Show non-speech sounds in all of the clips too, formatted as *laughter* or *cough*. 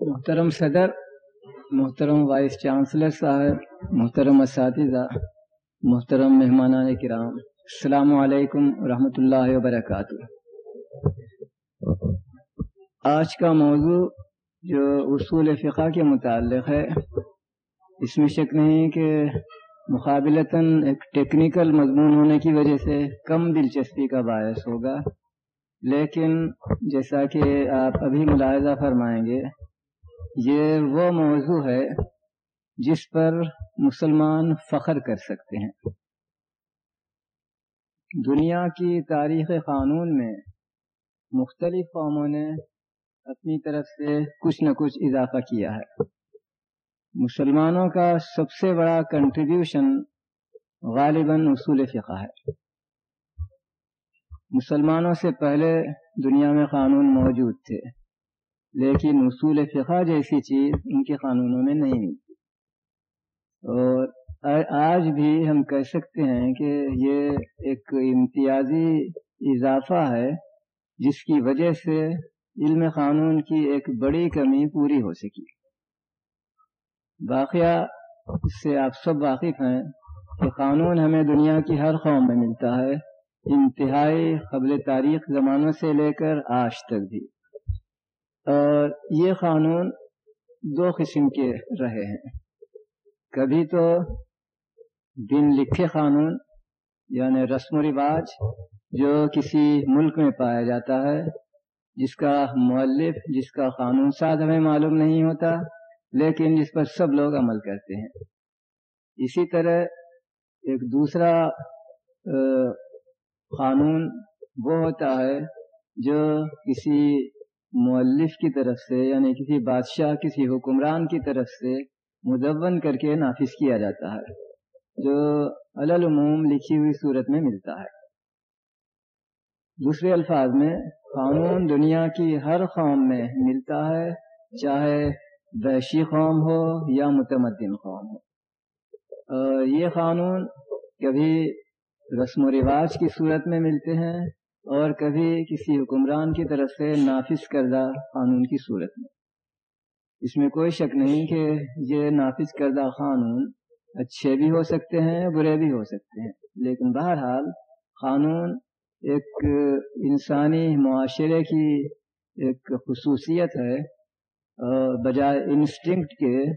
محترم صدر، محترم وائس چانسلر صاحب، محترم اساتذہ، محترم مہمان کرام، السلام علیکم ورحمۃ اللہ وبرکاتہ۔ آج کا موضوع جو اصول فقہ کے متعلق ہے، اس میں شک نہیں کہ مقابلتاً ایک ٹیکنیکل مضمون ہونے کی وجہ سے کم دلچسپی کا باعث ہوگا، لیکن جیسا کہ آپ ابھی ملاحظہ فرمائیں گے یہ وہ موضوع ہے جس پر مسلمان فخر کر سکتے ہیں۔ دنیا کی تاریخ قانون میں مختلف قوموں نے اپنی طرف سے کچھ نہ کچھ اضافہ کیا ہے۔ مسلمانوں کا سب سے بڑا کنٹریبیوشن غالباً اصول فقہ ہے۔ مسلمانوں سے پہلے دنیا میں قانون موجود تھے۔ لیکن اصول فقہ جیسی چیز ان کے قانونوں میں نہیں ملتی۔ اور آج بھی ہم کہہ سکتے ہیں کہ یہ ایک امتیازی اضافہ ہے، جس کی وجہ سے علم قانون کی ایک بڑی کمی پوری ہو سکی۔ واقعہ اس سے آپ سب واقف ہیں کہ قانون ہمیں دنیا کی ہر قوم میں ملتا ہے، انتہائی قبل تاریخ زمانوں سے لے کر آج تک بھی۔ یہ قانون دو قسم کے رہے ہیں۔ کبھی تو بن لکھے قانون یعنی رسم و رواج، جو کسی ملک میں پایا جاتا ہے، جس کا مؤلف، جس کا قانون ساز ہمیں معلوم نہیں ہوتا، لیکن جس پر سب لوگ عمل کرتے ہیں۔ اسی طرح ایک دوسرا قانون وہ ہوتا ہے جو کسی مؤلف کی طرف سے یعنی کسی بادشاہ، کسی حکمران کی طرف سے مدون کر کے نافذ کیا جاتا ہے، جو العموم لکھی ہوئی صورت میں ملتا ہے۔ دوسرے الفاظ میں، قانون دنیا کی ہر قوم میں ملتا ہے، چاہے وحشی قوم ہو یا متمدن قوم ہو۔ یہ قانون کبھی رسم و رواج کی صورت میں ملتے ہیں اور کبھی کسی حکمران کی طرف سے نافذ کردہ قانون کی صورت میں۔ اس میں کوئی شک نہیں کہ یہ نافذ کردہ قانون اچھے بھی ہو سکتے ہیں، برے بھی ہو سکتے ہیں۔ لیکن بہرحال قانون ایک انسانی معاشرے کی ایک خصوصیت ہے بجائے انسٹنکٹ کے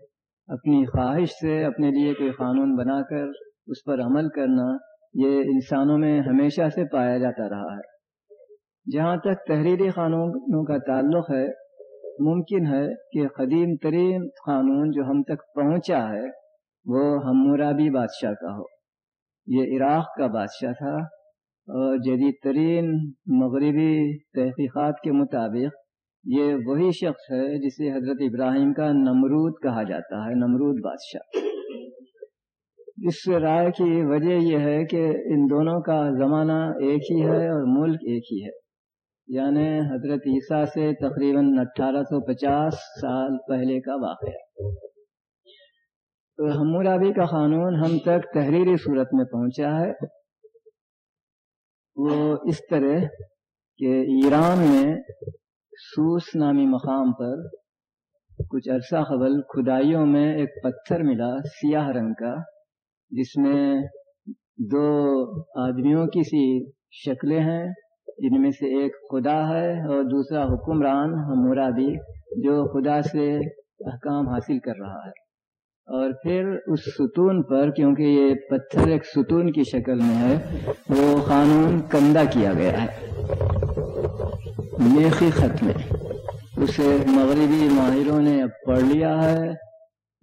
اپنی خواہش سے اپنے لیے کوئی قانون بنا کر اس پر عمل کرنا یہ انسانوں میں ہمیشہ سے پایا جاتا رہا ہے۔ جہاں تک تحریری قانونوں کا تعلق ہے، ممکن ہے کہ قدیم ترین قانون جو ہم تک پہنچا ہے، وہ ہمورابی بادشاہ کا ہو۔ یہ عراق کا بادشاہ تھا اور جدید ترین مغربی تحقیقات کے مطابق یہ وہی شخص ہے جسے حضرت ابراہیم کا نمرود کہا جاتا ہے، نمرود بادشاہ۔ اس رائے کی وجہ یہ ہے کہ ان دونوں کا زمانہ ایک ہی ہے اور ملک ایک ہی ہے۔ یعنی حضرت عیسیٰ سے تقریباً اٹھارہ سو پچاس سال پہلے کا واقعہ۔ تو ہمورابی کا قانون ہم تک تحریری صورت میں پہنچا ہے۔ وہ اس طرح کہ ایران میں سوس نامی مقام پر کچھ عرصہ قبل کھدائیوں میں ایک پتھر ملا سیاہ رنگ کا، جس میں دو آدمیوں کی سی شکلیں ہیں۔ جن میں سے ایک خدا ہے اور دوسرا حکمران مرادی جو خدا سے احکام حاصل کر رہا ہے۔ اور پھر اس ستون پر، کیونکہ یہ پتھر ایک ستون کی شکل میں ہے، وہ قانون کندہ کیا گیا ہے۔ میخی خط میں۔ اسے مغربی ماہروں نے اب پڑھ لیا ہے،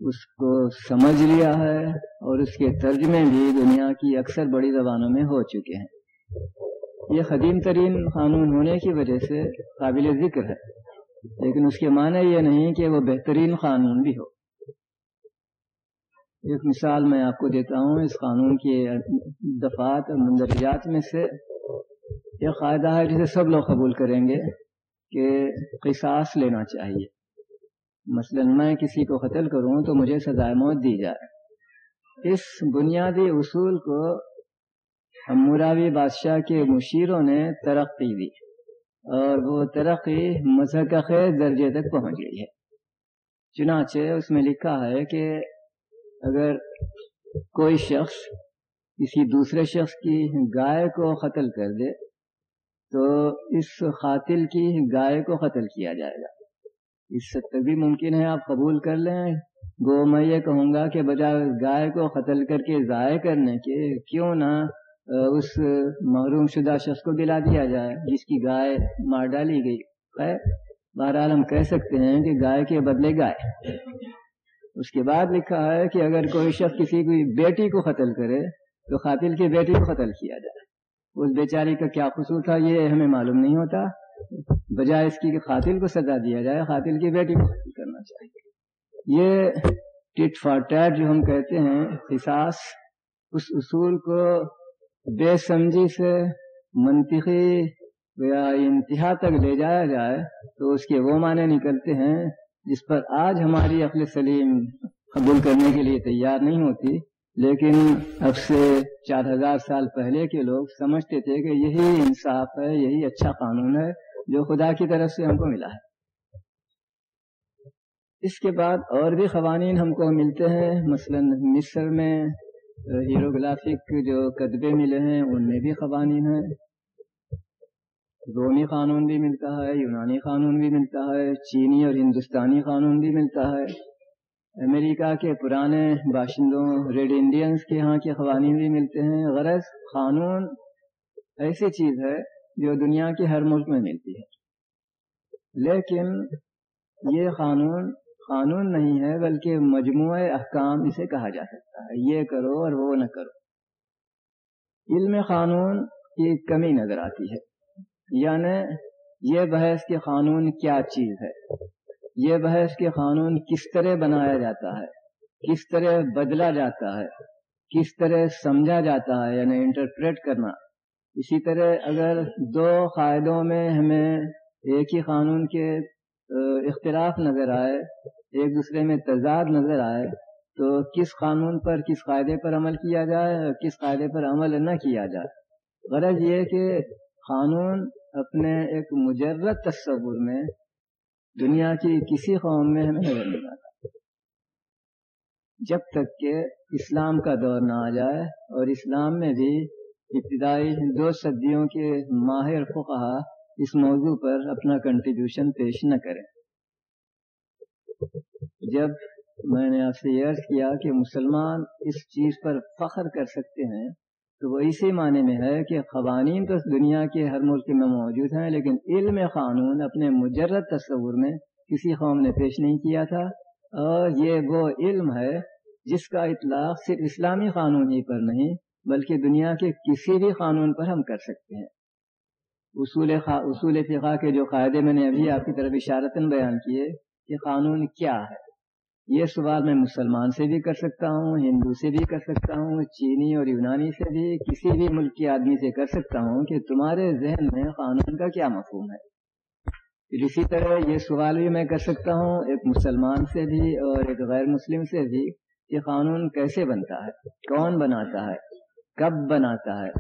اس کو سمجھ لیا ہے اور اس کے ترجمے بھی دنیا کی اکثر بڑی زبانوں میں ہو چکے ہیں۔ یہ قدیم ترین قانون ہونے کی وجہ سے قابل ذکر ہے، لیکن اس کے معنی یہ نہیں کہ وہ بہترین قانون بھی ہو۔ ایک مثال میں آپ کو دیتا ہوں، اس قانون کے دفعات اور مندرجات میں سے یہ قاعدہ ہے جسے سب لوگ قبول کریں گے کہ قصاص لینا چاہیے۔ مثلا میں کسی کو قتل کروں تو مجھے سزائے موت دی جائے۔ اس بنیادی اصول کو ہموراوی بادشاہ کے مشیروں نے ترقی دی اور وہ ترقی مذہب خیر درجے تک پہنچ گئی ہے۔ چنانچہ اس میں لکھا ہے کہ اگر کوئی شخص کسی دوسرے شخص کی گائے کو قتل کر دے تو اس قاتل کی گائے کو قتل کیا جائے گا۔ اس سے تک بھی ممکن ہے آپ قبول کر لیں۔ گو میں یہ کہوں گا کہ بجائے گائے کو قتل کر کے ضائع کرنے کے کیوں نہ اس محروم شدہ شخص کو دلا دیا جائے، جس کی گائے مار ڈالی گئی۔ بہرحال ہم کہہ سکتے ہیں کہ گائے کے بدلے گائے۔ اس کے بعد لکھا ہے کہ اگر کوئی شخص کسی کی بیٹی کو قتل کرے، تو قاتل کی بیٹی کو قتل کیا جائے۔ اس بیچاری کا کیا قصور تھا یہ ہمیں معلوم نہیں ہوتا۔ بجائے اس کی قاتل کو سزا دیا جائے، قاتل کی بیٹی کو قتل کرنا چاہیے۔ یہ ٹٹ فار ٹیٹ جو ہم کہتے ہیں، حساس اس اصول کو بے سمجھی سے منطقی یا انتہا تک لے جایا جائے تو اس کے وہ معنی نکلتے ہیں جس پر آج ہماری عقل سلیم قبول کرنے کے لیے تیار نہیں ہوتی، لیکن اب سے چار ہزار سال پہلے کے لوگ سمجھتے تھے کہ یہی انصاف ہے، یہی اچھا قانون ہے جو خدا کی طرف سے ہم کو ملا ہے۔ اس کے بعد اور بھی قوانین ہم کو ملتے ہیں، مثلا مصر میں ہیروگرافک جو کتبے ملے ہیں، ان میں بھی قوانین ہیں۔ رومی قانون بھی ملتا ہے، یونانی قانون بھی ملتا ہے، چینی اور ہندوستانی قانون بھی ملتا ہے۔ امریکہ کے پرانے باشندوں، ریڈ انڈینز کے ہاں کے قوانین بھی ملتے ہیں۔ غرض قانون ایسی چیز ہے جو دنیا کے ہر ملک میں ملتی ہے۔ لیکن یہ قانون قانون نہیں ہے، بلکہ مجموعہ احکام اسے کہا جا سکتا ہے۔ یہ کرو اور وہ نہ کرو۔ علم قانون کی کمی نظر آتی ہے۔ یعنی یہ بحث کے قانون کیا چیز ہے۔ یہ بحث کے قانون کس طرح بنایا جاتا ہے، کس طرح بدلا جاتا ہے، کس طرح سمجھا جاتا ہے یعنی انٹرپریٹ کرنا۔ اسی طرح اگر دو قاعدوں میں ہمیں ایک ہی قانون کے اختلاف نظر آئے ایک دوسرے میں تضاد نظر آئے تو کس قانون پر کس قاعدے پر عمل کیا جائے اور کس قاعدے پر عمل نہ کیا جائے۔ غرض یہ کہ قانون اپنے ایک مجرد تصور میں دنیا کی کسی قوم میں ہمیں نظر نہیں آتا جب تک کہ اسلام کا دور نہ آ جائے اور اسلام میں بھی ابتدائی دو صدیوں کے ماہر فقہ اس موضوع پر اپنا کنٹریبیوشن پیش نہ کریں۔ جب میں نے آپ سے یہ عرض کیا کہ مسلمان اس چیز پر فخر کر سکتے ہیں، تو وہ اسی معنی میں ہے کہ قوانین تو دنیا کے ہر ملک میں موجود ہیں، لیکن علم قانون اپنے مجرد تصور میں کسی قوم نے پیش نہیں کیا تھا۔ اور یہ وہ علم ہے جس کا اطلاق صرف اسلامی قانون ہی پر نہیں، بلکہ دنیا کے کسی بھی قانون پر ہم کر سکتے ہیں۔ اصول اصول فقہ کے جو قاعدے میں نے ابھی آپ کی طرف اشارتاً بیان کیے کہ قانون کیا ہے۔ یہ سوال میں مسلمان سے بھی کر سکتا ہوں، ہندو سے بھی کر سکتا ہوں، چینی اور یونانی سے بھی، کسی بھی ملک کے آدمی سے کر سکتا ہوں کہ تمہارے ذہن میں قانون کا کیا مفہوم ہے۔ پھر اسی طرح یہ سوال بھی میں کر سکتا ہوں ایک مسلمان سے بھی اور ایک غیر مسلم سے بھی کہ قانون کیسے بنتا ہے، کون بناتا ہے، کب بناتا ہے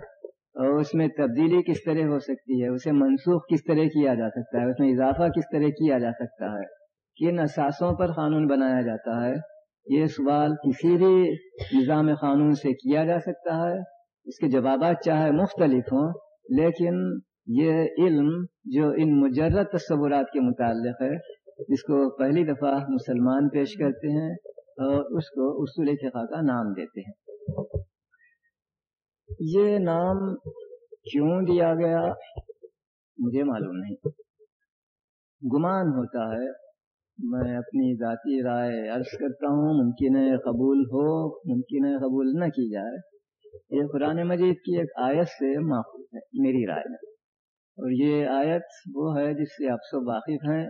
اور اس میں تبدیلی کس طرح ہو سکتی ہے، اسے منسوخ کس طرح کیا جا سکتا ہے، اس میں اضافہ کس طرح کیا جا سکتا ہے۔ کن اساسوں پر قانون بنایا جاتا ہے؟ یہ سوال کسی بھی نظام قانون سے کیا جا سکتا ہے؟ اس کے جوابات چاہے مختلف ہوں، لیکن یہ علم جو ان مجرد تصورات کے متعلق ہے، اس کو پہلی دفعہ مسلمان پیش کرتے ہیں اور اس کو اصول فقہ کا نام دیتے ہیں۔ یہ نام کیوں دیا گیا؟ مجھے معلوم نہیں۔ گمان ہوتا ہے میں اپنی ذاتی رائے عرض کرتا ہوں، ممکن ہے قبول ہو، ممکن ہے قبول نہ کی جائے۔ یہ قرآن مجید کی ایک آیت سے معقول ہے، میری رائے میں۔ اور یہ آیت وہ ہے جس سے آپ سب واقف ہیں۔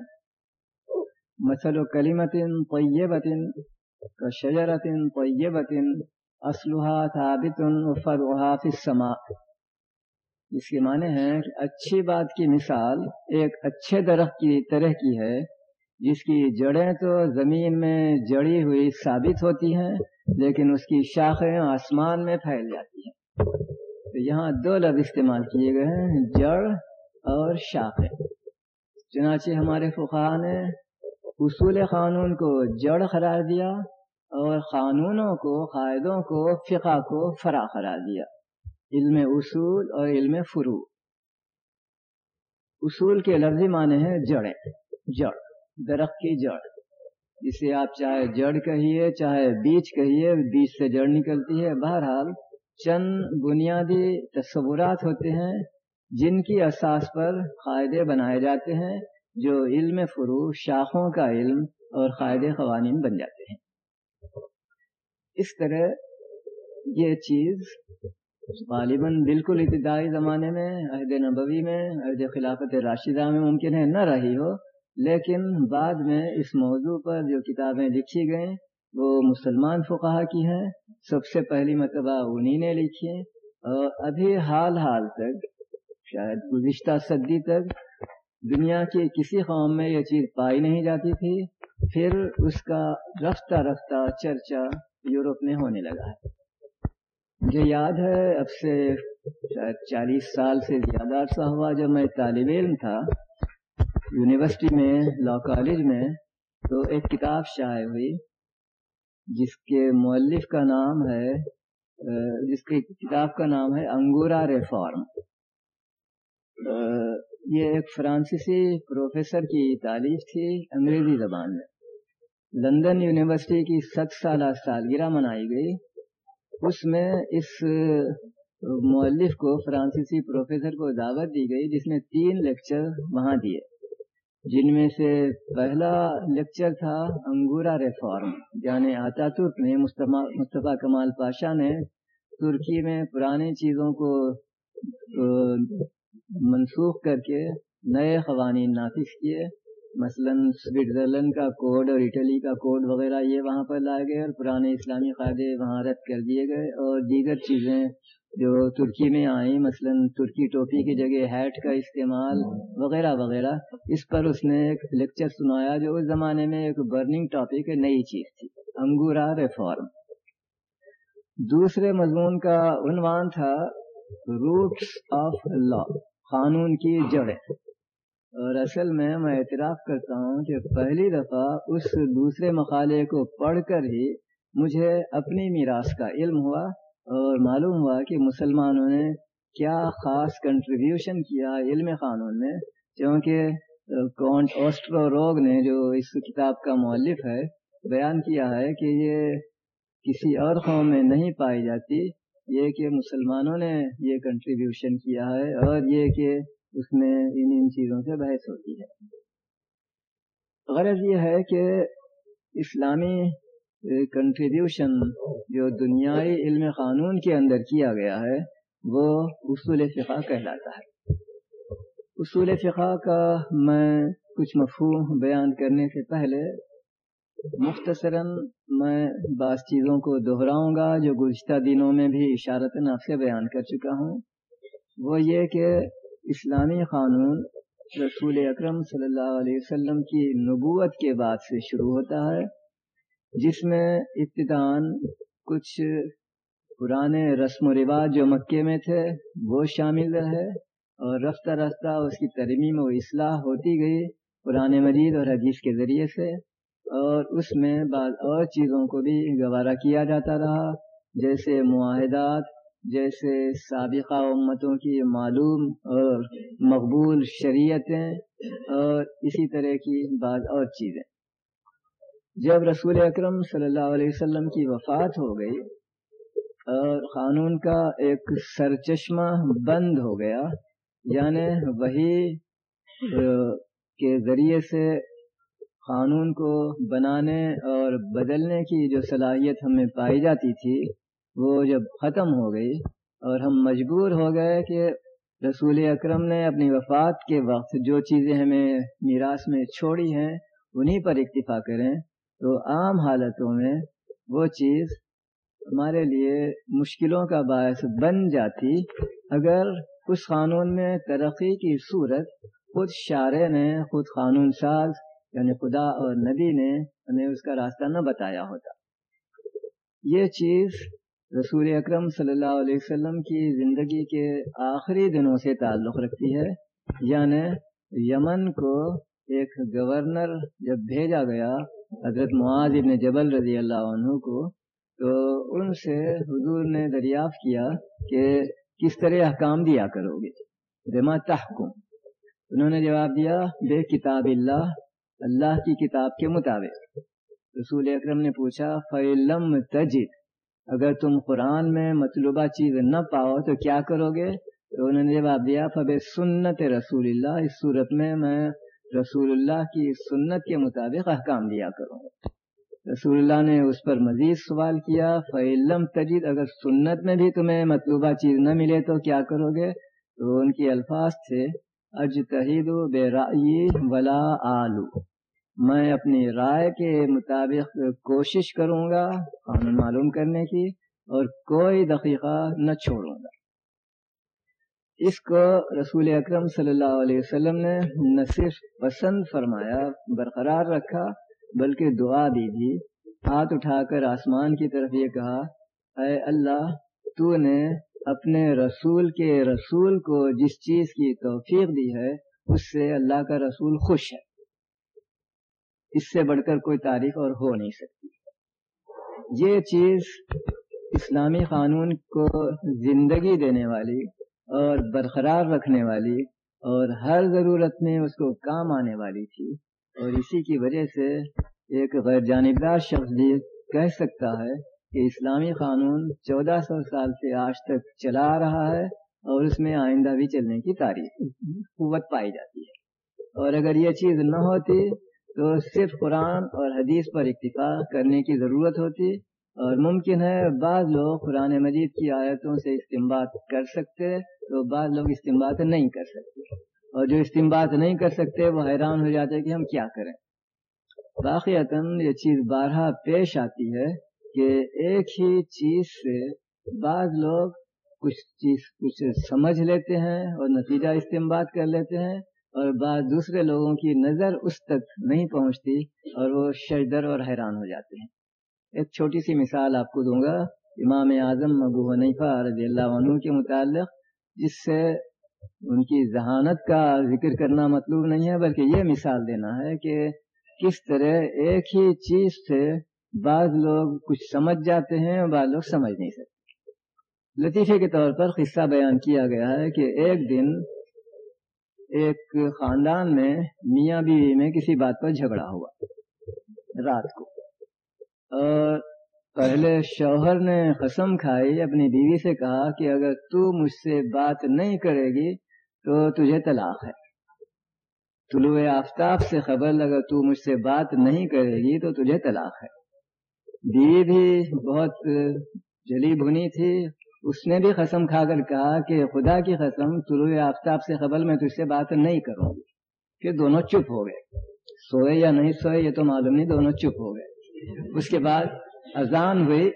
مسل و کلیمتن طیبتن کا شجرتن طیبتن اسلحہ ثابت فروحا فی جس کے معنی ہیں کہ اچھی بات کی مثال ایک اچھے درخت کی طرح کی ہے جس کی جڑیں تو زمین میں جڑی ہوئی ثابت ہوتی ہیں، لیکن اس کی شاخیں آسمان میں پھیل جاتی ہیں۔ تو یہاں دو لفظ استعمال کیے گئے ہیں، جڑ اور شاخیں۔ چنانچہ ہمارے فقہ نے اصول قانون کو جڑ قرار دیا اور قانونوں کو، قاعدوں کو، فقہ کو فرا قرار دیا۔ علم اصول اور علم فرو اصول کے لفظی معنی ہے جڑیں، جڑ۔ درخت کی جڑ۔ جسے آپ چاہے جڑ کہیے، چاہے بیج کہیے، بیج سے جڑ نکلتی ہے۔ بہرحال چند بنیادی تصورات ہوتے ہیں جن کی اساس پر قاعدے بنائے جاتے ہیں، جو علم فرو شاخوں کا علم اور قاعدے قوانین بن جاتے ہیں۔ اس طرح یہ چیز غالباً بالکل ابتدائی زمانے میں، عہد نبوی میں، عہد خلافت راشدہ میں ممکن ہے نہ رہی ہو۔ لیکن بعد میں اس موضوع پر جو کتابیں لکھی گئیں، وہ مسلمان فقہ کی ہیں۔ سب سے پہلی مرتبہ انہی نے لکھی۔ اور ابھی حال حال تک، شاید گزشتہ صدی تک، دنیا کی کسی قوم میں یہ چیز پائی نہیں جاتی تھی۔ پھر اس کا رفتہ رفتہ چرچا یورپ میں ہونے لگا ہے۔ مجھے یاد ہے، اب سے شاید چالیس سال سے زیادہ عرصہ ہوا جب میں طالب علم تھا۔ یونیورسٹی میں، لا کالج میں تو ایک کتاب شائع ہوئی، جس کے مؤلف کا نام ہے جس کی کتاب کا نام ہے انگورا ریفارم۔ یہ ایک فرانسیسی پروفیسر کی تعریف تھی، انگریزی زبان میں۔ لندن یونیورسٹی کی ست سالہ سالگرہ منائی گئی۔ اس میں اس مؤلف کو، فرانسیسی پروفیسر کو دعوت دی گئی، جس نے تین لیکچر وہاں دیے۔ جن میں سے پہلا لیکچر تھا انگورا ریفارم یعنی آتا ترک نے مصطفیٰ کمال پاشا نے ترکی میں پرانے چیزوں کو منسوخ کر کے نئے قوانین نافذ کیے۔ مثلا سوئٹزرلینڈ کا کوڈ اور اٹلی کا کوڈ وغیرہ یہ وہاں پر لائے گئے اور پرانے اسلامی قاعدے وہاں رد کر دیے گئے اور دیگر چیزیں جو ترکی میں آئیں، مثلا ترکی ٹوپی کی جگہ ہیٹ کا استعمال وغیرہ وغیرہ، اس پر اس نے ایک لیکچر سنایا جو اس زمانے میں ایک برننگ ٹاپک نئی چیز تھی، انگورا ریفارم۔ دوسرے مضمون کا عنوان تھا روٹس آف لا قانون کی جڑیں۔ اور اصل میں میں اعتراف کرتا ہوں کہ پہلی دفعہ اس دوسرے مقالے کو پڑھ کر ہی مجھے اپنی میراث کا علم ہوا۔ اور معلوم ہوا کہ مسلمانوں نے کیا خاص کنٹریبیوشن کیا علم قانون میں کیونکہ کونٹ اوسٹرو روگ نے جو اس کتاب کا مؤلف ہے، بیان کیا ہے کہ یہ کسی اور قوم میں نہیں پائی جاتی، یہ کہ مسلمانوں نے یہ کنٹریبیوشن کیا ہے اور یہ کہ اس میں ان ان چیزوں سے بحث ہوتی ہے۔ غرض یہ ہے کہ اسلامی کنٹریبیوشن جو دنیائی علم قانون کے اندر کیا گیا ہے، وہ اصول فقہ کہلاتا ہے۔ اصول فقہ کا میں کچھ مفہوم بیان کرنے سے پہلے مختصراً میں بعض چیزوں کو دہراؤں گا جو گزشتہ دنوں میں بھی اشارت آپ سے بیان کر چکا ہوں۔ وہ یہ کہ اسلامی قانون رسول اکرم صلی اللہ علیہ وسلم کی نبوت کے بعد سے شروع ہوتا ہے۔ جس میں ابتدان کچھ پرانے رسم و رواج جو مکے میں تھے، وہ شامل رہے اور رفتہ رفتہ اس کی ترمیم و اصلاح ہوتی گئی پرانے مجید اور حدیث کے ذریعے سے اور اس میں بعض اور چیزوں کو بھی گوارا کیا جاتا رہا، جیسے معاہدات، جیسے سابقہ امتوں کی معلوم اور مقبول شریعتیں اور اسی طرح کی بعض اور چیزیں۔ جب رسول اکرم صلی اللہ علیہ وسلم کی وفات ہو گئی اور قانون کا ایک سرچشمہ بند ہو گیا یعنی وہی کے ذریعے سے قانون کو بنانے اور بدلنے کی جو صلاحیت ہمیں پائی جاتی تھی، وہ جب ختم ہو گئی اور ہم مجبور ہو گئے کہ رسول اکرم نے اپنی وفات کے وقت جو چیزیں ہمیں میراث میں چھوڑی ہیں، انہی پر اکتفا کریں۔ تو عام حالتوں میں وہ چیز ہمارے لیے مشکلوں کا باعث بن جاتی اگر اس قانون میں ترقی کی صورت خود شارع نے، خود قانون ساز یعنی خدا اور نبی نے ہمیں اس کا راستہ نہ بتایا ہوتا۔ یہ چیز رسول اکرم صلی اللہ علیہ وسلم کی زندگی کے آخری دنوں سے تعلق رکھتی ہے۔ یعنی یمن کو ایک گورنر جب بھیجا گیا حضرت معاذ ابن جبل رضی اللہ عنہ کو، تو ان سے حضور نے دریافت کیا کہ کس طرح احکام دیا کرو گے۔ رما تحکم۔ انہوں نے جواب دیا، بے کتاب اللہ اللہ کی کتاب کے مطابق۔ رسول اکرم نے پوچھا فعلم تجد۔ اگر تم قرآن میں مطلوبہ چیز نہ پاؤ تو کیا کرو گے؟ تو انہوں نے جواب دیا فب سنت رسول اللہ۔ اس صورت میں میں رسول اللہ کی سنت کے مطابق احکام دیا کروں رسول اللہ نے اس پر مزید سوال کیا فعلم تجید اگر سنت میں بھی تمہیں مطلوبہ چیز نہ ملے تو کیا کرو گے؟ تو ان کی الفاظ تھے اج تحید و بے رائی ولا آلو۔ میں اپنی رائے کے مطابق کوشش کروں گا قانون معلوم کرنے کی، اور کوئی دقیقہ نہ چھوڑوں گا۔ اس کو رسول اکرم صلی اللہ علیہ وسلم نے نہ صرف پسند فرمایا، برقرار رکھا، بلکہ دعا دی ہاتھ اٹھا کر آسمان کی طرف یہ کہا، اے اللہ، تو نے اپنے رسول کے رسول کو جس چیز کی توفیق دی ہے، اس سے اللہ کا رسول خوش ہے۔ اس سے بڑھ کر کوئی تعریف اور ہو نہیں سکتی۔ یہ چیز اسلامی قانون کو زندگی دینے والی اور برقرار رکھنے والی اور ہر ضرورت میں اس کو کام آنے والی تھی اور اسی کی وجہ سے ایک غیر جانبدار شخص بھی کہہ سکتا ہے کہ اسلامی قانون چودہ سو سال سے آج تک چلا رہا ہے اور اس میں آئندہ بھی چلنے کی تاریخ قوت پائی جاتی ہے۔ اور اگر یہ چیز نہ ہوتی تو صرف قرآن اور حدیث پر اکتفا کرنے کی ضرورت ہوتی اور ممکن ہے بعض لوگ قرآن مجید کی آیتوں سے استعمال کر سکتے تو بعض لوگ استعمال نہیں کر سکتے۔ اور جو استعمال نہیں کر سکتے، وہ حیران ہو جاتے کہ ہم کیا کریں۔ باقی یہ چیز بارہا پیش آتی ہے کہ ایک ہی چیز سے بعض لوگ کچھ چیز، کچھ سمجھ لیتے ہیں اور نتیجہ استعمال کر لیتے ہیں، اور بعض دوسرے لوگوں کی نظر اس تک نہیں پہنچتی اور وہ شجدر اور حیران ہو جاتے ہیں۔ ایک چھوٹی سی مثال آپ کو دوں گا، امام اعظم ابو حنیفہ رضی اللہ عنہ کے متعلق، جس سے ان کی ذہانت کا ذکر کرنا مطلوب نہیں ہے، بلکہ یہ مثال دینا ہے کہ کس طرح ایک ہی چیز سے بعض لوگ کچھ سمجھ جاتے ہیں اور بعض لوگ سمجھ نہیں سکتے۔ لطیفے کے طور پر قصہ بیان کیا گیا ہے کہ ایک دن ایک خاندان میں میاں بیوی میں کسی بات پر جھگڑا ہوا، رات کو۔ اور پہلے شوہر نے قسم کھائی، اپنی بیوی سے کہا کہ اگر تو مجھ سے بات نہیں کرے گی تو تجھے طلاق ہے۔ طلوع آفتاب سے خبر اگر تو مجھ سے بات نہیں کرے گی تو تجھے طلاق ہے۔ بیوی بھی بہت جلی بھنی تھی۔ اس نے بھی قسم کھا کر کہا کہ خدا کی قسم، طلوع آفتاب سے خبر میں تجھ سے بات نہیں کروں گی، کہ دونوں چپ ہو گئے۔ سوئے یا نہیں سوئے، یہ تو معلوم نہیں، دونوں چپ ہو گئے۔ اس کے بعد اذان ہوئی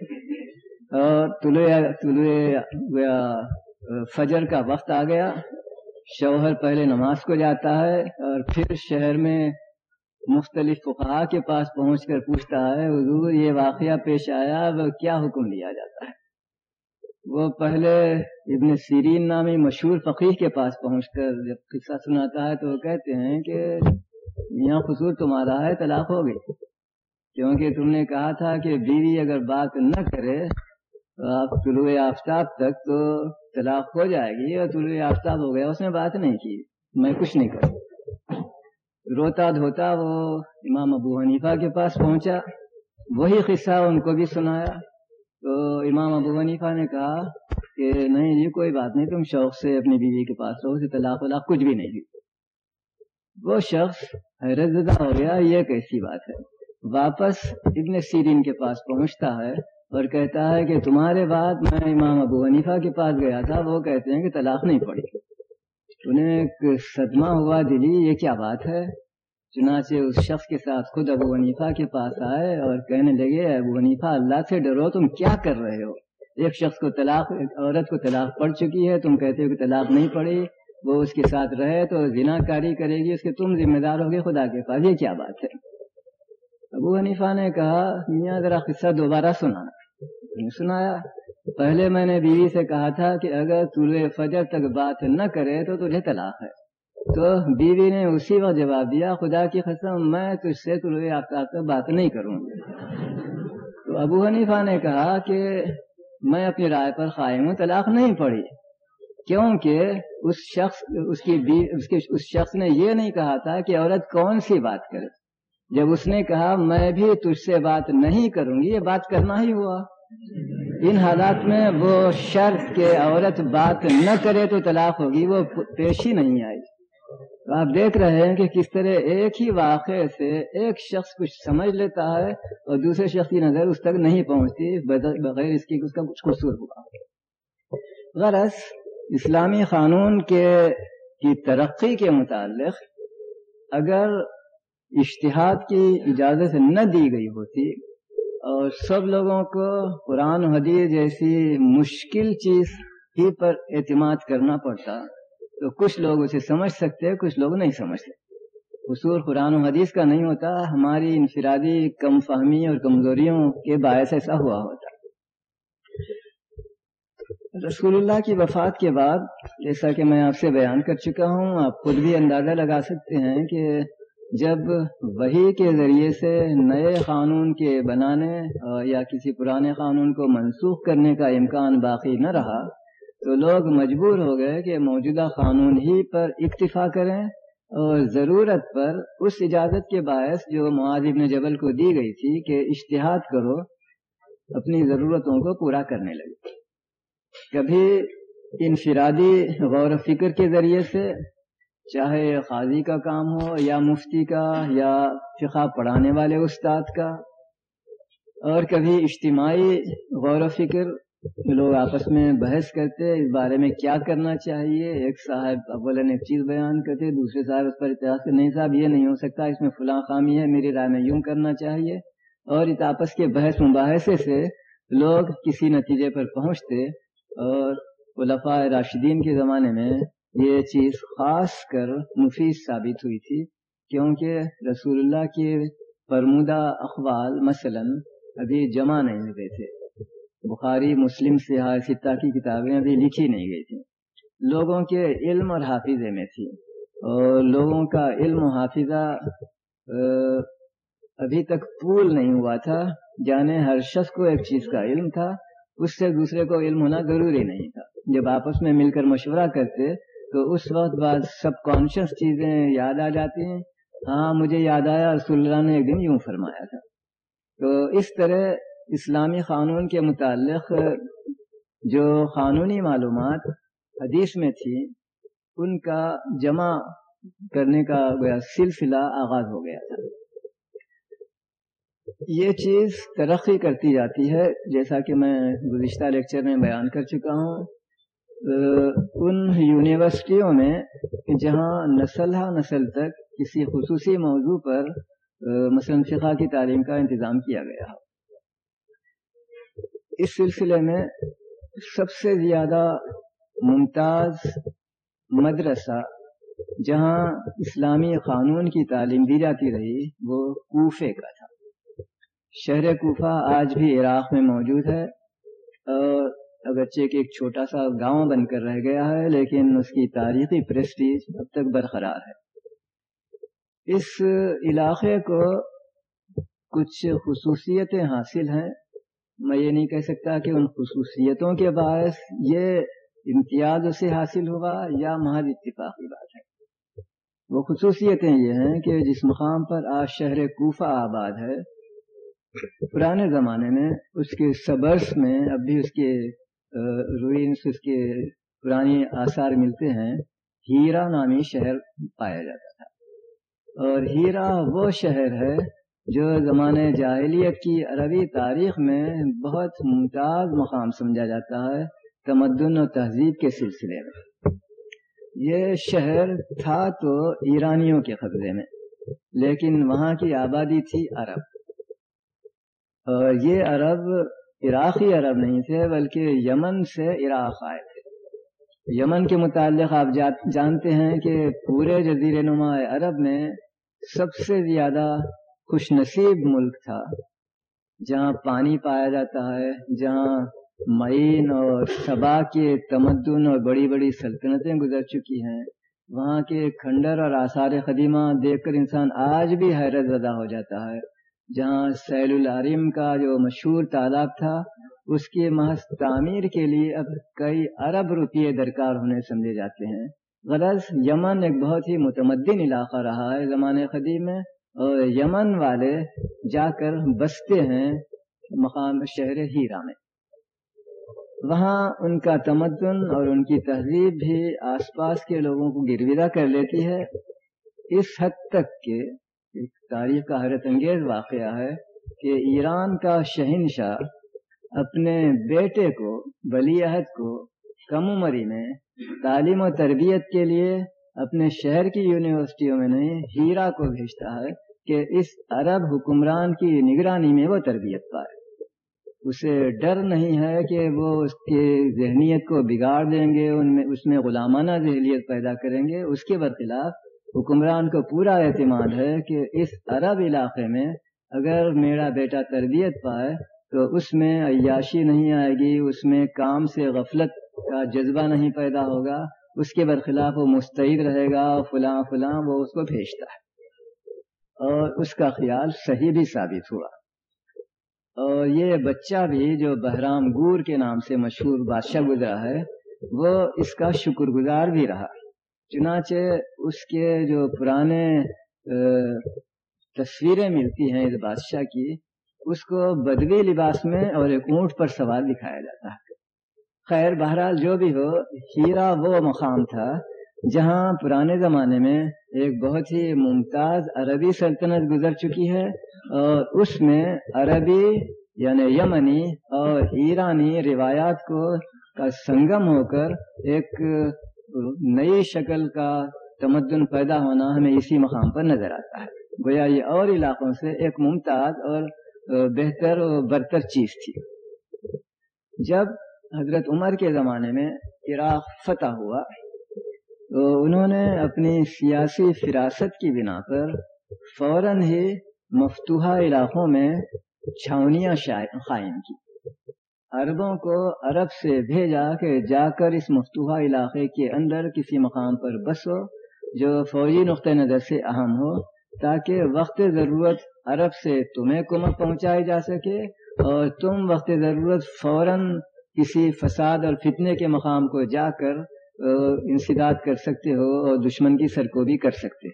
اور طلوع طلوع فجر کا وقت آ گیا۔ شوہر پہلے نماز کو جاتا ہے اور پھر شہر میں مختلف فقہا کے پاس پہنچ کر پوچھتا ہے، حضور، یہ واقعہ پیش آیا، وہ کیا حکم لیا جاتا ہے؟ وہ پہلے ابن سیرین نامی مشہور فقیر کے پاس پہنچ کر جب قصہ سناتا ہے تو وہ کہتے ہیں کہ میاں قصور تمہارا ہے، طلاق ہو گئی۔ کیونکہ تم نے کہا تھا کہ بیوی اگر بات نہ کرے تو آپ طلوع آفتاب تک تو طلاق ہو جائے گی اور طلوع آفتاب ہو گیا، اس نے بات نہیں کی، میں کچھ نہیں کروں روتا دھوتا وہ امام ابو حنیفہ کے پاس پہنچا، وہی قصہ ان کو بھی سنایا۔ تو امام ابو حنیفہ نے کہا کہ نہیں جی کوئی بات نہیں، تم شوق سے اپنی بیوی کے پاس رہو طلاق ولاق کچھ بھی نہیں۔ وہ شخص حیرت زدہ ہو گیا، یہ کیسی بات ہے؟ واپس ابن سیرین کے پاس پہنچتا ہے اور کہتا ہے کہ تمہارے بعد میں امام ابو حنیفہ کے پاس گیا تھا، وہ کہتے ہیں کہ طلاق نہیں پڑی۔ انہیں ایک صدمہ ہوا دلی، یہ کیا بات ہے؟ چنانچہ اس شخص کے ساتھ خود ابو حنیفہ کے پاس آئے اور کہنے لگے، ابو حنیفہ، اللہ سے ڈرو، تم کیا کر رہے ہو؟ ایک شخص کو طلاق عورت کو طلاق پڑ چکی ہے، تم کہتے ہو کہ طلاق نہیں پڑی، وہ اس کے ساتھ رہے تو زنا کاری کرے گی، اس کے تم ذمہ دار ہوگے، خدا کے پاس، یہ کیا بات ہے؟ ابو حنیفہ نے کہا، میاں ذرا قصہ دوبارہ سنانا سنایا؟ پہلے میں نے بیوی سے کہا تھا کہ اگر تجھے فجر تک بات نہ کرے تو تجھے طلاق ہے۔ تو بیوی نے اسی وقت جواب دیا، خدا کی قسم، میں تجھ سے روئے آپ بات نہیں کروں تو ابو حنیفہ نے کہا کہ میں اپنی رائے پر قائم ہوں، طلاق نہیں پڑی۔ کیونکہ اس شخص، اس کی اس کے اس شخص نے یہ نہیں کہا تھا کہ عورت کون سی بات کرے۔ جب اس نے کہا، میں بھی تجھ سے بات نہیں کروں گی، یہ بات کرنا ہی ہوا۔ ان حالات میں وہ شرط کہ عورت بات نہ کرے تو طلاق ہوگی، وہ پیش ہی نہیں آئی۔ تو آپ دیکھ رہے ہیں کہ کس طرح ایک ہی واقعے سے ایک شخص کچھ سمجھ لیتا ہے اور دوسرے شخص کی نظر اس تک نہیں پہنچتی، بغیر اس کی اس کا کچھ قصور ہوا۔ غرض، اسلامی قانون کے کی ترقی کے متعلق اگر اشتہاد کی اجازت نہ دی گئی ہوتی اور سب لوگوں کو قرآن حدیث جیسی مشکل چیز ہی پر اعتماد کرنا پڑتا تو کچھ لوگ اسے سمجھ سکتے، کچھ لوگ نہیں سمجھتے قصور قرآن و حدیث کا نہیں ہوتا، ہماری انفرادی کم فہمی اور کمزوریوں کے باعث ایسا ہوا ہوتا۔ رسول اللہ کی وفات کے بعد، جیسا کہ میں آپ سے بیان کر چکا ہوں، آپ خود بھی اندازہ لگا سکتے ہیں کہ جب وہی کے ذریعے سے نئے قانون کے بنانے یا کسی پرانے قانون کو منسوخ کرنے کا امکان باقی نہ رہا، تو لوگ مجبور ہو گئے کہ موجودہ قانون ہی پر اکتفا کریں اور ضرورت پر اس اجازت کے باعث جو معاذ ابن جبل کو دی گئی تھی کہ اشتہاد کرو، اپنی ضرورتوں کو پورا کرنے لگے۔ کبھی انفرادی غور و فکر کے ذریعے سے چاہے قاضی کا کام ہو یا مفتی کا یا فقہ پڑھانے والے استاد کا۔ اور کبھی اجتماعی غور و فکر لوگ آپس میں بحث کرتے اس بارے میں کیا کرنا چاہیے؟ ایک صاحب اول ایک چیز بیان کرتے، دوسرے صاحب اس پر اتحاد نہیں صاحب، یہ نہیں ہو سکتا، اس میں فلاں خامی ہے، میری رائے میں یوں کرنا چاہیے۔ اور اس آپس کے بحث مباحثے سے لوگ کسی نتیجے پر پہنچتے۔ اور خلفاء راشدین کے زمانے میں یہ چیز خاص کر مفید ثابت ہوئی تھی کیونکہ رسول اللہ کے فرمودہ اقوال مثلا ابھی جمع نہیں ہوئے تھے۔ بخاری، مسلم سطح کی کتابیں ابھی لکھی نہیں گئی تھیں۔ لوگوں کے علم اور حافظے میں تھی۔ اور لوگوں کا علم و حافظہ ابھی تک پول نہیں ہوا تھا۔ جانے ہر شخص کو ایک چیز کا علم تھا، اس سے دوسرے کو علم ہونا ضروری نہیں تھا۔ جب آپس میں مل کر مشورہ کرتے تو اس وقت بعد سب کانشیس چیزیں یاد آ جاتی ہیں۔ ہاں مجھے یاد آیا، رسول اللہ نے ایک دن یوں فرمایا تھا۔ تو اس طرح اسلامی قانون کے متعلق جو قانونی معلومات حدیث میں تھی، ان کا جمع کرنے کا سلسلہ آغاز ہو گیا تھا۔ یہ چیز ترقی کرتی جاتی ہے، جیسا کہ میں گزشتہ لیکچر میں بیان کر چکا ہوں۔ ان یونیورسٹیوں میں جہاں نسل ہا نسل تک کسی خصوصی موضوع پر، مثلاً فقہ کی تعلیم کا انتظام کیا گیا۔ ہو اس سلسلے میں سب سے زیادہ ممتاز مدرسہ جہاں اسلامی قانون کی تعلیم دی جاتی رہی، وہ کوفے کا تھا۔ شہر کوفہ آج بھی عراق میں موجود ہے اور اگرچہ کہ ایک چھوٹا سا گاؤں بن کر رہ گیا ہے، لیکن اس کی تاریخی پریسٹیج اب تک برقرار ہے۔ اس علاقے کو کچھ خصوصیتیں حاصل ہیں۔ میں یہ نہیں کہہ سکتا کہ ان خصوصیتوں کے باعث یہ امتیاز اسے حاصل ہوا یا محض اتفاقی بات ہے۔ وہ خصوصیتیں یہ ہیں کہ جس مقام پر آج شہر کوفہ آباد ہے، پرانے زمانے میں اس کے صبرس میں، اب بھی اس کے روئنس اس کے پرانی آثار ملتے ہیں۔ ہیرا نامی شہر پایا جاتا تھا۔ اور ہیرا وہ شہر ہے جو زمانے جاہلیت کی عربی تاریخ میں بہت ممتاز مقام سمجھا جاتا ہے۔ تمدن و تہذیب کے سلسلے میں۔ یہ شہر تھا تو ایرانیوں کے قبضے میں، لیکن وہاں کی آبادی تھی عرب۔ اور یہ عرب عراقی عرب نہیں تھے، بلکہ یمن سے عراق آئے تھے۔ یمن کے متعلق آپ جانتے ہیں کہ پورے جزیر نما عرب میں سب سے زیادہ خوش نصیب ملک تھا، جہاں پانی پایا جاتا ہے، جہاں معین اور صبا کے تمدن اور بڑی بڑی سلطنتیں گزر چکی ہیں۔ وہاں کے کھنڈر اور آثار قدیمہ دیکھ کر انسان آج بھی حیرت زدہ ہو جاتا ہے۔ جہاں سیل العریم کا جو مشہور تالاب تھا، اس کی محض تعمیر کے لیے اب کئی ارب روپیے درکار ہونے سمجھے جاتے ہیں۔ غرض، یمن ایک بہت ہی متمدن علاقہ رہا ہے زمانے قدیم میں، اور یمن والے جا کر بستے ہیں مقام شہر ہیرا میں۔ وہاں ان کا تمدن اور ان کی تہذیب بھی آس پاس کے لوگوں کو گرویدہ کر لیتی ہے۔ اس حد تک کہ ایک تاریخ کا حیرت انگیز واقعہ ہے کہ ایران کا شہنشاہ اپنے بیٹے کو بلی عہد کو کم عمری میں تعلیم و تربیت کے لیے اپنے شہر کی یونیورسٹیوں میں نہیں، ہیرا کو بھیجتا ہے کہ اس عرب حکمران کی نگرانی میں وہ تربیت پائے۔ اسے ڈر نہیں ہے کہ وہ اس کے ذہنیت کو بگاڑ دیں گے، ان میں، اس میں غلامانہ ذہنیت پیدا کریں گے۔ اس کے برخلاف حکمران کو پورا اعتماد ہے کہ اس عرب علاقے میں اگر میرا بیٹا تربیت پائے تو اس میں عیاشی نہیں آئے گی، اس میں کام سے غفلت کا جذبہ نہیں پیدا ہوگا، اس کے برخلاف وہ مستعد رہے گا، فلاں فلاں وہ اس کو بھیجتا ہے۔ اور اس کا خیال صحیح بھی ثابت ہوا۔ اور یہ بچہ بھی جو بہرام گور کے نام سے مشہور بادشاہ گزرا ہے، وہ اس کا شکر گزار بھی رہا۔ چنانچہ اس کے جو پرانے تصویریں ملتی ہیں اس بادشاہ کی، اس کو بدوی لباس میں اور ایک اونٹ پر سوار دکھایا جاتا ہے۔ خیر، بہرحال جو بھی ہو، ہیرا وہ مقام تھا جہاں پرانے زمانے میں ایک بہت ہی ممتاز عربی سلطنت گزر چکی ہے اور اس میں عربی یعنی یمنی اور ایرانی روایات کو کا سنگم ہو کر ایک نئی شکل کا تمدن پیدا ہونا ہمیں اسی مقام پر نظر آتا ہے۔ گویا یہ اور علاقوں سے ایک ممتاز اور بہتر و برتر چیز تھی۔ جب حضرت عمر کے زمانے میں عراق فتح ہوا، تو انہوں نے اپنی سیاسی فراست کی بنا پر فوراً ہی مفتوحہ علاقوں میں چھاونیاں قائم کی۔ عربوں کو عرب سے بھیجا کہ جا کر اس مفتوحہ علاقے کے اندر کسی مقام پر بسو جو فوجی نقطۂ نظر سے اہم ہو، تاکہ وقت ضرورت عرب سے تمہیں کمک پہنچائی جا سکے اور تم وقت ضرورت فوراً کسی فساد اور فتنے کے مقام کو جا کر انسداد کر سکتے ہو اور دشمن کی سرکوبی کر سکتے۔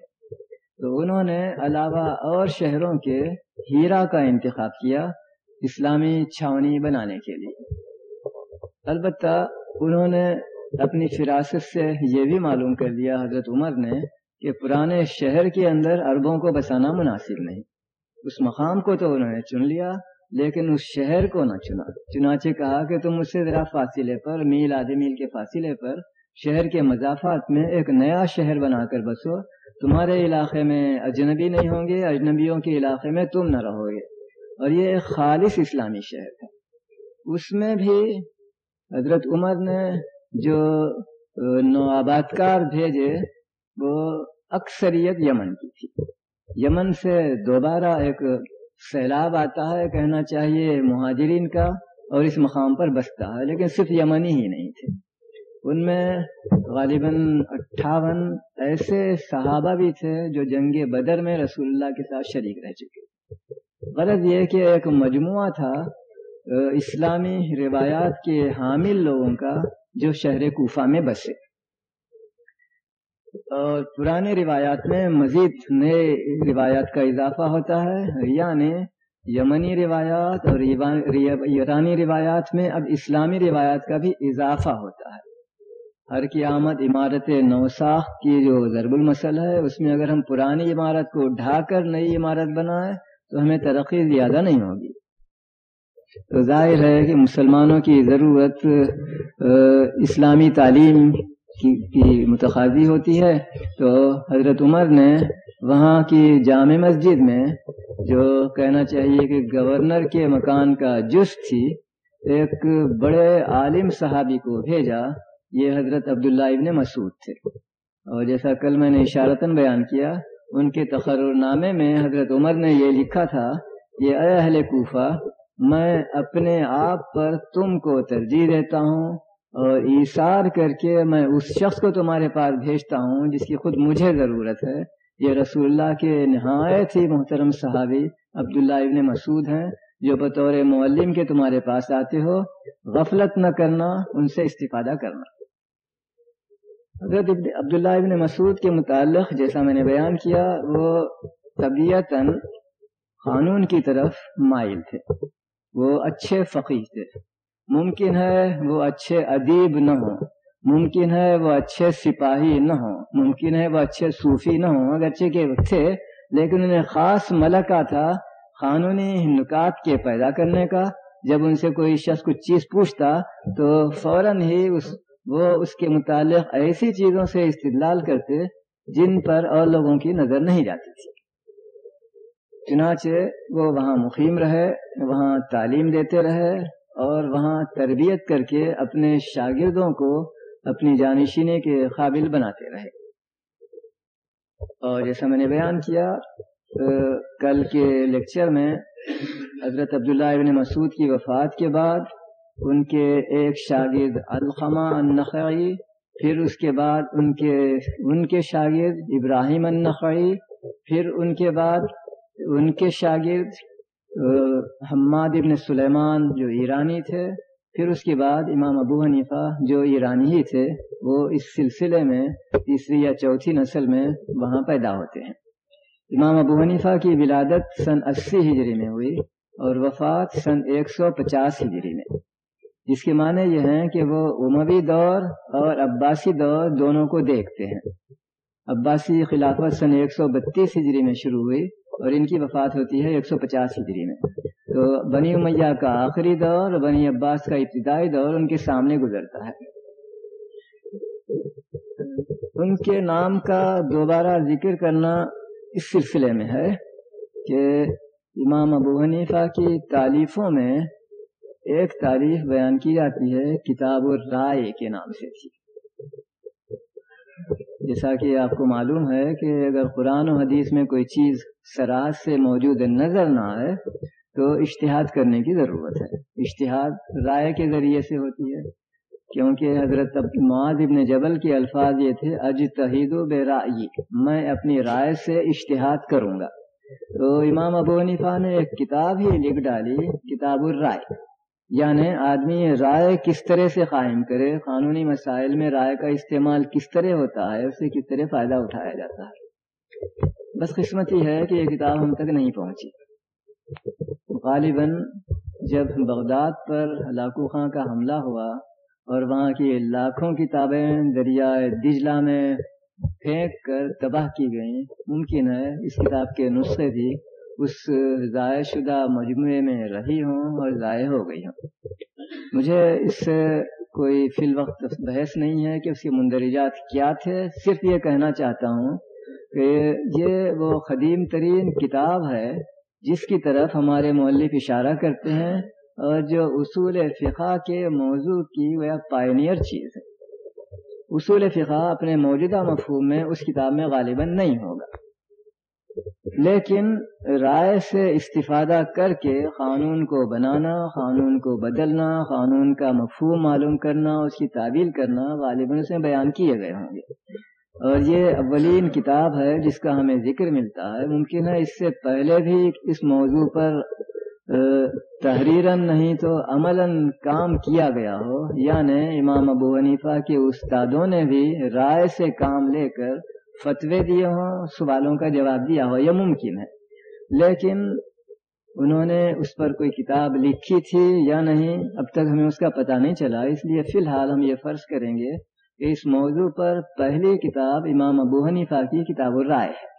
تو انہوں نے علاوہ اور شہروں کے ہیرا کا انتخاب کیا۔ اسلامی چھاونی بنانے کے لیے۔ البتہ انہوں نے اپنی فراست سے یہ بھی معلوم کر دیا حضرت عمر نے، کہ پرانے شہر کے اندر عربوں کو بسانا مناسب نہیں۔ اس مقام کو تو انہوں نے چن لیا، لیکن اس شہر کو نہ چنا۔ چنانچہ کہا کہ تم اس سے ذرا فاصلے پر، میل آدھے میل کے فاصلے پر، شہر کے مضافات میں ایک نیا شہر بنا کر بسو۔ تمہارے علاقے میں اجنبی نہیں ہوں گے، اجنبیوں کے علاقے میں تم نہ رہو گے۔ اور یہ ایک خالص اسلامی شہر تھا اس میں بھی حضرت عمر نے جو نو آباد کار بھیجے، وہ اکثریت یمن کی تھی۔ یمن سے دوبارہ ایک سیلاب آتا ہے، کہنا چاہیے مہاجرین کا، اور اس مقام پر بستا ہے۔ لیکن صرف یمنی ہی نہیں تھے۔ ان میں غالباً اٹھاون ایسے صحابہ بھی تھے جو جنگ بدر میں رسول اللہ کے ساتھ شریک رہ چکے۔ غرض یہ کہ ایک مجموعہ تھا اسلامی روایات کے حامل لوگوں کا جو شہر کوفہ میں بسے۔ اور پرانے روایات میں مزید نئے روایات کا اضافہ ہوتا ہے یعنی یمنی روایات اور ایرانی روایات میں اب اسلامی روایات کا بھی اضافہ ہوتا ہے۔ ہر کی آمد عمارت نوساخ کی جو ضرب المسل ہے، اس میں اگر ہم پرانی عمارت کو ڈھا کر نئی عمارت بنائیں تو ہمیں ترقی زیادہ نہیں ہوگی۔ تو ظاہر ہے کہ مسلمانوں کی ضرورت اسلامی تعلیم کی متخاضی ہوتی ہے۔ تو حضرت عمر نے وہاں کی جامع مسجد میں جو کہنا چاہیے کہ گورنر کے مکان کا جس تھی، ایک بڑے عالم صحابی کو بھیجا۔ یہ حضرت عبداللہ ابن مسعود تھے۔ اور جیسا کل میں نے اشارتاً بیان کیا ان کے تقرر نامے میں حضرت عمر نے یہ لکھا تھا کہ اے اہل کوفہ، میں اپنے آپ پر تم کو ترجیح دیتا ہوں اور ایثار کر کے میں اس شخص کو تمہارے پاس بھیجتا ہوں جس کی خود مجھے ضرورت ہے۔ یہ رسول اللہ کے نہایت ہی محترم صحابی عبداللہ ابن مسعود ہیں، جو بطور معلم کے تمہارے پاس آتے ہو۔ غفلت نہ کرنا، ان سے استفادہ کرنا۔ حضرت عبداللہ ابن مسعود کے متعلق جیسا میں نے بیان کیا، وہ طبیعتاً قانون کی طرف مائل تھے۔ وہ اچھے فقیر تھے۔ ممکن ہے وہ اچھے ادیب نہ ہوں۔ ممکن ہے وہ اچھے سپاہی نہ ہوں۔ ممکن ہے وہ اچھے صوفی نہ ہوں، اگرچہ کہ تھے، لیکن انہیں خاص ملکہ تھا قانونی نکات کے پیدا کرنے کا۔ جب ان سے کوئی شخص کچھ چیز پوچھتا تو فوراً ہی اس وہ اس کے متعلق ایسی چیزوں سے استدلال کرتے جن پر اور لوگوں کی نظر نہیں جاتی تھی۔ چنانچہ وہ وہاں مقیم رہے، وہاں تعلیم دیتے رہے اور وہاں تربیت کر کے اپنے شاگردوں کو اپنی جانشینے کے قابل بناتے رہے۔ اور جیسا میں نے بیان کیا کل کے لیکچر میں حضرت عبداللہ ابن مسعود کی وفات کے بعد ان کے ایک شاگرد القمہ النخعی، پھر اس کے بعد ان کے ان کے شاگرد ابراہیم النخعی، پھر ان کے بعد ان کے شاگرد حماد ابن سلیمان جو ایرانی تھے، پھر اس کے بعد امام ابو حنیفہ جو ایرانی ہی تھے، وہ اس سلسلے میں تیسری یا چوتھی نسل میں وہاں پیدا ہوتے ہیں۔ امام ابو حنیفہ کی ولادت سن اسی ہجری میں ہوئی اور وفات سن ایک سو پچاس ہجری میں۔ جس کے معنی یہ ہیں کہ وہ عموی دور اور عباسی دور دونوں کو دیکھتے ہیں۔ عباسی خلافت سن ایک سو بتیس ہجری میں شروع ہوئی اور ان کی وفات ہوتی ہے ایک سو پچاس ہجری میں۔ تو بنی امیہ کا آخری دور، بنی عباس کا ابتدائی دور ان کے سامنے گزرتا ہے۔ ان کے نام کا دوبارہ ذکر کرنا اس سلسلے میں ہے کہ امام ابو حنیفہ کی تعلیفوں میں ایک تعریف بیان کی جاتی ہے، کتاب الرائے کے نام سے۔ تھی جیسا کہ آپ کو معلوم ہے کہ اگر قرآن و حدیث میں کوئی چیز سراج سے موجود نظر نہ آئے، تو اشتہاد کرنے کی ضرورت ہے۔ اشتہاد رائے کے ذریعے سے ہوتی ہے، کیونکہ حضرت معاذ ابن جبل کے الفاظ یہ تھے اج تحید و بے رائی میں اپنی رائے سے اشتہاد کروں گا۔ تو امام ابو عنیفا نے ایک کتاب ہی لکھ ڈالی، کتاب الرائے۔ یعنی آدمی رائے کس طرح سے قائم کرے، قانونی مسائل میں رائے کا استعمال کس طرح ہوتا ہے اسے کس طرح فائدہ اٹھایا جاتا ہے۔ بس قسمت ہی ہے کہ یہ کتاب ہم تک نہیں پہنچی۔ غالباً جب بغداد پر ہلاکو خاں کا حملہ ہوا اور وہاں کی لاکھوں کتابیں دریائے دجلہ میں پھینک کر تباہ کی گئیں، ممکن ہے اس کتاب کے نسخے بھی اس ضائع شدہ مجموعے میں رہی ہوں اور ضائع ہو گئی ہوں۔ مجھے اس سے کوئی فی الوقت بحث نہیں ہے کہ اس کے مندرجات کیا تھے۔ صرف یہ کہنا چاہتا ہوں کہ یہ وہ قدیم ترین کتاب ہے جس کی طرف ہمارے مولف اشارہ کرتے ہیں اور جو اصول فقہ کے موضوع کی وہ پائنیئر چیز ہے۔ اصول فقہ اپنے موجودہ مفہوم میں اس کتاب میں غالباً نہیں ہوگا۔ لیکن رائے سے استفادہ کر کے قانون کو بنانا، قانون کو بدلنا، قانون کا مفہوم معلوم کرنا، اس کی تعویل کرنا غالباً اس میں بیان کیے گئے ہوں گے۔ اور یہ اولین کتاب ہے جس کا ہمیں ذکر ملتا ہے۔ ممکن ہے اس سے پہلے بھی اس موضوع پر تحریراً نہیں تو عملاً کام کیا گیا ہو۔ یعنی امام ابو حنیفہ کے استادوں نے بھی رائے سے کام لے کر فتوے دیے ہوں، سوالوں کا جواب دیا ہو یہ ممکن ہے۔ لیکن انہوں نے اس پر کوئی کتاب لکھی تھی یا نہیں، اب تک ہمیں اس کا پتہ نہیں چلا۔ اس لیے فی الحال ہم یہ فرض کریں گے کہ اس موضوع پر پہلی کتاب امام ابو حنیفہ کی کتاب الرائے ہے۔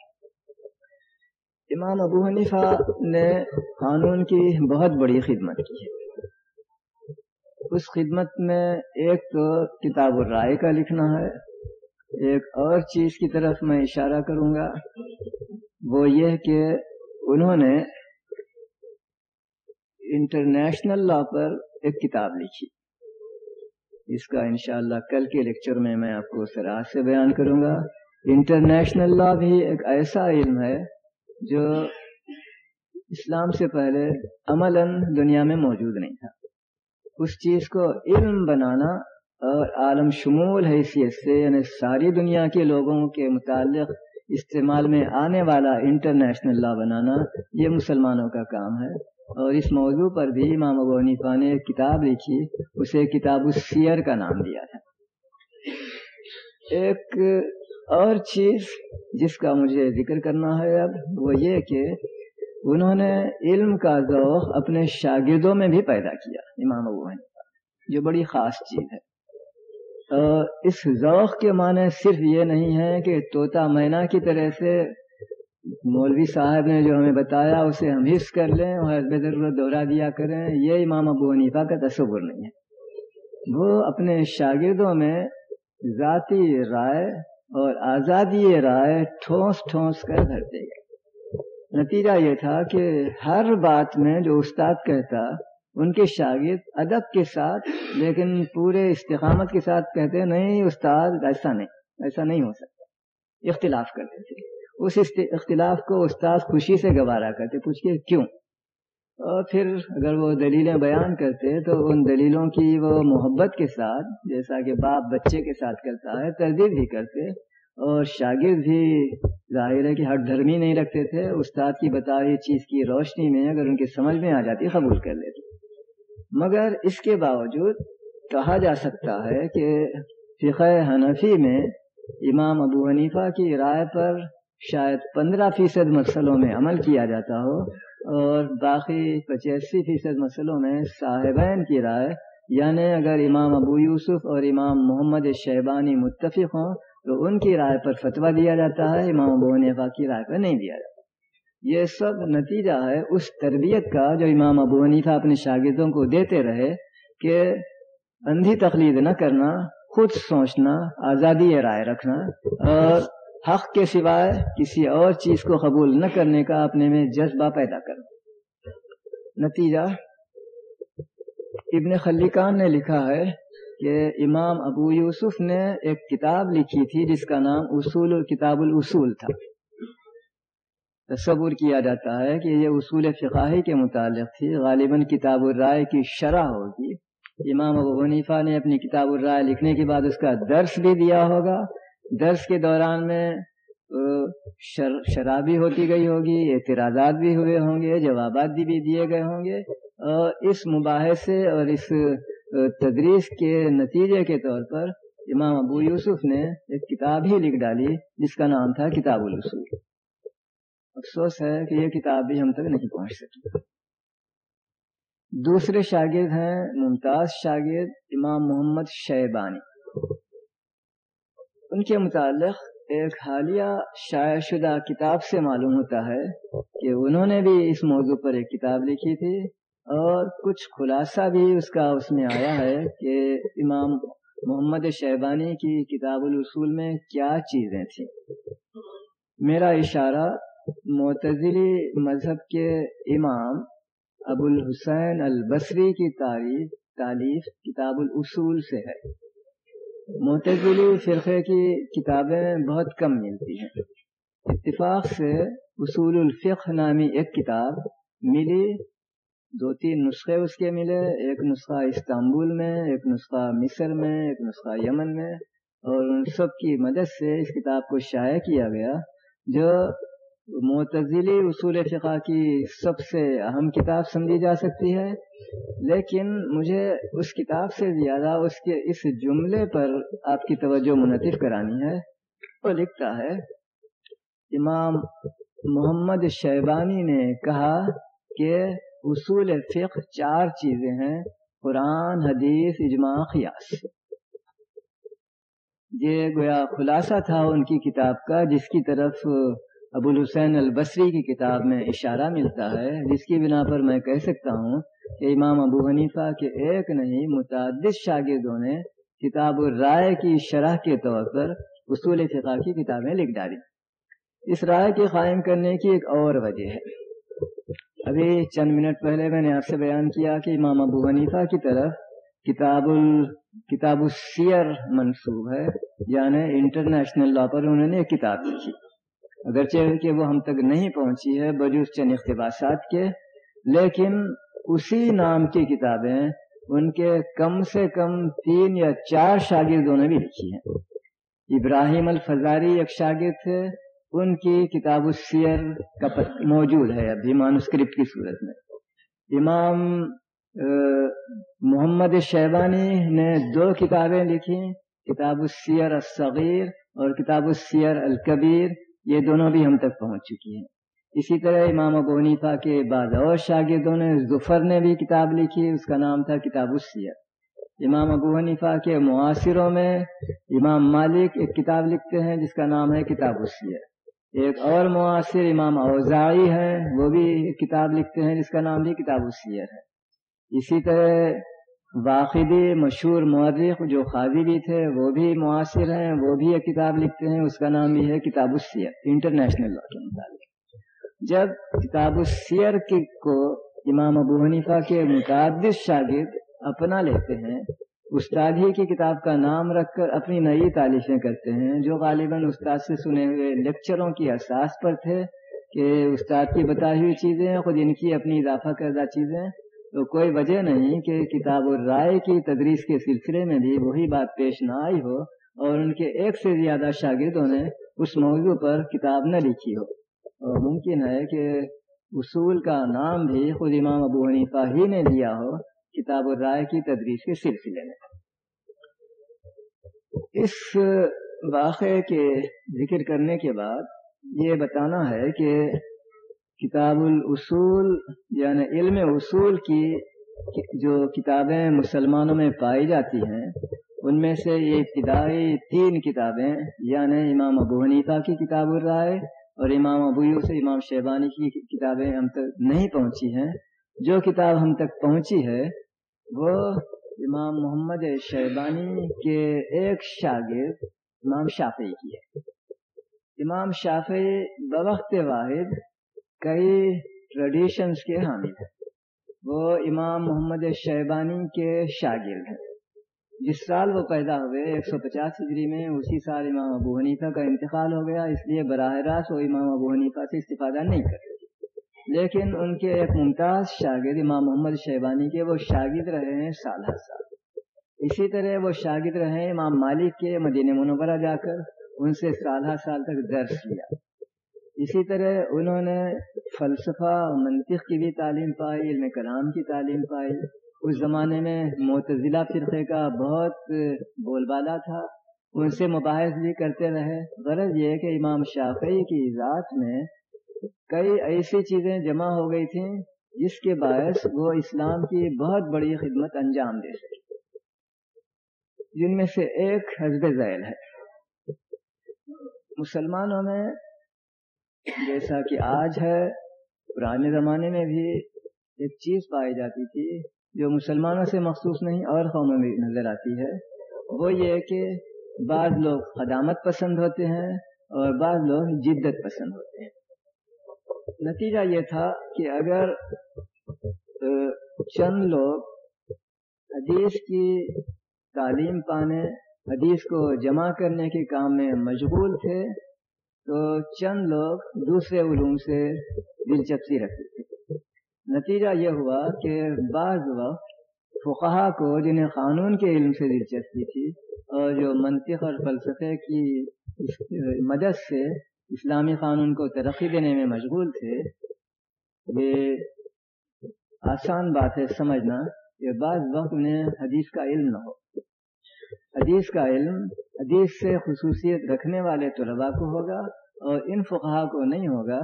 امام ابو حنیفہ نے قانون کی بہت بڑی خدمت کی ہے۔ اس خدمت میں ایک تو کتاب الرائے کا لکھنا ہے ایک اور چیز کی طرف میں اشارہ کروں گا، وہ یہ کہ انہوں نے انٹرنیشنل لا پر ایک کتاب لکھی۔ اس کا انشاءاللہ کل کے لیکچر میں میں آپ کو سراج سے بیان کروں گا۔ انٹرنیشنل لا بھی ایک ایسا علم ہے جو اسلام سے پہلے عملاً دنیا میں موجود نہیں تھا۔ اس چیز کو علم بنانا اور عالم شمول حیثیت سے یعنی ساری دنیا کے لوگوں کے متعلق استعمال میں آنے والا انٹرنیشنل لا بنانا یہ مسلمانوں کا کام ہے۔ اور اس موضوع پر بھی امام ابو حنیفہ نے ایک کتاب لکھی، اسے کتاب السیر کا نام دیا ہے۔ ایک اور چیز جس کا مجھے ذکر کرنا ہے اب، وہ یہ کہ انہوں نے علم کا ذوق اپنے شاگردوں میں بھی پیدا کیا، امام ابو حنیفہ۔ جو بڑی خاص چیز ہے۔ اس ذوق کے معنی صرف یہ نہیں ہے کہ طوطا مینا کی طرح سے مولوی صاحب نے جو ہمیں بتایا اسے ہم حص کر لیں اور بے ضرورت دورہ دیا کریں، یہ امام ابو حنیفہ کا تصور نہیں ہے۔ وہ اپنے شاگردوں میں ذاتی رائے اور آزادی رائے ٹھونس ٹھونس کر بھرتے گئے۔ نتیجہ یہ تھا کہ ہر بات میں جو استاد کہتا ان کے شاگرد ادب کے ساتھ، لیکن پورے استقامت کے ساتھ کہتے نہیں استاد، ایسا نہیں ایسا نہیں ہو سکتا۔ اختلاف کرتے تھے۔ اس اختلاف کو استاد خوشی سے گوارا کرتے پوچھ کے کیوں؟ اور پھر اگر وہ دلیلیں بیان کرتے، تو ان دلیلوں کی وہ محبت کے ساتھ، جیسا کہ باپ بچے کے ساتھ کرتا ہے، تردید بھی کرتے۔ اور شاگرد بھی ظاہر ہے کہ ہر دھرمی نہیں رکھتے تھے۔ استاد کی بتائی چیز کی روشنی میں اگر ان کی سمجھ میں آ جاتی، قبول کر لیتے۔ مگر اس کے باوجود کہا جا سکتا ہے کہ فقہ حنفی میں امام ابو حنیفہ کی رائے پر شاید پندرہ فیصد مسئلوں میں عمل کیا جاتا ہو اور باقی پچاسی فیصد مسئلوں میں صاحبین کی رائے یعنی اگر امام ابو یوسف اور امام محمد شیبانی متفق ہوں تو ان کی رائے پر فتویٰ دیا جاتا ہے، امام ابو حنیفہ کی رائے پر نہیں دیا جاتا۔ یہ سب نتیجہ ہے اس تربیت کا جو امام ابو حنیفہ اپنے شاگردوں کو دیتے رہے کہ اندھی تقلید نہ کرنا، خود سوچنا، آزادی رائے رکھنا اور حق کے سوائے کسی اور چیز کو قبول نہ کرنے کا اپنے میں جذبہ پیدا کرنا۔ نتیجہ ابن خلیقان نے لکھا ہے کہ امام ابو یوسف نے ایک کتاب لکھی تھی جس کا نام اصول کتاب الاصول تھا۔ تصور کیا جاتا ہے کہ یہ اصول فقاہی کے متعلق تھی۔ غالباً کتاب الرائے کی شرح ہوگی۔ امام ابو حنیفہ نے اپنی کتاب الرائے لکھنے کے بعد اس کا درس بھی دیا ہوگا۔ درس کے دوران میں شرابی ہوتی گئی ہوگی، اعتراضات بھی ہوئے ہوں گے، جوابات بھی دیے گئے ہوں گے۔ اور اس مباحثے اور اس تدریس کے نتیجے کے طور پر امام ابو یوسف نے ایک کتاب ہی لکھ ڈالی جس کا نام تھا کتاب الرسول افسوس ہے کہ یہ کتاب بھی ہم تک نہیں پہنچ سکی۔ دوسرے شاگرد ہیں ممتاز شاگرد امام محمد شیبانی۔ ان کے متعلق ایک حالیہ شائع شدہ کتاب سے معلوم ہوتا ہے کہ انہوں نے بھی اس موضوع پر ایک کتاب لکھی تھی اور کچھ خلاصہ بھی اس کا اس میں آیا ہے کہ امام محمد شہبانی کی کتاب الاصول میں کیا چیزیں تھیں۔ میرا اشارہ معتزلی مذہب کے امام ابو الحسین البصری کی تعریف، تعلیف کتاب الاصول سے ہے۔ معتزلی فرقے کی کتابیں بہت کم ملتی ہیں۔ اتفاق سے اصول الفقہ نامی ایک کتاب ملی، دو تین نسخے اس کے ملے، ایک نسخہ استنبول میں، ایک نسخہ مصر میں، ایک نسخہ یمن میں، اور ان سب کی مدد سے اس کتاب کو شائع کیا گیا، جو معتزلی اصول فقہ کی سب سے اہم کتاب سمجھی جا سکتی ہے، لیکن مجھے اس کتاب سے زیادہ اس کے اس جملے پر آپ کی توجہ منعطف کرانی ہے۔ وہ لکھتا ہے، امام محمد شیبانی نے کہا کہ اصول فقہ چار چیزیں ہیں، قرآن، حدیث، اجماع، قیاس۔ یہ گویا خلاصہ تھا ان کی کتاب کا، جس کی طرف ابو الحسین البصری کی کتاب میں اشارہ ملتا ہے، جس کی بنا پر میں کہہ سکتا ہوں کہ امام ابو حنیفہ کے ایک نہیں، متعدد شاگردوں نے کتاب الرائے کی شرح کے طور پر اصول فقہ کی کتابیں لکھ ڈالی۔ اس رائے کے قائم کرنے کی ایک اور وجہ ہے۔ ابھی چند منٹ پہلے میں نے آپ سے بیان کیا کہ امام ابو حنیفہ کی طرف کتاب ال، کتاب السیر منصوب ہے یعنی انٹرنیشنل لا پر انہوں نے ایک کتاب لکھی۔ اگرچہ کہ وہ ہم تک نہیں پہنچی ہے، بجوز چند اقتباسات کے، لیکن اسی نام کی کتابیں ان کے کم سے کم تین یا چار شاگردوں نے بھی لکھی ہیں۔ ابراہیم الفزاری ایک شاگرد تھے، ان کی کتاب السیر کا موجود ہے ابھی مانوسکرپٹ کی صورت میں۔ امام محمد شیبانی نے دو کتابیں لکھی، کتاب السیر الصغیر اور کتاب السیر الکبیر۔ یہ دونوں بھی ہم تک پہنچ چکی ہیں۔ اسی طرح امام ابو حنیفہ کے بعد اور شاگردوں نے ظفر نے بھی کتاب لکھی، اس کا نام تھا کتاب السیر امام ابو حنیفہ کے معاصروں میں امام مالک ایک کتاب لکھتے ہیں جس کا نام ہے کتاب السیر ایک اور معاصر امام اوزائی ہے، وہ بھی ایک کتاب لکھتے ہیں جس کا نام بھی کتاب السیر ہے۔ اسی طرح واقعی مشہور مورخ جو خاضی بھی تھے، وہ بھی معاصر ہیں، وہ بھی ایک کتاب لکھتے ہیں، اس کا نام بھی ہے کتاب السیر انٹرنیشنل لا کے مطابق جب کتاب السیر کو امام ابو حنیفہ کے متعدد شاگرد اپنا لیتے ہیں استاد ہی کی کتاب کا نام رکھ کر اپنی نئی تعلیفیں کرتے ہیں، جو غالباً استاد سے سنے ہوئے لیکچروں کی اساس پر تھے کہ استاد کی بتائی ہوئی چیزیں خود ان کی اپنی اضافہ کردہ چیزیں تو کوئی وجہ نہیں کہ کتاب الرائے کی تدریس کے سلسلے میں بھی وہی بات پیش نہ آئی ہو اور ان کے ایک سے زیادہ شاگردوں نے اس موضوع پر کتاب نہ لکھی ہو۔ اور ممکن ہے کہ اصول کا نام بھی خود امام ابو حنیفہ ہی نے دیا ہو کتاب الرائے کی تدریس کے سلسلے میں۔ اس واقعے کے ذکر کرنے کے بعد یہ بتانا ہے کہ کتاب الاصول یعنی علم اصول کی جو کتابیں مسلمانوں میں پائی جاتی ہیں، ان میں سے یہ ابتدائی تین کتابیں یعنی امام ابو حنیفہ کی کتاب الرائے اور امام ابو سے امام شیبانی کی کتابیں ہم تک نہیں پہنچی ہیں۔ جو کتاب ہم تک پہنچی ہے، وہ امام محمد شیبانی کے ایک شاگرد، امام شافعی کی ہے۔ امام شافعی بوقت واحد کئی ٹریڈیشنز کے حامل ہیں۔ وہ امام محمد شیبانی کے شاگرد ہیں۔ جس سال وہ پیدا ہوئے، ایک سو پچاس ہجری میں، اسی سال امام ابو حنیفہ کا انتقال ہو گیا۔ اس لیے براہ راست وہ امام ابو حنیفہ سے استفادہ نہیں کرتے لیکن ان کے ایک ممتاز شاگرد امام محمد شیبانی کے وہ شاگرد رہے ہیں سال ہر سال۔ اسی طرح وہ شاگرد رہے ہیں امام مالک کے مدین منورہ جا کر، ان سے سال ہر سال تک درس لیا۔ اسی طرح انہوں نے فلسفہ منطق کی بھی تعلیم پائی، علم کلام کی تعلیم پائی۔ اس زمانے میں معتزلہ فرقے کا بہت بول بالا تھا۔ ان سے مباحث بھی کرتے رہے۔ غرض یہ کہ امام شافعی کی ذات میں کئی ایسی چیزیں جمع ہو گئی تھیں جس کے باعث وہ اسلام کی بہت بڑی خدمت انجام دے سکے۔ جن میں سے ایک حزب ذیل ہے۔ مسلمانوں میں جیسا کہ آج ہے، پرانے زمانے میں بھی ایک چیز پائی جاتی تھی جو مسلمانوں سے مخصوص نہیں، اور قوموں میں نظر آتی ہے، وہ یہ کہ بعض لوگ قدامت پسند ہوتے ہیں اور بعض لوگ جدت پسند ہوتے ہیں۔ نتیجہ یہ تھا کہ اگر چند لوگ حدیث کی تعلیم پانے، حدیث کو جمع کرنے کے کام میں مشغول تھے تو چند لوگ دوسرے علوم سے دلچسپی رکھتے تھے۔ نتیجہ یہ ہوا کہ بعض وقت فقہا کو جنہیں قانون کے علم سے دلچسپی تھی اور جو منطق اور فلسفے کی مدد سے اسلامی قانون کو ترقی دینے میں مشغول تھے، یہ آسان بات ہے سمجھنا کہ بعض وقت انہیں حدیث کا علم نہ ہو۔ حدیث کا علم، حدیث سے خصوصیت رکھنے والے طلباء کو ہوگا اور ان فقہا کو نہیں ہوگا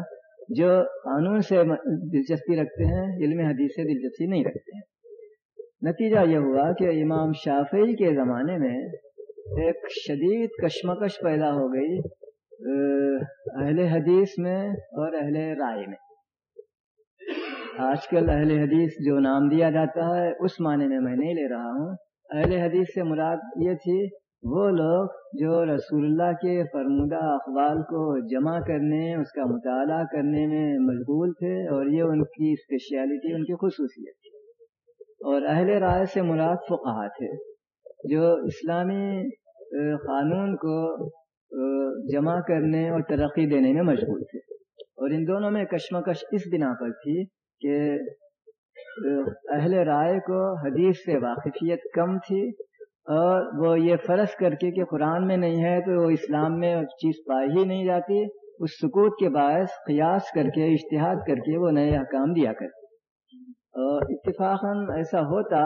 جو قانون سے دلچسپی رکھتے ہیں، علم حدیث سے دلچسپی نہیں رکھتے ہیں۔ نتیجہ یہ ہوا کہ امام شافعی کے زمانے میں ایک شدید کشمکش پیدا ہو گئی اہل حدیث میں اور اہل رائے میں۔ آج کل اہل حدیث جو نام دیا جاتا ہے، اس معنی میں میں نہیں لے رہا ہوں۔ اہل حدیث سے مراد یہ تھی، وہ لوگ جو رسول اللہ کے فرمودہ اقوال کو جمع کرنے، اس کا مطالعہ کرنے میں مشغول تھے اور یہ ان کی اسپیشلٹی ان کی خصوصیت تھی۔ اور اہل رائے سے مراد فقہ تھے، جو اسلامی قانون کو جمع کرنے اور ترقی دینے میں مشغول تھے۔ اور ان دونوں میں کشمکش اس بنا پر تھی کہ اہل رائے کو حدیث سے واقفیت کم تھی اور وہ یہ فرض کر کے کہ قرآن میں نہیں ہے تو وہ اسلام میں چیز پائی ہی نہیں جاتی، اس سکوت کے باعث قیاس کر کے اشتہاد کر کے وہ نئے حکام دیا کرتے۔ اور اتفاقاً ایسا ہوتا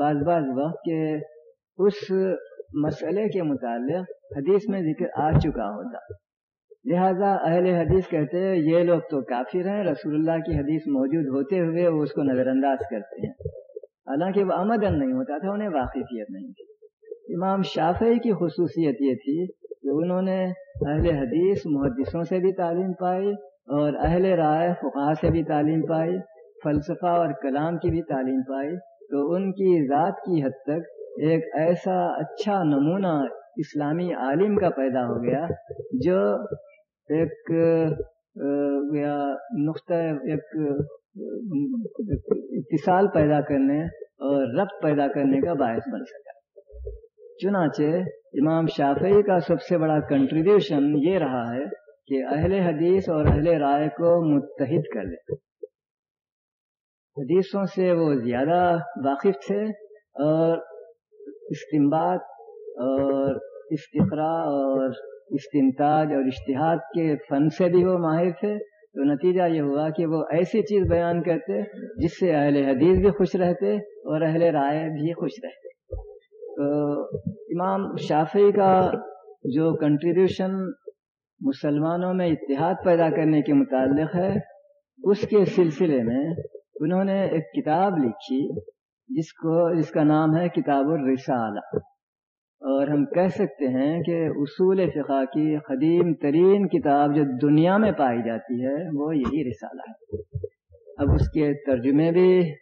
بعض بعض وقت کہ اس مسئلے کے متعلق حدیث میں ذکر آ چکا ہوتا۔ لہذا اہل حدیث کہتے ہیں، یہ لوگ تو کافر ہیں، رسول اللہ کی حدیث موجود ہوتے ہوئے وہ اس کو نظر انداز کرتے ہیں۔ حالانکہ وہ آمدن نہیں ہوتا تھا، انہیں واقفیت نہیں تھی۔ امام شافعی کی خصوصیت یہ تھی کہ انہوں نے اہل حدیث محدثوں سے بھی تعلیم پائی اور اہل رائے فقہ سے بھی تعلیم پائی، فلسفہ اور کلام کی بھی تعلیم پائی۔ تو ان کی ذات کی حد تک ایک ایسا اچھا نمونہ اسلامی عالم کا پیدا ہو گیا، جو ایک نقطۂ ایک اتصال پیدا کرنے اور ربط پیدا کرنے کا باعث بن سکا چنانچہ امام شافعی کا سب سے بڑا کنٹریبیوشن یہ رہا ہے کہ اہل حدیث اور اہل رائے کو متحد کر لے۔ حدیثوں سے وہ زیادہ واقف تھے اور استمباد اور استقرا اور استنتاج اور اشتہاد کے فن سے بھی وہ ماہر تھے، تو نتیجہ یہ ہوا کہ وہ ایسی چیز بیان کرتے جس سے اہل حدیث بھی خوش رہتے اور اہل رائے بھی خوش رہتے۔ تو امام شافعی کا جو کنٹریبیوشن مسلمانوں میں اتحاد پیدا کرنے کے متعلق ہے، اس کے سلسلے میں انہوں نے ایک کتاب لکھی جس کو، جس کا نام ہے کتاب الرسالہ۔ اور ہم کہہ سکتے ہیں کہ اصول فقہ کی قدیم ترین کتاب جو دنیا میں پائی جاتی ہے، وہ یہی رسالہ ہے۔ اب اس کے ترجمے بھی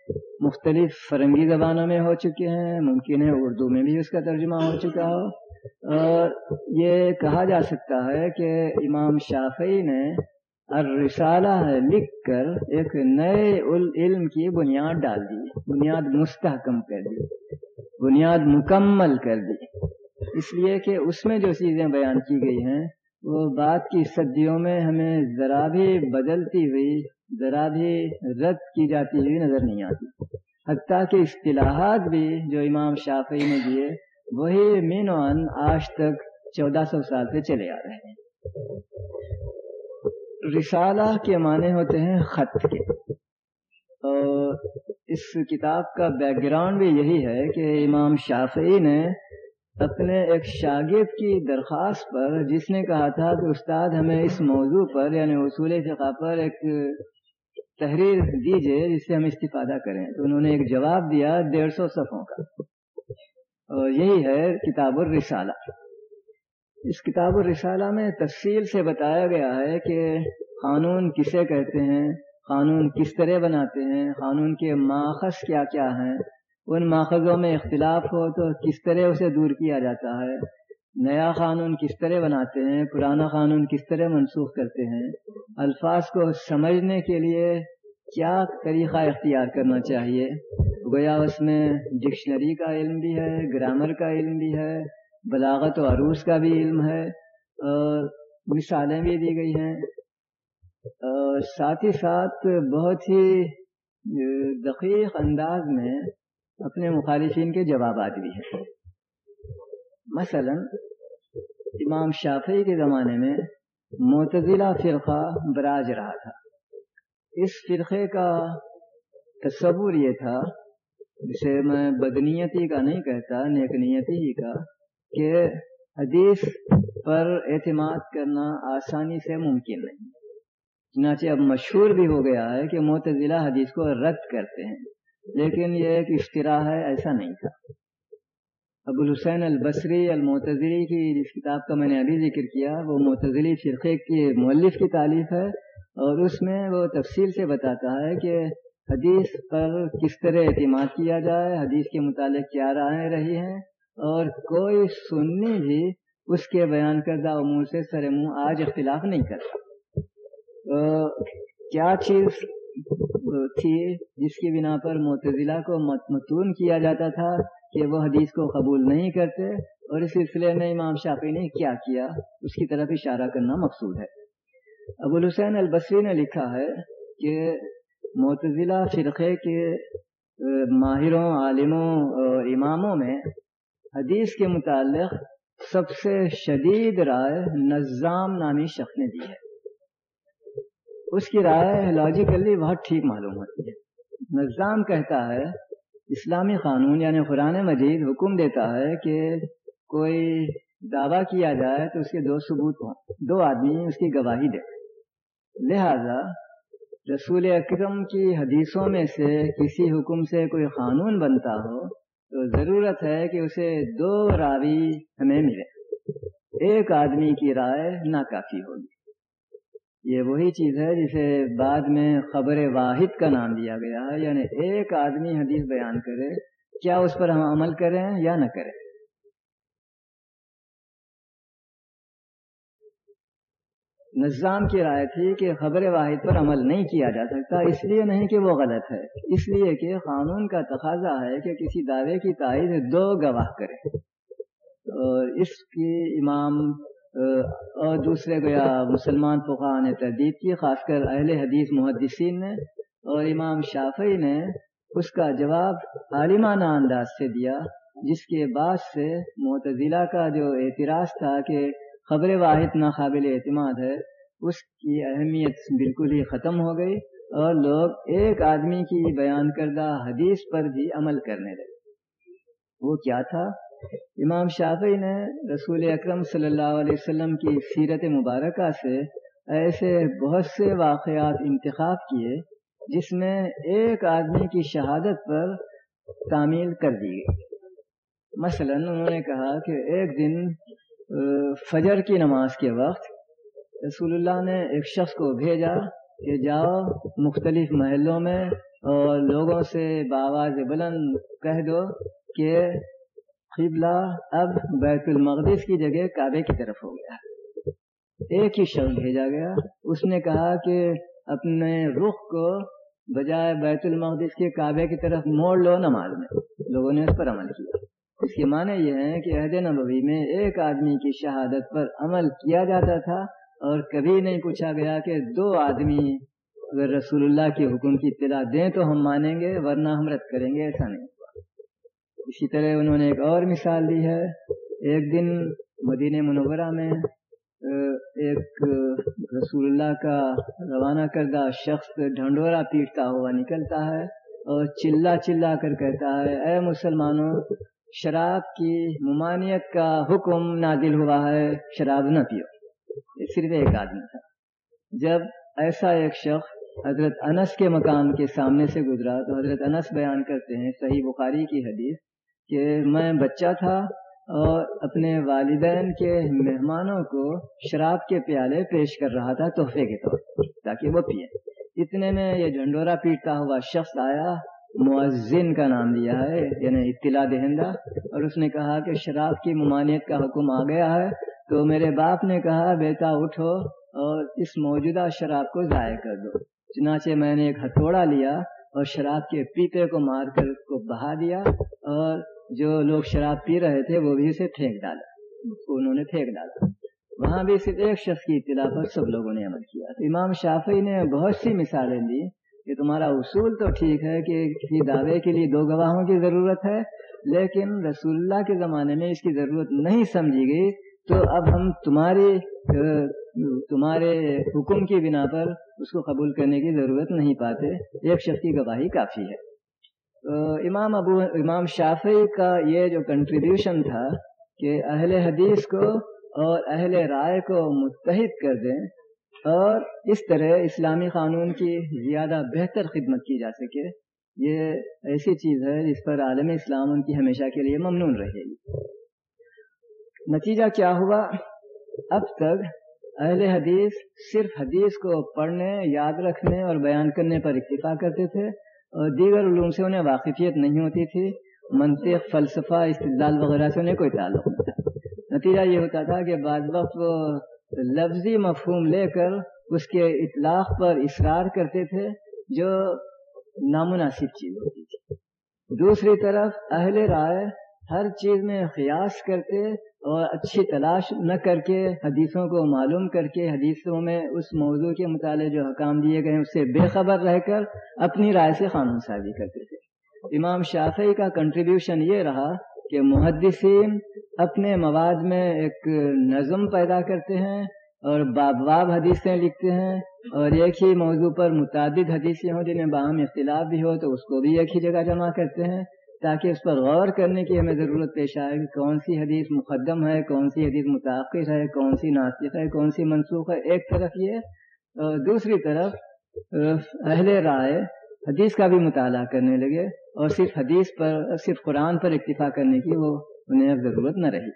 مختلف فرنگی زبانوں میں ہو چکے ہیں، ممکن ہے اردو میں بھی اس کا ترجمہ ہو چکا ہو۔ اور یہ کہا جا سکتا ہے کہ امام شافعی نے الرسالہ لکھ کر ایک نئے علم کی بنیاد ڈال دی، بنیاد مستحکم کر دی۔ بنیاد مکمل کر دی۔ اس لیے کہ اس میں جو چیزیں بیان کی گئی ہیں، وہ بات کی صدیوں میں ہمیں ذرا بھی بدلتی ہوئی، ذرا بھی رد کی جاتی ہوئی نظر نہیں آتی۔ حتیٰ کہ اصطلاحات بھی جو امام شافعی نے دیے، وہی مین ان آج تک چودہ سو سال سے چلے آ رہے ہیں۔ رسالہ کے معنی ہوتے ہیں خط کے۔ اور اس کتاب کا بیک گراؤنڈ بھی یہی ہے کہ امام شافعی نے اپنے ایک شاگرد کی درخواست پر جس نے کہا تھا کہ استاد ہمیں اس موضوع پر یعنی اصول فقہ پر ایک تحریر دیجیے جس سے ہم استفادہ کریں۔ تو انہوں نے ایک جواب دیا ڈیڑھ سو صفوں کا۔ اور یہی ہے کتاب الرسالہ۔ اس کتاب الرسالہ میں تفصیل سے بتایا گیا ہے کہ قانون کسے کہتے ہیں؟ قانون کس طرح بناتے ہیں؟ قانون کے ماخذ کیا کیا ہیں؟ ان ماخذوں میں اختلاف ہو تو کس طرح اسے دور کیا جاتا ہے؟ نیا قانون کس طرح بناتے ہیں؟ پرانا قانون کس طرح منسوخ کرتے ہیں؟ الفاظ کو سمجھنے کے لیے کیا طریقہ اختیار کرنا چاہیے؟ گویا اس میں ڈکشنری کا علم بھی ہے، گرامر کا علم بھی ہے، بلاغت و عروس کا بھی علم ہے، اور مثالیں بھی دی گئی ہیں۔ ساتھ ہی ساتھ بہت ہی دقیق انداز میں اپنے مخالفین کے جوابات بھی ہیں۔ مثلا، امام شافعی کے زمانے میں معتزلہ فرقہ براج رہا تھا۔ اس فرقے کا تصور یہ تھا، جسے میں بدنیتی کا نہیں کہتا، نیکنیتی ہی کا، کہ حدیث پر اعتماد کرنا آسانی سے ممکن نہیں۔ چنانچہ اب مشہور بھی ہو گیا ہے کہ معتزلہ حدیث کو رد کرتے ہیں، لیکن یہ ایک اشتراح ہے، ایسا نہیں تھا۔ ابو الحسین البصری المعتزلی کی جس کتاب کا میں نے ابھی ذکر کیا، وہ معتزلی فرقے کی مؤلف کی تعلیف ہے اور اس میں وہ تفصیل سے بتاتا ہے کہ حدیث پر کس طرح اعتماد کیا جائے، حدیث کے متعلق کیا رائے رہی ہیں اور کوئی سننی بھی اس کے بیان کردہ امور سے سر منہ آج اختلاف نہیں کرتا کیا چیز تھی جس کی بنا پر معتزلہ کو متون کیا جاتا تھا کہ وہ حدیث کو قبول نہیں کرتے اور اس سلسلے میں امام شافی نے کیا کیا؟ اس کی طرف اشارہ کرنا مقصود ہے۔ ابو الحسین البصری نے لکھا ہے کہ معتزلہ فرقے کے ماہروں، عالموں اور اماموں میں حدیث کے متعلق سب سے شدید رائے نظام نامی شخص نے دی ہے۔ اس کی رائے لاجیکلی بہت ٹھیک معلوم ہوتی ہے۔ نظام کہتا ہے، اسلامی قانون یعنی قرآن مجید حکم دیتا ہے کہ کوئی دعویٰ کیا جائے تو اس کے دو ثبوت ہوں، دو آدمی اس کی گواہی دے لہذا رسول اکرم کی حدیثوں میں سے کسی حکم سے کوئی قانون بنتا ہو تو ضرورت ہے کہ اسے دو راوی ہمیں ملے۔ ایک آدمی کی رائے ناکافی ہوگی۔ یہ وہی چیز ہے جسے بعد میں خبر واحد کا نام دیا گیا ہے یعنی ایک آدمی حدیث بیان کرے، کیا اس پر ہم عمل کریں یا نہ کریں؟ نظام کی رائے تھی کہ خبر واحد پر عمل نہیں کیا جا سکتا، اس لیے نہیں کہ وہ غلط ہے، اس لیے کہ قانون کا تقاضا ہے کہ کسی دعوے کی تائید دو گواہ کرے۔ تو اس کی امام اور دوسرے گویا مسلمان فقہ نے تردید کی، خاص کر اہل حدیث محدثین نے اور امام شافعی نے اس کا جواب عالمانہ انداز سے دیا، جس کے بعد سے معتزلہ کا جو اعتراض تھا کہ خبر واحد ناقابل اعتماد ہے، اس کی اہمیت بالکل ہی ختم ہو گئی اور لوگ ایک آدمی کی بیان کردہ حدیث پر بھی عمل کرنے لگے۔ وہ کیا تھا؟ امام شافعی نے رسول اکرم صلی اللہ علیہ وسلم کی سیرت مبارکہ سے ایسے بہت سے واقعات انتخاب کیے جس میں ایک آدمی کی شہادت پر تعمیل کر دی گئی۔ مثلا انہوں نے کہا کہ ایک دن فجر کی نماز کے وقت رسول اللہ نے ایک شخص کو بھیجا کہ جاؤ مختلف محلوں میں اور لوگوں سے باواز بلند کہہ دو کہ قبلہ اب بیت المقدس کی جگہ کعبے کی طرف ہو گیا۔ ایک ہی شخص بھیجا گیا۔ اس نے کہا کہ اپنے رخ کو بجائے بیت المقدس کے کعبے کی طرف موڑ لو نماز میں۔ لوگوں نے اس پر عمل کیا۔ اس کے معنی یہ ہے کہ عہد نبوی میں ایک آدمی کی شہادت پر عمل کیا جاتا تھا اور کبھی نہیں پوچھا گیا کہ دو آدمی اگر رسول اللہ کے حکم کی اطلاع دیں تو ہم مانیں گے ورنہ ہم رد کریں گے، ایسا نہیں۔ اسی طرح انہوں نے ایک اور مثال دی ہے۔ ایک دن مدینہ منورہ میں ایک، رسول اللہ کا روانہ کردہ شخص ڈھنڈورا پیٹتا ہوا نکلتا ہے اور چلا چلا کر کہتا ہے، اے مسلمانوں، شراب کی ممانعت کا حکم نازل ہوا ہے، شراب نہ پیو۔ یہ صرف ایک آدمی تھا۔ جب ایسا ایک شخص حضرت انس کے مکان کے سامنے سے گزرا تو حضرت انس بیان کرتے ہیں، صحیح بخاری کی حدیث کہ میں بچہ تھا اور اپنے والدین کے مہمانوں کو شراب کے پیالے پیش کر رہا تھا تحفے کے طور پر، تاکہ وہ پیے۔ اتنے میں یہ جھنڈورا پیٹتا ہوا شخص آیا معذن کا نام دیا ہے یعنی اطلاع دہندہ، اور اس نے کہا کہ شراب کی ممانعت کا حکم آ گیا ہے۔ تو میرے باپ نے کہا، بیٹا اٹھو اور اس موجودہ شراب کو ضائع کر دو۔ چنانچہ میں نے ایک ہتھوڑا لیا اور شراب کے پیپے کو مار کر اس کو بہا دیا اور جو لوگ شراب پی رہے تھے وہ بھی اسے پھینک ڈالا انہوں نے پھینک ڈالا۔ وہاں بھی صرف ایک شخص کی اطلاع پر سب لوگوں نے عمل کیا۔ امام شافی نے بہت سی مثالیں دی کہ تمہارا اصول تو ٹھیک ہے کہ کسی دعوے کے لیے دو گواہوں کی ضرورت ہے، لیکن رسول اللہ کے زمانے میں اس کی ضرورت نہیں سمجھی گئی۔ تو اب ہم تمہاری تمہارے حکم کی بنا پر اس کو قبول کرنے کی ضرورت نہیں پاتے۔ ایک شخص کی گواہی کافی ہے۔ امام ابو، امام شافعی کا یہ جو کنٹریبیوشن تھا کہ اہل حدیث کو اور اہل رائے کو متحد کر دیں اور اس طرح اسلامی قانون کی زیادہ بہتر خدمت کی جا سکے، یہ ایسی چیز ہے جس پر عالم اسلام ان کی ہمیشہ کے لیے ممنون رہے گی۔ نتیجہ کیا ہوا؟ اب تک اہل حدیث صرف حدیث کو پڑھنے، یاد رکھنے اور بیان کرنے پر اکتفا کرتے تھے۔ اور دیگر علوم سے انہیں واقفیت نہیں ہوتی تھی، منطق، فلسفہ، استدلال وغیرہ سے انہیں کوئی تعلق نہیں تھا۔ نتیجہ یہ ہوتا تھا کہ بعض وقت وہ لفظی مفہوم لے کر اس کے اطلاق پر اصرار کرتے تھے، جو نامناسب چیز ہوتی تھی۔ دوسری طرف اہل رائے ہر چیز میں قیاس کرتے اور اچھی تلاش نہ کر کے، حدیثوں کو معلوم کر کے، حدیثوں میں اس موضوع کے متعلق جو حکام دیے گئے اس سے بے خبر رہ کر اپنی رائے سے قانون سازی کرتے تھے۔ امام شافعی کا کنٹریبیوشن یہ رہا کہ محدثین اپنے مواد میں ایک نظم پیدا کرتے ہیں اور باب باب حدیثیں لکھتے ہیں اور ایک ہی موضوع پر متعدد حدیثیں ہوں جنہیں باہم اختلاف بھی ہو تو اس کو بھی ایک ہی جگہ جمع کرتے ہیں۔ تاکہ اس پر غور کرنے کی ہمیں ضرورت پیش آئے کہ کون سی حدیث مقدم ہے، کون سی حدیث متاثر ہے، کون سی ناسک ہے، کون سی منسوخ ہے، ایک طرف یہ اور دوسری طرف، اہل رائے حدیث کا بھی مطالعہ کرنے لگے اور صرف حدیث پر، صرف قرآن پر اکتفا کرنے کی وہ انہیں اب ضرورت نہ رہی۔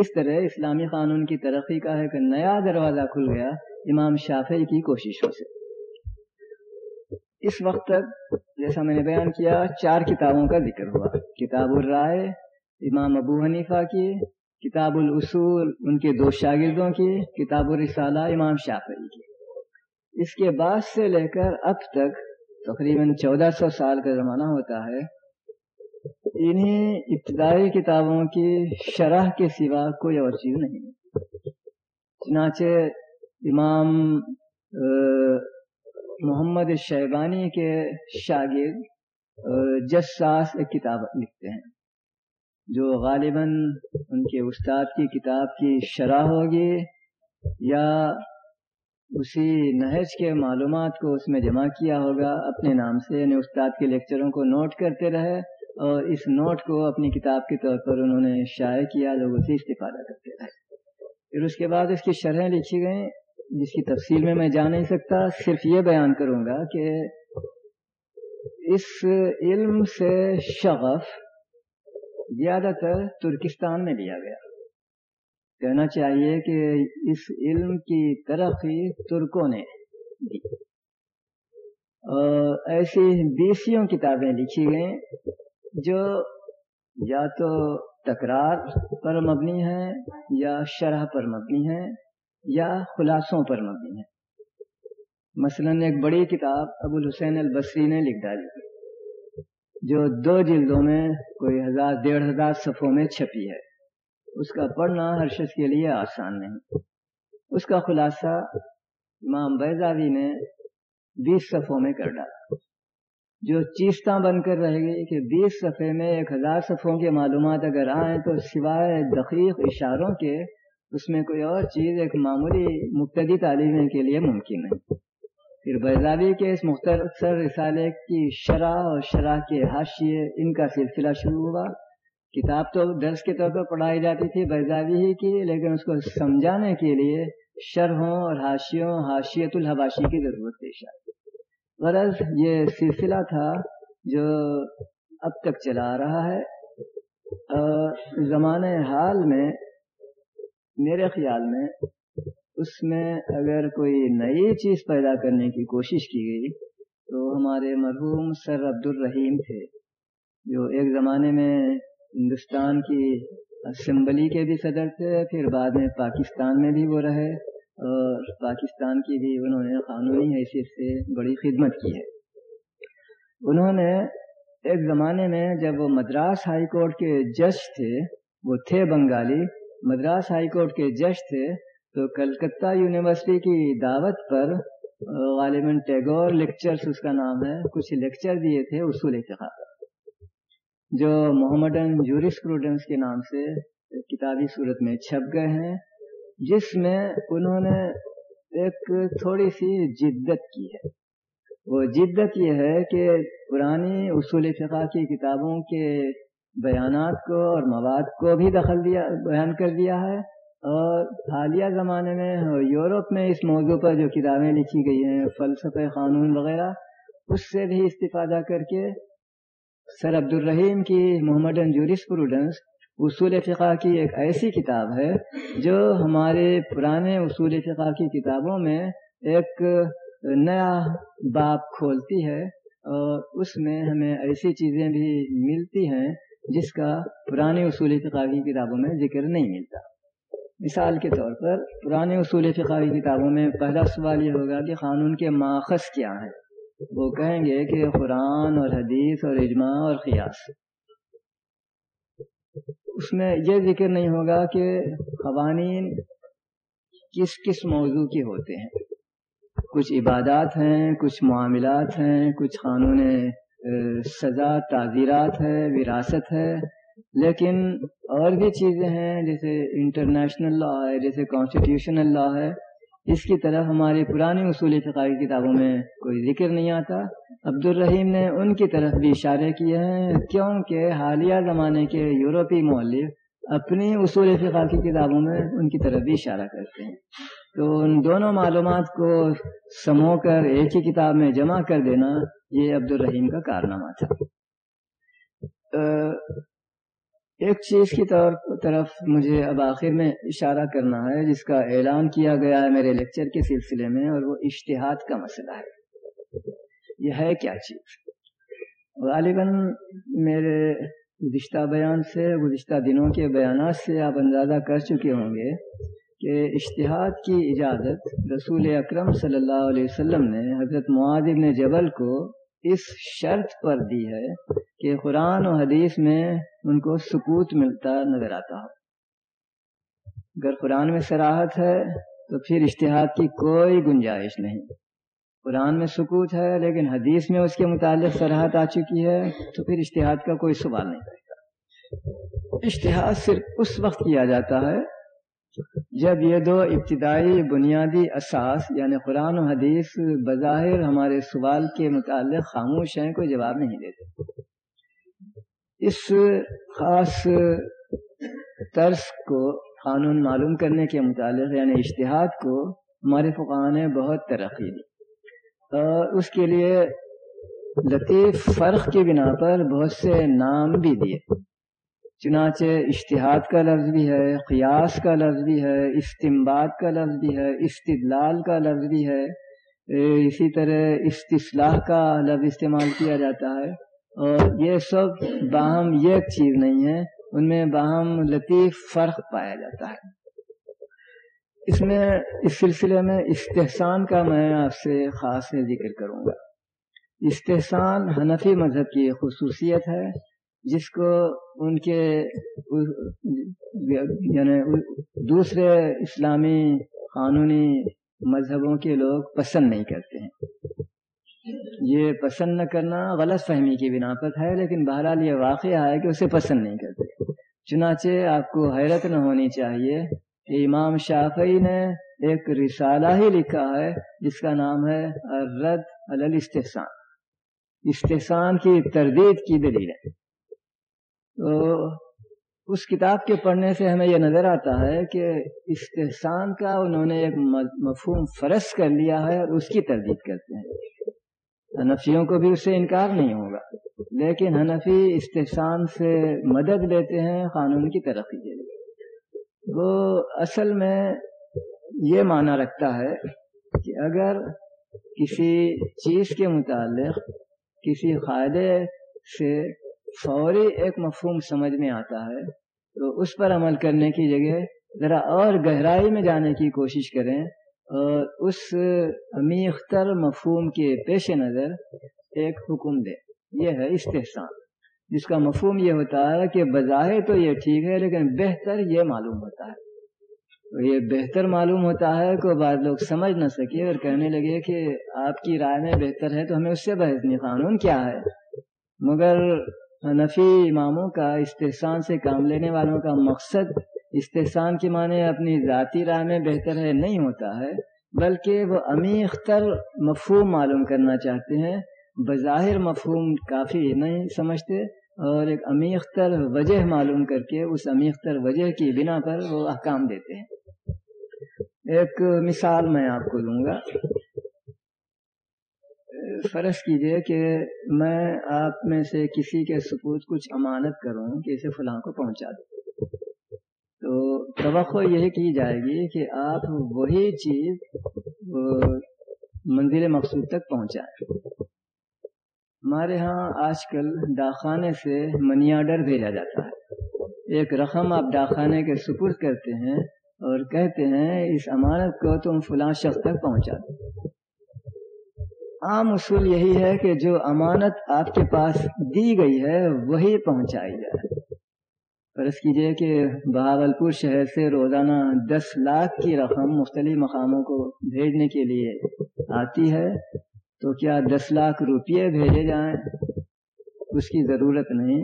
اس طرح اسلامی قانون کی ترقی کا ایک نیا دروازہ کھل گیا، امام شافعی کی کوششوں سے۔ اس وقت تک جیسا میں نے بیان کیا، چار کتابوں کا ذکر ہوا۔ کتاب الرائے، امام ابو حنیفہ کی، کتاب الاصول، ان کے دو شاگردوں کی، کتاب الرسالہ، امام شافعی کی۔ اس کے بعد سے لے کر اب تک تقریباً چودہ سو سال کا زمانہ ہوتا ہے۔ انہیں ابتدائی کتابوں کی شرح کے سوا کوئی اور چیز نہیں۔ چنانچہ امام محمد شیبانی کے شاگرد جساس ایک کتاب لکھتے ہیں، جو غالباً ان کے استاد کی کتاب کی شرح ہوگی یا اسی نہج کے معلومات کو اس میں جمع کیا ہوگا، اپنے نام سے یعنی استاد کے لیکچروں کو نوٹ کرتے رہے اور اس نوٹ کو اپنی کتاب کے طور پر انہوں نے شائع کیا لوگ اسی استفادہ کرتے رہے۔ پھر اس کے بعد اس کی شرحیں لکھی گئیں۔ جس کی تفصیل میں میں جا نہیں سکتا، صرف یہ بیان کروں گا کہ اس علم سے شغف زیادہ تر ترکستان میں لیا گیا۔ کہنا چاہیے کہ اس علم کی ترقی ترکوں نے دی۔ اور ایسی بیسیوں کتابیں لکھی گئیں جو یا تو تکرار پر مبنی ہیں یا شرح پر مبنی ہیں۔ یا خلاصوں پر مبنی ہیں مثلا ایک بڑی کتاب ابو الحسین البصری نے لکھ ڈالی جو دو جلدوں میں کوئی ہزار، ڈیڑھ ہزار صفوں میں چھپی ہے۔ اس کا پڑھنا ہر شخص کے لیے آسان نہیں۔ اس کا خلاصہ امام بیزاوی نے بیس صفوں میں کر ڈالا۔ جو چیستہ بن کر رہے گی کہ بیس صفحے میں ایک ہزار صفوں کے معلومات اگر آئیں تو سوائے دقیق اشاروں کے اس میں کوئی اور چیز ایک معمولی مبتدی تعلیم کے لیے ممکن ہے۔ پھر بیزاوی کے اس مختصر رسالے کی شرح اور شرح کے حاشیے، ان کا سلسلہ شروع ہوا۔ کتاب تو درس کے طور پر پڑھائی جاتی تھی بیزاوی ہی کی، لیکن اس کو سمجھانے کے لیے شرحوں اور حاشیوں، حاشیت الحباشی کی ضرورت پیش آئی۔ غرض یہ سلسلہ تھا جو اب تک چلا رہا ہے۔ اور زمانے حال میں میرے خیال میں اس میں اگر کوئی نئی چیز پیدا کرنے کی کوشش کی گئی تو ہمارے مرحوم سر عبد الرحیم تھے، جو ایک زمانے میں ہندوستان کی اسمبلی کے بھی صدر تھے، پھر بعد میں پاکستان میں بھی وہ رہے اور پاکستان کی بھی انہوں نے قانونی حیثیت سے بڑی خدمت کی ہے۔ انہوں نے ایک زمانے میں جب وہ مدراس ہائی کورٹ کے جج تھے، وہ تھے بنگالی مدراس ہائی کورٹ کے جج تھے، تو کلکتہ یونیورسٹی کی دعوت پر غالباً ٹیگور لیکچرز، اس کا نام ہے، کچھ لیکچر دیے تھے اصول فقہ۔ جو محمدن جورسپروڈنس کے نام سے کتابی صورت میں چھپ گئے ہیں، جس میں انہوں نے ایک تھوڑی سی جدت کی ہے۔ وہ جدت یہ ہے کہ پرانی اصول فقہ کی کتابوں کے بیانات کو اور مواد کو بھی دخل دیا، بیان کر دیا ہے۔ اور حالیہ زمانے میں یورپ میں اس موضوع پر جو کتابیں لکھی گئی ہیں فلسفہ قانون وغیرہ، اس سے بھی استفادہ کر کے سر عبد الرحیم کی محمد انجورس پروڈنس اصول فقہ کی ایک ایسی کتاب ہے جو ہمارے پرانے اصول فقہ کی کتابوں میں ایک نیا باپ کھولتی ہے اور اس میں ہمیں ایسی چیزیں بھی ملتی ہیں جس کا پرانے اصول فقہ کی کتابوں میں ذکر نہیں ملتا۔ مثال کے طور پر پرانے اصول فقہ کی کتابوں میں پہلا سوال یہ ہوگا کہ قانون کے ماخذ کیا ہیں۔ وہ کہیں گے کہ قرآن اور حدیث اور اجماع اور قیاس۔ اس میں یہ ذکر نہیں ہوگا کہ قوانین کس کس موضوع کے ہوتے ہیں۔ کچھ عبادات ہیں، کچھ معاملات ہیں، کچھ قانون سزا تعزیرات ہے، وراثت ہے، لیکن اور بھی چیزیں ہیں، جیسے انٹرنیشنل لا ہے، جیسے کانسٹیٹیوشنل لا ہے، اس کی طرف ہماری پرانی اصول فقائی کتابوں میں کوئی ذکر نہیں آتا۔ عبد الرحیم نے ان کی طرف بھی اشارے کیے ہیں، کیونکہ حالیہ زمانے کے یورپی مولف اپنی اصول فقہ کی کتابوں میں ان کی طرف بھی اشارہ کرتے ہیں۔ تو ان دونوں معلومات کو سمو کر ایک ہی کتاب میں جمع کر دینا یہ عبد الرحیم کا کارنامہ تھا۔ ایک چیز کی طور طرف مجھے اب آخر میں اشارہ کرنا ہے، جس کا اعلان کیا گیا ہے میرے لیکچر کے سلسلے میں، اور وہ اشتہاد کا مسئلہ ہے۔ یہ ہے کیا چیز؟ غالباً میرے گزشتہ بیان سے، گزشتہ دنوں کے بیانات سے آپ اندازہ کر چکے ہوں گے کہ اشتہاد کی اجازت رسول اکرم صلی اللہ علیہ وسلم نے حضرت معاذ بن جبل کو اس شرط پر دی ہے کہ قرآن و حدیث میں ان کو سکوت ملتا نظر آتا ہو۔ اگر قرآن میں سراحت ہے تو پھر اشتہاد کی کوئی گنجائش نہیں۔ قرآن میں سکوت ہے لیکن حدیث میں اس کے متعلق سراحت آ چکی ہے تو پھر اشتہاد کا کوئی سوال نہیں۔ رہے گا اشتہاد صرف اس وقت کیا جاتا ہے جب یہ دو ابتدائی بنیادی اساس یعنی قرآن و حدیث بظاہر ہمارے سوال کے متعلق خاموش ہیں، کوئی جواب نہیں دیتے اس خاص طرز کو قانون معلوم کرنے کے متعلق یعنی اشتہاد کو ہمارے فقان نے بہت ترقی دی۔ اور اس کے لیے لطیف فرق کی بنا پر بہت سے نام بھی دیے۔ چنانچہ اشتہاد کا لفظ بھی ہے، قیاس کا لفظ بھی ہے استمباد کا لفظ بھی ہے، استدلال کا لفظ بھی ہے۔ اسی طرح استصلاح کا لفظ استعمال کیا جاتا ہے۔ اور یہ سب باہم ایک چیز نہیں ہے، ان میں باہم لطیف فرق پایا جاتا ہے۔ اس میں، اس سلسلے میں استحسان کا میں آپ سے خاص ذکر کروں گا۔ استحسان حنفی مذہب کی خصوصیت ہے۔ جس کو ان کے یعنی دوسرے اسلامی قانونی مذہبوں کے لوگ پسند نہیں کرتے ہیں۔ یہ پسند نہ کرنا غلط فہمی کی بنا پر ہے، لیکن بہرحال یہ واقعہ ہے کہ اسے پسند نہیں کرتے۔ چنانچہ آپ کو حیرت نہ ہونی چاہیے کہ امام شافعی نے ایک رسالہ ہی لکھا ہے، جس کا نام ہے رد الاستحسان۔ استحسان کی تردید کی دلیل ہے۔ تو اس کتاب کے پڑھنے سے ہمیں یہ نظر آتا ہے کہ استحسان کا انہوں نے ایک مفہوم فرض کر لیا ہے اور اس کی تردید کرتے ہیں۔ حنفیوں کو بھی اس سے انکار نہیں ہوگا، لیکن حنفی استحسان سے مدد لیتے ہیں، قانون کی ترقی کے لیے۔ وہ اصل میں یہ معنی رکھتا ہے کہ اگر کسی چیز کے متعلق کسی قاعدے سے فوری ایک مفہوم سمجھ میں آتا ہے، تو اس پر عمل کرنے کی جگہ ذرا اور گہرائی میں جانے کی کوشش کریں۔ اور اس امیختر مفہوم کے پیش نظر ایک حکم دے یہ ہے استحسان، جس کا مفہوم یہ ہوتا ہے کہ بظاہر تو یہ ٹھیک ہے، لیکن بہتر یہ معلوم ہوتا ہے۔ تو یہ بہتر معلوم ہوتا ہے کہ بعض لوگ سمجھ نہ سکے اور کہنے لگے کہ آپ کی رائے میں بہتر ہے تو ہمیں اس سے بحث نہیں، قانون کیا ہے؟ مگر حنفی اماموں کا استحسان سے کام لینے والوں کا مقصد استحسان کے معنی اپنی ذاتی رائے میں بہتر ہے نہیں ہوتا ہے، بلکہ وہ امیختر مفہوم معلوم کرنا چاہتے ہیں۔ بظاہر مفہوم کافی نہیں سمجھتے اور ایک امیختر وجہ معلوم کر کے اس امیختر وجہ کی بنا پر وہ احکام دیتے ہیں۔ ایک مثال میں آپ کو دوں گا۔ فرض کیجیے کہ میں آپ میں سے کسی کے سپوت کچھ امانت کروں کہ اسے فلاں کو پہنچا دوں۔ تو توقع یہ کی جائے گی کہ آپ وہی چیز منزل مقصود تک پہنچائیں۔ ہمارے ہاں آج کل ڈاکخانے سے منی آرڈر بھیجا جاتا ہے۔ ایک رقم آپ ڈاکخانے کے سپرد کرتے ہیں اور کہتے ہیں، اس امانت کو تم فلاں شخص تک پہنچا دو۔ عام اصول یہی ہے کہ جو امانت آپ کے پاس دی گئی ہے، وہی پہنچائی جائے۔ فرض کیجیے کہ بہاول پور شہر سے روزانہ دس لاکھ کی رقم مختلف مقاموں کو بھیجنے کے لیے آتی ہے، تو کیا دس لاکھ روپیے بھیجے جائیں؟ اس کی ضرورت نہیں۔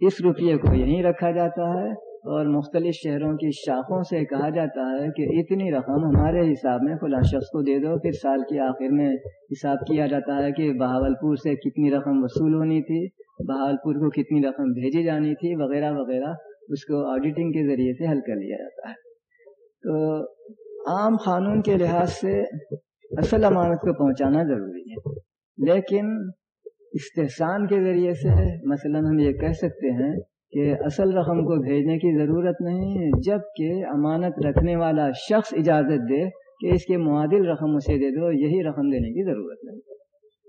اس روپیے کو یہیں رکھا جاتا ہے۔ اور مختلف شہروں کی شاخوں سے کہا جاتا ہے کہ اتنی رقم ہمارے حساب میں فلاں شخص کو دے دو، پھر سال کے آخر میں حساب کیا جاتا ہے کہ بہاول پور سے کتنی رقم وصول ہونی تھی بہاول پور کو کتنی رقم بھیجی جانی تھی، وغیرہ وغیرہ، اس کو آڈیٹنگ کے ذریعے سے حل کر لیا جاتا ہے۔ تو عام قانون کے لحاظ سے اصل امانت کو پہنچانا ضروری ہے۔ لیکن استحسان کے ذریعے سے مثلا ہم یہ کہہ سکتے ہیں کہ اصل رقم کو بھیجنے کی ضرورت نہیں جبکہ امانت رکھنے والا شخص اجازت دے کہ اس کے معادل رقم اسے دے دو، یہی رقم دینے کی ضرورت نہیں۔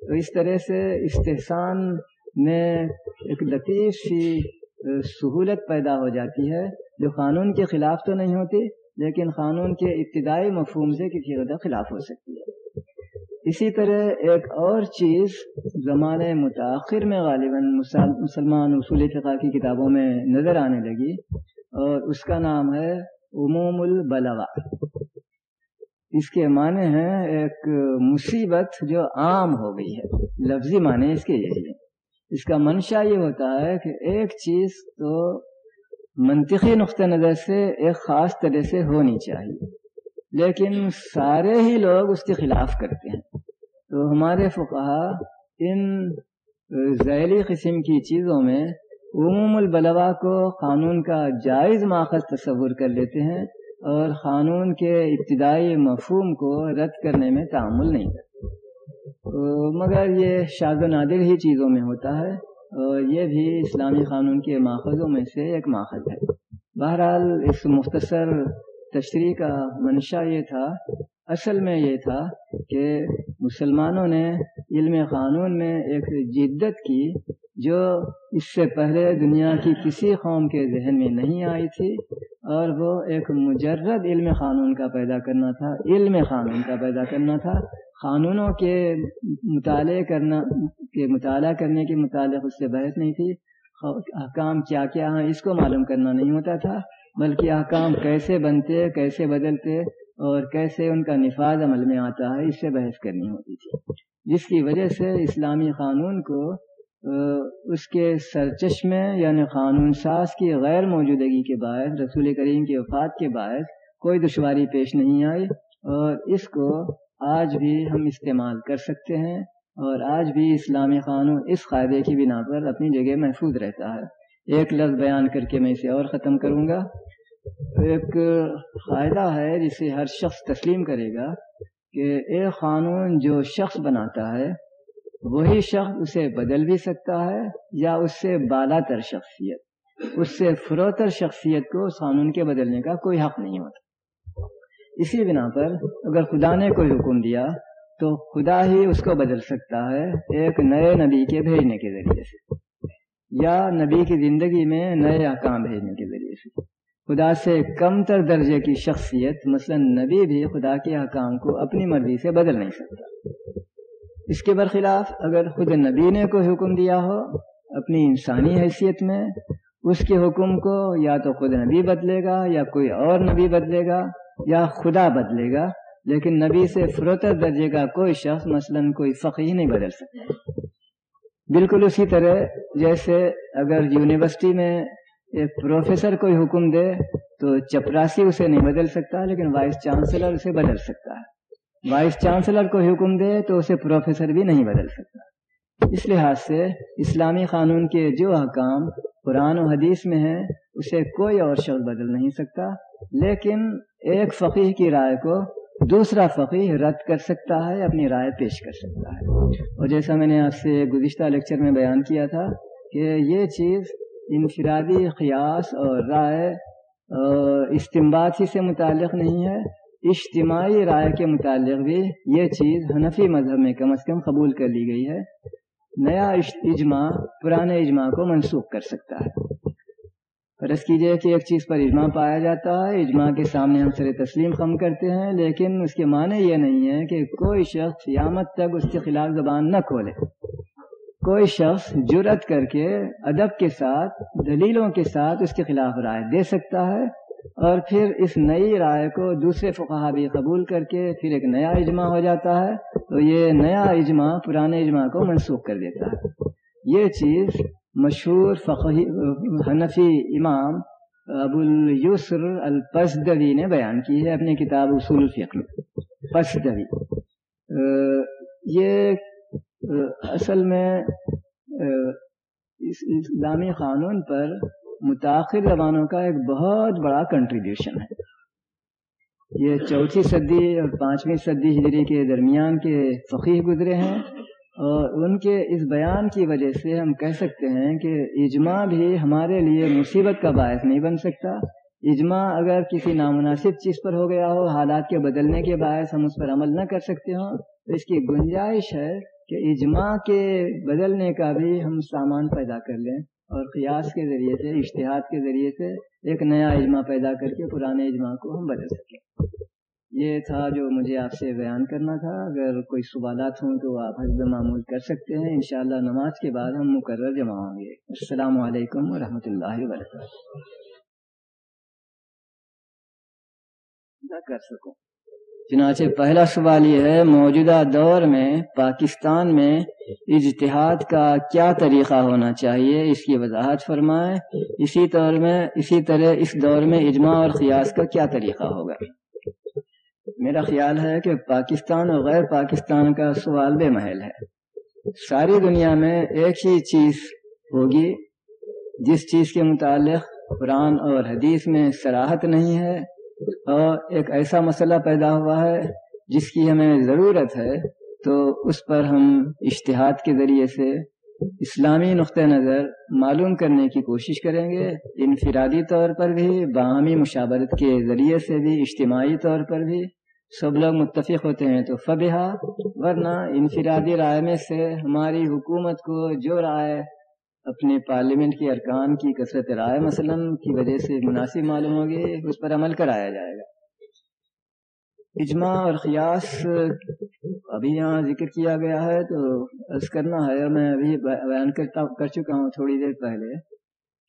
تو اس طرح سے استحسان میں ایک لطیف سی سہولت پیدا ہو جاتی ہے جو قانون کے خلاف تو نہیں ہوتی، لیکن قانون کے ابتدائی مفہوم سے کسی حد خلاف ہو سکتی ہے۔ اسی طرح ایک اور چیز زمانے متاخر میں غالباً مسلمان اصول فقہ کی کتابوں میں نظر آنے لگی اور اس کا نام ہے عموم البلغا اس کے معنی ہیں ایک مصیبت جو عام ہو گئی ہے۔ لفظی معنی اس کے یہی ہے اس کا منشا یہ ہوتا ہے کہ ایک چیز تو منطقی نقطۂ نظر سے ایک خاص طرح سے ہونی چاہیے۔ لیکن سارے ہی لوگ اس کے خلاف کرتے ہیں۔ تو ہمارے فقہ ان ذیلی قسم کی چیزوں میں عموم البلوا کو قانون کا جائز ماخذ تصور کر لیتے ہیں اور قانون کے ابتدائی مفہوم کو رد کرنے میں تعمل نہیں کرتے۔ مگر یہ شاذ و نادر ہی چیزوں میں ہوتا ہے اور یہ بھی اسلامی قانون کے ماخذوں میں سے ایک ماخذ ہے۔ بہرحال اس مختصر تشریح کا منشا یہ تھا، اصل میں یہ تھا کہ مسلمانوں نے علم قانون میں ایک جدت کی جو اس سے پہلے دنیا کی کسی قوم کے ذہن میں نہیں آئی تھی اور وہ ایک مجرد علم قانون کا پیدا کرنا تھا، علم قانون کا پیدا کرنا تھا۔ قانونوں کے مطالعے کرنا، کے مطالعہ کرنے کے متعلق اس سے بحث نہیں تھی حکام کیا کیا ہیں، اس کو معلوم کرنا نہیں ہوتا تھا۔ بلکہ احکام کیسے بنتے کیسے بدلتے اور کیسے ان کا نفاذ عمل میں آتا ہے، اس سے بحث کرنی ہوتی تھی۔ جس کی وجہ سے اسلامی قانون کو اس کے سرچشمے یعنی قانون ساز کی غیر موجودگی کے باعث، رسول کریم کے وفات کے باعث کوئی دشواری پیش نہیں آئی اور اس کو آج بھی ہم استعمال کر سکتے ہیں اور آج بھی اسلامی قانون اس قاعدے کی بنا پر اپنی جگہ محفوظ رہتا ہے۔ ایک لفظ بیان کر کے میں اسے اور ختم کروں گا۔ ایک فائدہ ہے جسے ہر شخص تسلیم کرے گا کہ ایک قانون جو شخص بناتا ہے، وہی شخص اسے بدل بھی سکتا ہے یا اس سے بالا تر شخصیت، اس سے فروتر شخصیت کو اس قانون کے بدلنے کا کوئی حق نہیں ہوتا۔ اسی بنا پر اگر خدا نے کوئی حکم دیا تو خدا ہی اس کو بدل سکتا ہے ایک نئے نبی کے بھیجنے کے ذریعے سے۔ یا نبی کی زندگی میں نئے احکام بھیجنے کے ذریعے سے۔ خدا سے کم تر درجے کی شخصیت، مثلا نبی بھی خدا کے احکام کو اپنی مرضی سے بدل نہیں سکتا۔ اس کے برخلاف اگر خود نبی نے کوئی حکم دیا ہو اپنی انسانی حیثیت میں، اس کے حکم کو یا تو خود نبی بدلے گا یا کوئی اور نبی بدلے گا یا خدا بدلے گا، لیکن نبی سے فروتر درجے کا کوئی شخص مثلا کوئی فقی نہیں بدل سکتا۔ بالکل اسی طرح جیسے اگر یونیورسٹی میں ایک پروفیسر کوئی حکم دے تو چپراسی اسے نہیں بدل سکتا، لیکن وائس چانسلر اسے بدل سکتا ہے۔ وائس چانسلر کو حکم دے تو اسے پروفیسر بھی نہیں بدل سکتا۔ اس لحاظ سے اسلامی قانون کے جو احکام قرآن و حدیث میں ہیں، اسے کوئی اور شخص بدل نہیں سکتا۔ لیکن ایک فقیح کی رائے کو دوسرا فقیح رد کر سکتا ہے، اپنی رائے پیش کر سکتا ہے۔ اور جیسا میں نے آپ سے گزشتہ لیکچر میں بیان کیا تھا کہ یہ چیز انفرادی قیاس اور رائے استمباد ہی سے متعلق نہیں ہے، اجتماعی رائے کے متعلق بھی یہ چیز حنفی مذہب میں کم از کم قبول کر لی گئی ہے۔ نیا اجماع، پرانے اجماع کو منسوخ کر سکتا ہے۔ فرض کیجیے کہ ایک چیز پر اجماع پایا جاتا ہے۔ اجماع کے سامنے ہم سر تسلیم کم کرتے ہیں، لیکن اس کے معنی یہ نہیں ہے کہ کوئی شخص قیامت تک اس کے خلاف زبان نہ کھولے۔ کوئی شخص جرت کر کے ادب کے ساتھ، دلیلوں کے ساتھ اس کے خلاف رائے دے سکتا ہے اور پھر اس نئی رائے کو دوسرے فقہ بھی قبول کر کے پھر ایک نیا اجماع ہو جاتا ہے۔ تو یہ نیا اجماع، پرانے اجماع کو منسوخ کر دیتا ہے۔ یہ چیز مشہور فقی حنفی امام ابو السر الپسدوی نے بیان کی ہے اپنی کتاب اصول فکر پسدوی یہ اصل میں اسلامی قانون پر متاثر زبانوں کا ایک بہت بڑا کنٹریبیوشن ہے۔ یہ چوتھی صدی اور پانچویں صدی ہجری کے درمیان کے فقیر گزرے ہیں۔ ان کے اس بیان کی وجہ سے ہم کہہ سکتے ہیں کہ اجماع بھی ہمارے لیے مصیبت کا باعث نہیں بن سکتا۔ اجماع اگر کسی نامناسب چیز پر ہو گیا ہو، حالات کے بدلنے کے باعث ہم اس پر عمل نہ کر سکتے ہوں، تو اس کی گنجائش ہے کہ اجماع کے بدلنے کا بھی ہم سامان پیدا کر لیں اور قیاس کے ذریعے سے اشتہاد کے ذریعے سے ایک نیا اجماع پیدا کر کے پرانے اجماع کو ہم بدل سکیں۔ یہ تھا جو مجھے آپ سے بیان کرنا تھا۔ اگر کوئی سوالات ہوں تو آپ حضب معمول کر سکتے ہیں۔ انشاءاللہ نماز کے بعد ہم مقرر جمع ہوں گے۔ السلام علیکم ورحمۃ اللہ وبرکاتہ۔ کر سکوں۔ چنانچہ پہلا سوال یہ ہے، موجودہ دور میں پاکستان میں اجتہاد کا کیا طریقہ ہونا چاہیے؟ اس کی وضاحت فرمائیں۔ اسی طور میں، اسی طرح اس دور میں اجماع اور قیاس کا کیا طریقہ ہوگا؟ میرا خیال ہے کہ پاکستان اور غیر پاکستان کا سوال بے محل ہے۔ ساری دنیا میں ایک ہی چیز ہوگی، جس چیز کے متعلق قرآن اور حدیث میں سراحت نہیں ہے اور ایک ایسا مسئلہ پیدا ہوا ہے جس کی ہمیں ضرورت ہے، تو اس پر ہم اشتہاد کے ذریعے سے اسلامی نقطۂ نظر معلوم کرنے کی کوشش کریں گے۔ انفرادی طور پر بھی، باہمی مشاورت کے ذریعے سے بھی، اجتماعی طور پر بھی۔ سب لوگ متفق ہوتے ہیں۔ تو فبہ ورنہ انفرادی رائے میں سے ہماری حکومت کو جو رائے اپنے پارلیمنٹ کے ارکان کی کثرت رائے مثلا کی وجہ سے مناسب معلوم ہوگی، اس پر عمل کرایا جائے گا۔ اجماع اور قیاس ابھی یہاں ذکر کیا گیا ہے، تو عرض کرنا ہے میں ابھی بیان کرتا کر چکا ہوں تھوڑی دیر پہلے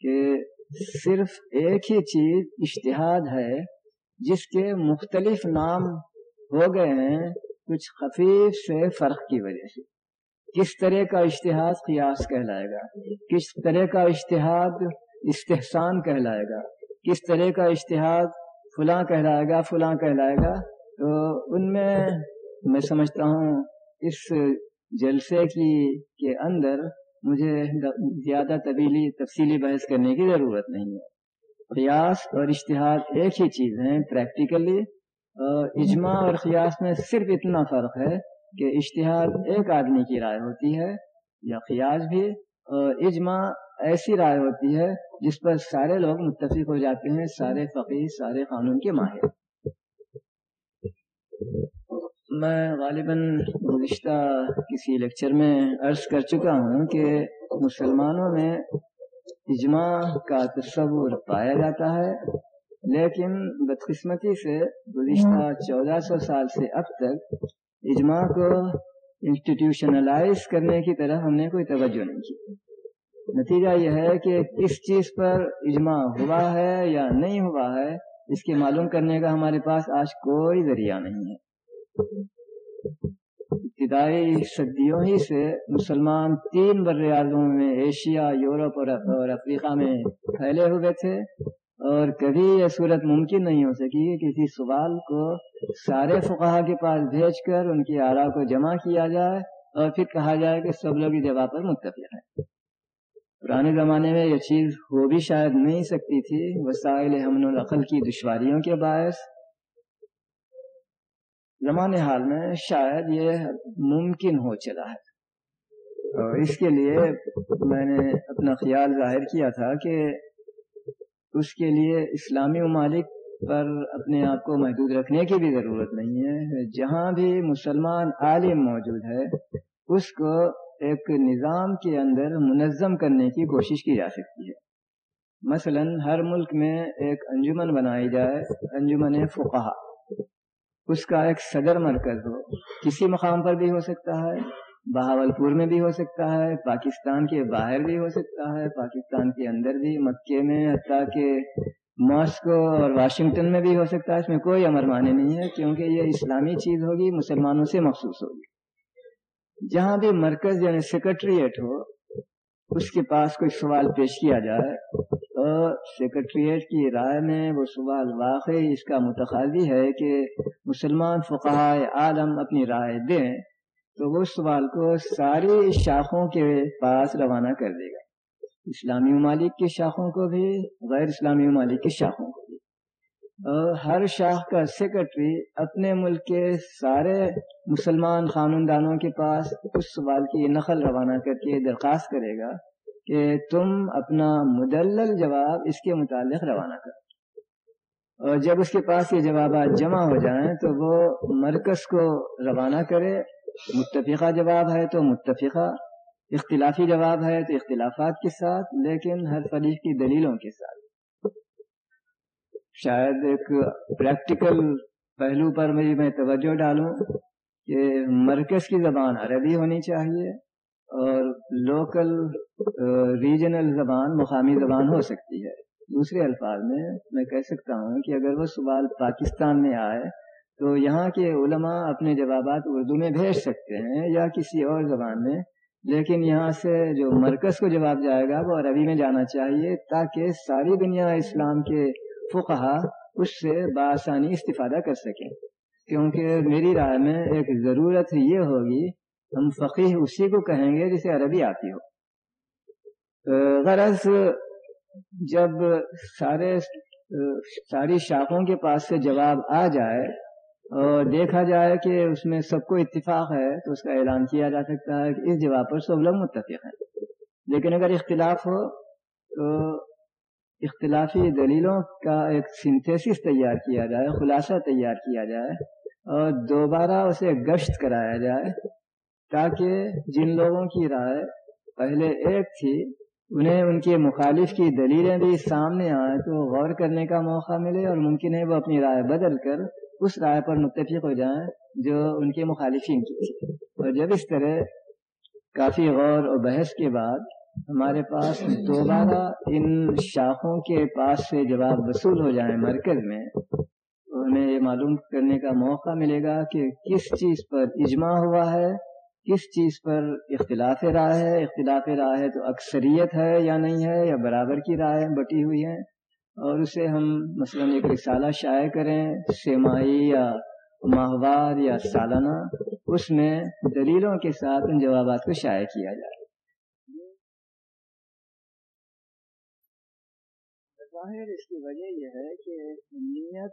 کہ صرف ایک ہی چیز، اشتہاد ہے، جس کے مختلف نام ہو گئے ہیں، کچھ خفیف سے فرق کی وجہ سے۔ کس طرح کا اشتہاد قیاس کہلائے گا؟ کس طرح کا اشتہاد استحسان کہلائے گا؟ کس طرح کا اشتہاد فلاں کہلائے گا، فلاں کہلائے گا؟ تو ان میں میں سمجھتا ہوں، اس جلسے کی کے اندر مجھے زیادہ طبیلی تفصیلی بحث کرنے کی ضرورت نہیں ہے۔ قیاس اور اشتہاد ایک ہی چیز ہیں پریکٹیکلی اجماع اور قیاس میں صرف اتنا فرق ہے کہ اشتہار ایک آدمی کی رائے ہوتی ہے یا قیاس بھی اجماع ایسی رائے ہوتی ہے جس پر سارے لوگ متفق ہو جاتے ہیں، سارے فقیر سارے قانون کے ماہر۔ میں غالباً گزشتہ کسی لیکچر میں عرض کر چکا ہوں کہ مسلمانوں میں اجماع کا تصور پایا جاتا ہے۔ لیکن بدقسمتی سے گزشتہ چودہ سو سال سے اب تک اجماع کو انسٹیٹیوشنلائز کرنے کی طرح ہم نے کوئی توجہ نہیں کی۔ نتیجہ یہ ہے کہ کس چیز پر اجماع ہوا ہے یا نہیں ہوا ہے اس کے معلوم کرنے کا ہمارے پاس آج کوئی ذریعہ نہیں ہے۔ ابتدائی صدیوں ہی سے مسلمان تین بر اعظموں میں ایشیا یورپ اور افریقہ میں پھیلے ہوئے تھے۔ اور کبھی یہ صورت ممکن نہیں ہو سکی کسی سوال کو سارے فقہ کے پاس بھیج کر ان کی آرا کو جمع کیا جائے اور پھر کہا جائے کہ سب لوگ جگہ پر متفق ہیں۔ پرانے زمانے میں یہ چیز ہو بھی شاید نہیں سکتی تھی۔ وسائل حمل العقل کی دشواریوں کے باعث۔ زمانے حال میں شاید یہ ممکن ہو چلا ہے۔ اور اس کے لیے میں نے اپنا خیال ظاہر کیا تھا کہ اس کے لیے اسلامی ممالک پر اپنے آپ کو محدود رکھنے کی بھی ضرورت نہیں ہے۔ جہاں بھی مسلمان عالم موجود ہے، اس کو ایک نظام کے اندر منظم کرنے کی کوشش کی جا سکتی ہے۔ مثلا، ہر ملک میں ایک انجمن بنائی جائے، انجمن فقہ اس کا ایک صدر مرکز ہو۔ کسی مقام پر بھی ہو سکتا ہے۔ بہاول پور میں بھی ہو سکتا ہے، پاکستان کے باہر بھی ہو سکتا ہے، پاکستان کے اندر بھی، مکے میں، حتیٰ کہ ماسکو اور واشنگٹن میں بھی ہو سکتا ہے، اس میں کوئی امر مانے نہیں ہے، کیونکہ یہ اسلامی چیز ہوگی، مسلمانوں سے مخصوص ہوگی۔ جہاں بھی مرکز یعنی سیکرٹریٹ ہو، اس کے پاس کوئی سوال پیش کیا جائے، تو سیکرٹریٹ کی رائے میں وہ سوال واقعی اس کا متخاضی ہے کہ مسلمان فقہ عالم اپنی رائے دیں۔ تو وہ سوال کو ساری شاخوں کے پاس روانہ کر دے گا۔ اسلامی ممالک کی شاخوں کو بھی، غیر اسلامی ممالک کی شاخوں کو بھی۔ اور ہر شاخ کا سیکرٹری اپنے ملک کے سارے مسلمان خاندانوں کے پاس اس سوال کی نقل روانہ کر کے درخواست کرے گا کہ تم اپنا مدلل جواب اس کے متعلق روانہ کرو۔ اور جب اس کے پاس یہ جوابات جمع ہو جائیں تو وہ مرکز کو روانہ کرے متفقہ جواب ہے تو متفقہ، اختلافی جواب ہے تو اختلافات کے ساتھ، لیکن ہر فریق کی دلیلوں کے ساتھ۔ شاید ایک پریکٹیکل پہلو پر میری میں توجہ ڈالوں کہ مرکز کی زبان عربی ہونی چاہیے اور لوکل ریجنل زبان مقامی زبان ہو سکتی ہے۔ دوسرے الفاظ میں میں کہہ سکتا ہوں کہ اگر وہ سوال پاکستان میں آئے تو یہاں کے علماء اپنے جوابات اردو میں بھیج سکتے ہیں یا کسی اور زبان میں، لیکن یہاں سے جو مرکز کو جواب جائے گا وہ عربی میں جانا چاہیے تاکہ ساری دنیا اسلام کے فقہ اس سے بآسانی استفادہ کر سکیں۔ کیونکہ میری رائے میں ایک ضرورت یہ ہوگی، ہم فقیر اسی کو کہیں گے جسے عربی آتی ہو۔ غرض جب سارے، ساری شاخوں کے پاس سے جواب آ جائے اور دیکھا جائے کہ اس میں سب کو اتفاق ہے تو اس کا اعلان کیا جا سکتا ہے کہ اس جواب پر سب لوگ متفق ہیں۔ لیکن اگر اختلاف ہو تو اختلافی دلیلوں کا ایک سنتھیسس تیار کیا جائے، خلاصہ تیار کیا جائے اور دوبارہ اسے گشت کرایا جائے تاکہ جن لوگوں کی رائے پہلے ایک تھی، انہیں ان کے مخالف کی دلیلیں بھی سامنے آئیں تو غور کرنے کا موقع ملے اور ممکن ہے وہ اپنی رائے بدل کر اس رائے پر متفق ہو جائیں جو ان کے مخالفین کی۔ اور جب اس طرح کافی غور و بحث کے بعد ہمارے پاس دوبارہ ان شاخوں کے پاس سے جواب وصول ہو جائیں مرکز میں انہیں یہ معلوم کرنے کا موقع ملے گا کہ کس چیز پر اجماع ہوا ہے، کس چیز پر اختلاف رائے ہے۔ اختلاف رائے ہے تو اکثریت ہے یا نہیں ہے یا برابر کی رائے بٹی ہوئی ہے اور اسے ہم مثلا ایک رسالہ شائع کریں، سیمائی یا ماہوار یا سالانہ، اس میں دلیلوں کے ساتھ ان جوابات کو شائع کیا جائے۔ ظاہر اس کی وجہ یہ ہے کہ نیت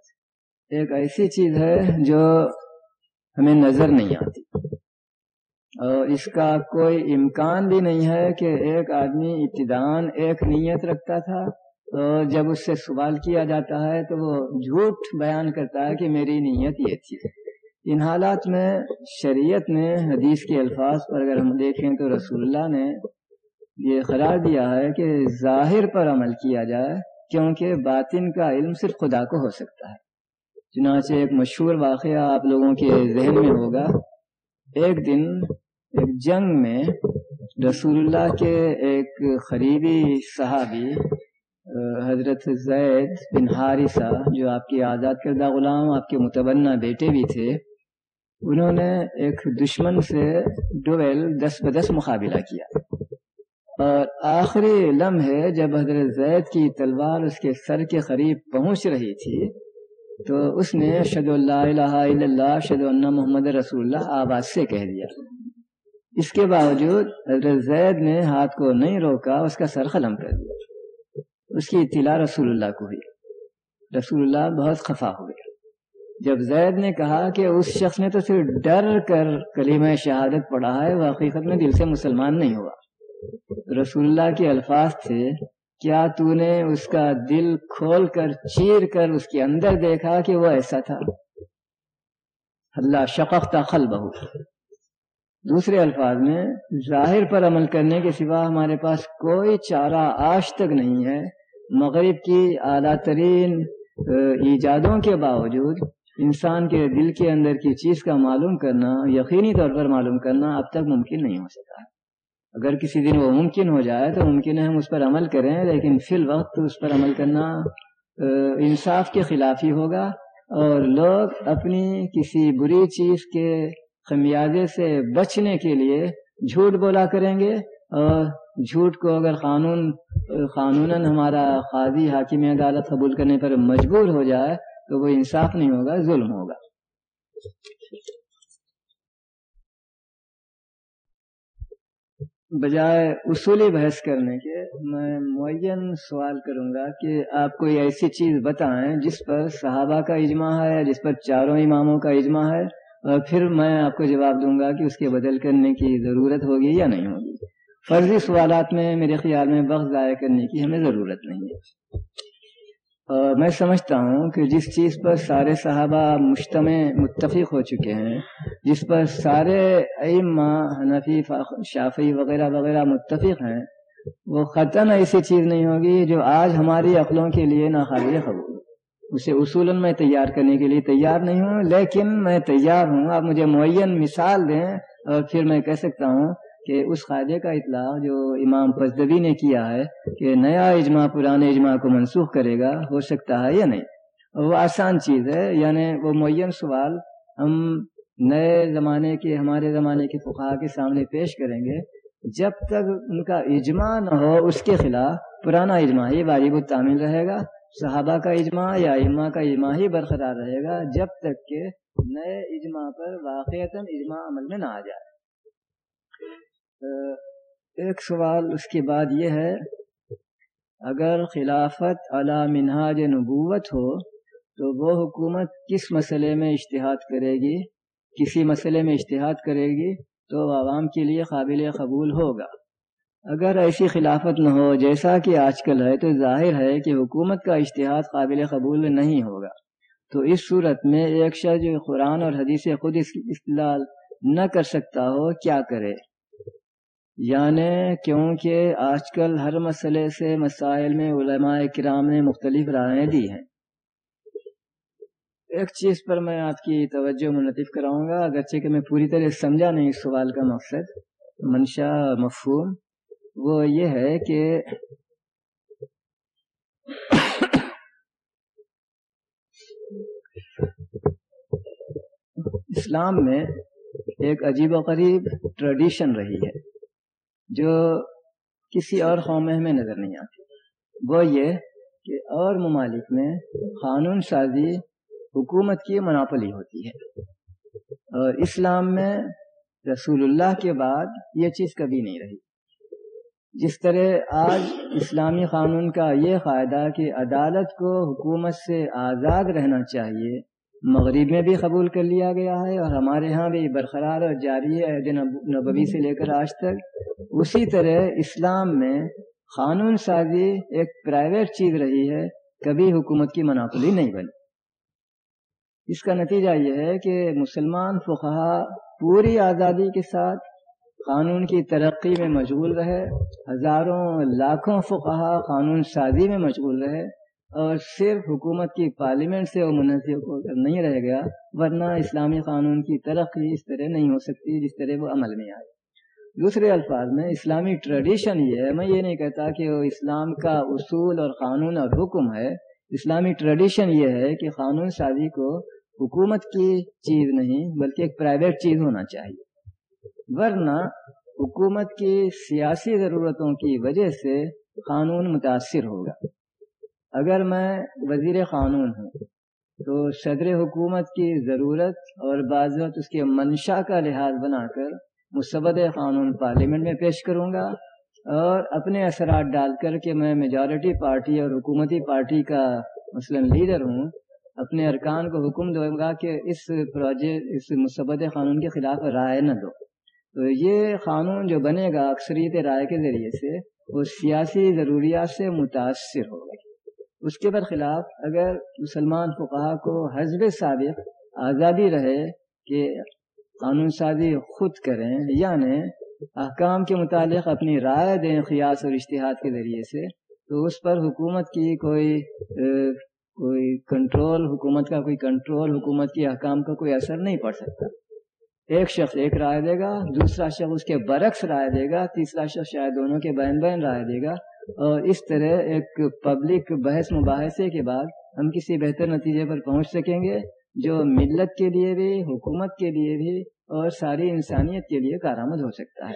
ایک ایسی چیز ہے جو ہمیں نظر نہیں آتی۔ اور اس کا کوئی امکان بھی نہیں ہے کہ ایک آدمی ابتدان ایک نیت رکھتا تھا جب اس سے سوال کیا جاتا ہے تو وہ جھوٹ بیان کرتا ہے کہ میری نیت یہ تھی۔ ان حالات میں شریعت نے حدیث کے الفاظ پر اگر ہم دیکھیں تو رسول اللہ نے یہ قرار دیا ہے کہ ظاہر پر عمل کیا جائے کیونکہ باطن کا علم صرف خدا کو ہو سکتا ہے۔ چنانچہ ایک مشہور واقعہ آپ لوگوں کے ذہن میں ہوگا۔ ایک دن ایک جنگ میں رسول اللہ کے ایک قریبی صحابی حضرت زید بن حارثہ جو آپ کے آزاد کردہ غلام، آپ کے متبنہ بیٹے بھی تھے، انہوں نے ایک دشمن سے ڈویل دس بدس مقابلہ کیا۔ اور آخری لمحے جب حضرت زید کی تلوار اس کے سر کے قریب پہنچ رہی تھی، تو اس نے شد اللہ الہ الا اللہ شد اللہ محمد رسول اللہ آواز سے کہہ دیا۔ اس کے باوجود حضرت زید نے ہاتھ کو نہیں روکا، اس کا سر قلم کر دیا۔ اس کی اطلاع رسول اللہ کو ہوئی۔ رسول اللہ بہت خفا ہو گیا جب زید نے کہا کہ اس شخص نے تو صرف ڈر کر کلمہ شہادت پڑھا ہے وہ حقیقت میں دل سے مسلمان نہیں ہوا۔ رسول اللہ کے الفاظ تھے، کیا تو نے اس کا دل کھول کر، چیر کر اس کے اندر دیکھا کہ وہ ایسا تھا؟ اللہ شقق خل بہو دوسرے الفاظ میں، ظاہر پر عمل کرنے کے سوا ہمارے پاس کوئی چارہ آج تک نہیں ہے۔ مغرب کی اعلیٰ ترین ایجادوں کے باوجود انسان کے دل کے اندر کی چیز کا معلوم کرنا، یقینی طور پر معلوم کرنا اب تک ممکن نہیں ہو سکا۔ اگر کسی دن وہ ممکن ہو جائے تو ممکن ہے ہم اس پر عمل کریں، لیکن فی الوقت اس پر عمل کرنا انصاف کے خلاف ہی ہوگا۔ اور لوگ اپنی کسی بری چیز کے خمیازے سے بچنے کے لیے جھوٹ بولا کریں گے اور جھوٹ کو اگر قانون قانون ہمارا قاضی حاکم عدالت قبول کرنے پر مجبور ہو جائے تو وہ انصاف نہیں ہوگا، ظلم ہوگا۔ بجائے اصولی بحث کرنے کے، میں معین سوال کروں گا کہ آپ کوئی ایسی چیز بتائیں جس پر صحابہ کا اجماع ہے، جس پر چاروں اماموں کا اجماع ہے، اور پھر میں آپ کو جواب دوں گا کہ اس کے بدل کرنے کی ضرورت ہوگی یا نہیں ہوگی۔ فرضی سوالات میں میرے خیال میں وقت ضائع کرنے کی ہمیں ضرورت نہیں ہے۔ میں سمجھتا ہوں کہ جس چیز پر سارے صحابہ مجتمع متفق ہو چکے ہیں، جس پر سارے ائمہ حنفی شافی وغیرہ وغیرہ متفق ہیں، وہ قطن ایسی چیز نہیں ہوگی جو آج ہماری عقلوں کے لیے ناقابل قبول اسے اصولاً میں تیار کرنے کے لیے تیار نہیں ہوں، لیکن میں تیار ہوں۔ آپ مجھے معین مثال دیں اور پھر میں کہہ سکتا ہوں کہ اس قاعدے کا اطلاع جو امام فضدبی نے کیا ہے کہ نیا اجماع، پرانے اجماع کو منسوخ کرے گا، ہو سکتا ہے یا نہیں؟ وہ آسان چیز ہے یعنی وہ معین سوال ہم نئے زمانے کے، ہمارے زمانے کے فقہ کے سامنے پیش کریں گے۔ جب تک ان کا اجماع نہ ہو، اس کے خلاف پرانا اجماع ہی واجب التعمیل رہے گا، صحابہ کا اجماع یا اما کا اجماع ہی برقرار رہے گا، جب تک کہ نئے اجماع پر واقعتاً اجماع عمل میں نہ آ جائے۔ ایک سوال اس کے بعد یہ ہے، اگر خلافت علا منہاج نبوت ہو، تو وہ حکومت کس مسئلے میں اشتہاد کرے گی؟ کسی مسئلے میں اشتہاد کرے گی تو عوام کے لیے قابل قبول ہوگا۔ اگر ایسی خلافت نہ ہو، جیسا کہ آج کل ہے، تو ظاہر ہے کہ حکومت کا اشتہاد قابل قبول نہیں ہوگا۔ تو اس صورت میں ایک شخص جو قرآن اور حدیث خود استعلال نہ کر سکتا ہو، کیا کرے؟ یعنی کیونکہ آج کل ہر مسئلے سے مسائل میں علماء کرام نے مختلف رائے دی ہیں۔ ایک چیز پر میں آپ کی توجہ منتف کراؤں گا، اگرچہ کہ میں پوری طرح سمجھا نہیں اس سوال کا مقصد، منشا مفہوم۔ وہ یہ ہے کہ اسلام میں ایک عجیب و غریب ٹریڈیشن رہی ہے۔ جو کسی اور قوم میں ہمیں نظر نہیں آتی۔ وہ یہ کہ اور ممالک میں قانون سازی حکومت کی مناپلی ہوتی ہے۔ اور اسلام میں رسول اللہ کے بعد یہ چیز کبھی نہیں رہی۔ جس طرح آج اسلامی قانون کا یہ فائدہ کہ عدالت کو حکومت سے آزاد رہنا چاہیے مغرب میں بھی قبول کر لیا گیا ہے اور ہمارے ہاں بھی برقرار اور جاری ہے عہد نبوی سے لے کر آج تک۔ اسی طرح اسلام میں قانون سازی ایک پرائیویٹ چیز رہی ہے، کبھی حکومت کی مناقلی نہیں بنی۔ اس کا نتیجہ یہ ہے کہ مسلمان فقہ پوری آزادی کے ساتھ قانون کی ترقی میں مشغول رہے۔ ہزاروں لاکھوں فقہ قانون سازی میں مشغول رہے۔ اور صرف حکومت کی پارلیمنٹ سے وہ منحصر ہو کر نہیں رہ گیا، ورنہ اسلامی قانون کی ترقی اس طرح نہیں ہو سکتی جس طرح وہ عمل میں آئے۔ دوسرے الفاظ میں، اسلامی ٹریڈیشن یہ ہے، میں یہ نہیں کہتا کہ وہ اسلام کا اصول اور قانون اور حکم ہے۔ اسلامی ٹریڈیشن یہ ہے کہ قانون سازی کو حکومت کی چیز نہیں، بلکہ ایک پرائیویٹ چیز ہونا چاہیے۔ ورنہ حکومت کی سیاسی ضرورتوں کی وجہ سے قانون متاثر ہوگا۔ اگر میں وزیر قانون ہوں، تو صدر حکومت کی ضرورت اور بازوت اس کے منشا کا لحاظ بنا کر مسبد قانون پارلیمنٹ میں پیش کروں گا اور اپنے اثرات ڈال کر کے میں میجورٹی پارٹی اور حکومتی پارٹی کا مثلا لیڈر ہوں، اپنے ارکان کو حکم دوں گا کہ اس پروجیکٹ اس مسبد قانون کے خلاف رائے نہ دو۔ تو یہ قانون جو بنے گا اکثریت رائے کے ذریعے سے وہ سیاسی ضروریات سے متاثر ہوگا۔ اس کے برخلاف اگر مسلمان فقہ کو حزب سابق آزادی رہے کہ قانون سازی خود کریں یعنی احکام کے متعلق اپنی رائے دیں قیاس اور اشتہاد کے ذریعے سے، تو اس پر حکومت کی کوئی کوئی کنٹرول، حکومت کا کوئی کنٹرول، حکومت کی احکام کا کوئی اثر نہیں پڑ سکتا۔ ایک شخص ایک رائے دے گا، دوسرا شخص اس کے برعکس رائے دے گا، تیسرا شخص شاید دونوں کے بین بین رائے دے گا۔ اور اس طرح ایک پبلک بحث مباحثے کے بعد ہم کسی بہتر نتیجے پر پہنچ سکیں گے جو ملت کے لیے بھی، حکومت کے لیے بھی اور ساری انسانیت کے لیے کارآمد ہو سکتا ہے۔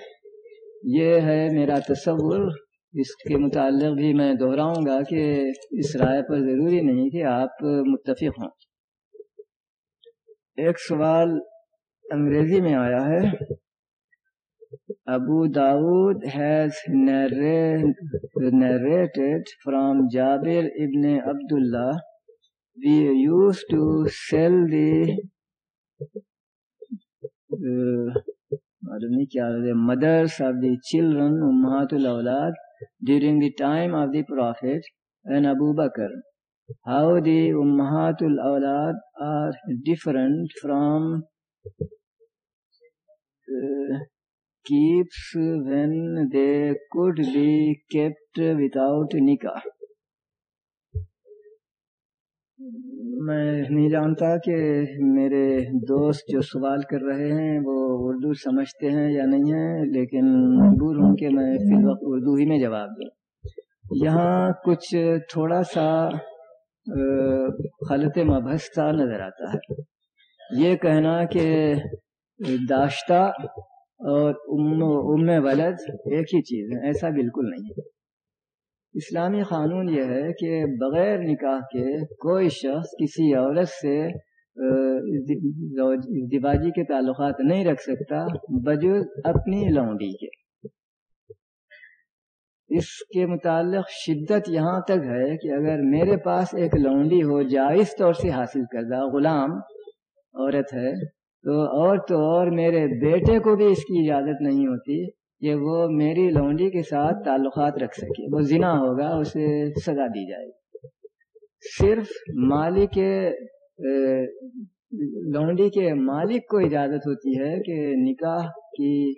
یہ ہے میرا تصور۔ اس کے متعلق بھی میں دہراؤں گا کہ اس رائے پر ضروری نہیں کہ آپ متفق ہوں۔ ایک سوال انگریزی میں آیا ہے۔ ابو داود has narrated from Jabir ibn Abdullah we used to sell the mothers of the children امہات الاولاد during the time of the prophet and Abu Bakr. How the امہات الاولاد are different from keeps when they could be kept without nikah. میں نہیں جانتا کہ میرے دوست جو سوال کر رہے ہیں وہ اردو سمجھتے ہیں یا نہیں ہیں، لیکن مجبور ہوں کہ میں فی الوقت اردو ہی میں جواب دوں۔ یہاں کچھ تھوڑا سا خلط مبحثہ نظر آتا ہے۔ یہ کہنا کہ داشتہ اور ام ولد ایک ہی چیز ہے، ایسا بالکل نہیں ہے۔ اسلامی قانون یہ ہے کہ بغیر نکاح کے کوئی شخص کسی عورت سے دیواجی کے تعلقات نہیں رکھ سکتا، بجز اپنی لونڈی کے۔ اس کے متعلق شدت یہاں تک ہے کہ اگر میرے پاس ایک لونڈی ہو، جائز طور سے حاصل کردہ غلام عورت ہے تو اور تو اور میرے بیٹے کو بھی اس کی اجازت نہیں ہوتی کہ وہ میری لونڈی کے ساتھ تعلقات رکھ سکے۔ وہ زنا ہوگا، اسے سزا دی جائے گی۔ صرف مالک لونڈی کے مالک کو اجازت ہوتی ہے کہ نکاح کی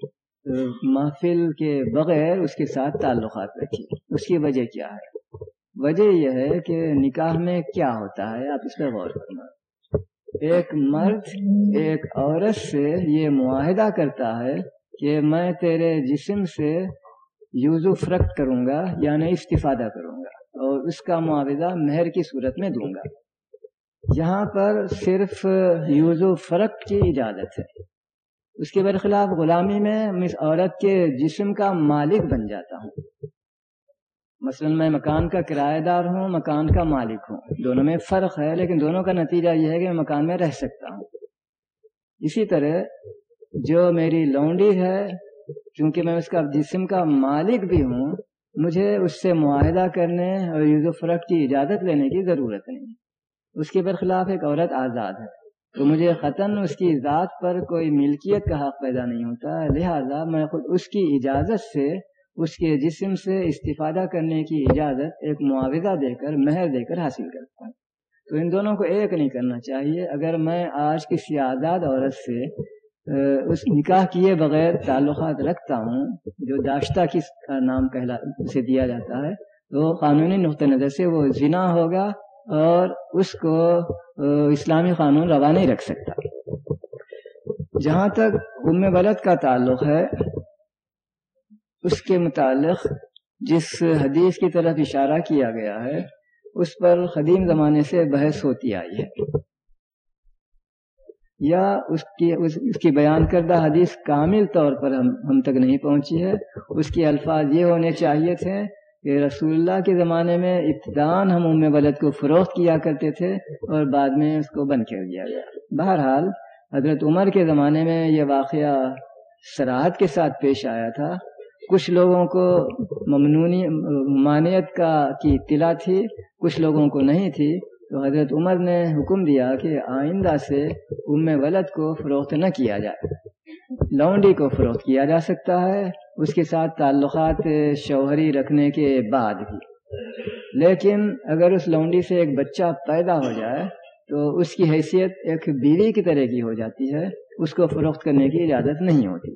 محفل کے بغیر اس کے ساتھ تعلقات رکھیے اس کی وجہ کیا ہے؟ وجہ یہ ہے کہ نکاح میں کیا ہوتا ہے، آپ اس پہ غور کرنا ایک مرد، ایک عورت سے یہ معاہدہ کرتا ہے کہ میں تیرے جسم سے یوز و فرق کروں گا یعنی استفادہ کروں گا، اور اس کا معاوضہ مہر کی صورت میں دوں گا۔ یہاں پر صرف یوز و فرق کی اجازت ہے۔ اس کے برخلاف غلامی میں اس عورت کے جسم کا مالک بن جاتا ہوں۔ مثلا میں مکان کا کرایہ دار ہوں، مکان کا مالک ہوں۔ دونوں میں فرق ہے، لیکن دونوں کا نتیجہ یہ ہے کہ میں مکان میں رہ سکتا ہوں۔ اسی طرح جو میری لونڈی ہے، چونکہ میں اس کا جسم کا مالک بھی ہوں، مجھے اس سے معاہدہ کرنے اور یوز و فرق کی اجازت لینے کی ضرورت نہیں۔ اس کے برخلاف ایک عورت آزاد ہے۔ تو مجھے ختم اس کی ذات پر کوئی ملکیت کا حق پیدا نہیں ہوتا، لہذا میں خود اس کی اجازت سے اس کے جسم سے استفادہ کرنے کی اجازت ایک معاوضہ دے کر، مہر دے کر حاصل کرتا ہوں۔ تو ان دونوں کو ایک نہیں کرنا چاہیے۔ اگر میں آج کسی آزاد عورت سے اس نکاح کیے بغیر تعلقات رکھتا ہوں، جو داشتہ کس کا نام کہلا، سے دیا جاتا ہے، تو قانونی نقطۂ نظر سے وہ زنا ہوگا اور اس کو اسلامی قانون روا نہیں رکھ سکتا۔ جہاں تک ام بلد کا تعلق ہے اس کے متعلق جس حدیث کی طرف اشارہ کیا گیا ہے، اس پر قدیم زمانے سے بحث ہوتی آئی ہے۔ یا اس کی اس کی بیان کردہ حدیث کامل طور پر ہم ہم تک نہیں پہنچی ہے۔ اس کے الفاظ یہ ہونے چاہیے تھے کہ رسول اللہ کے زمانے میں ابتدان ہم ام بلد کو فروخت کیا کرتے تھے اور بعد میں اس کو بند کر دیا گیا۔ بہرحال، حضرت عمر کے زمانے میں یہ واقعہ سراحت کے ساتھ پیش آیا تھا۔ کچھ لوگوں کو ممنونی ممانعت کا کی اطلاع تھی، کچھ لوگوں کو نہیں تھی۔ تو حضرت عمر نے حکم دیا کہ آئندہ سے ام ولد کو فروخت نہ کیا جائے۔ لونڈی کو فروخت کیا جا سکتا ہے۔ اس کے ساتھ تعلقات شوہری رکھنے کے بعد بھی۔ لیکن اگر اس لونڈی سے ایک بچہ پیدا ہو جائے، تو اس کی حیثیت ایک بیوی کی طرح کی ہو جاتی ہے۔ اس کو فروخت کرنے کی اجازت نہیں ہوتی۔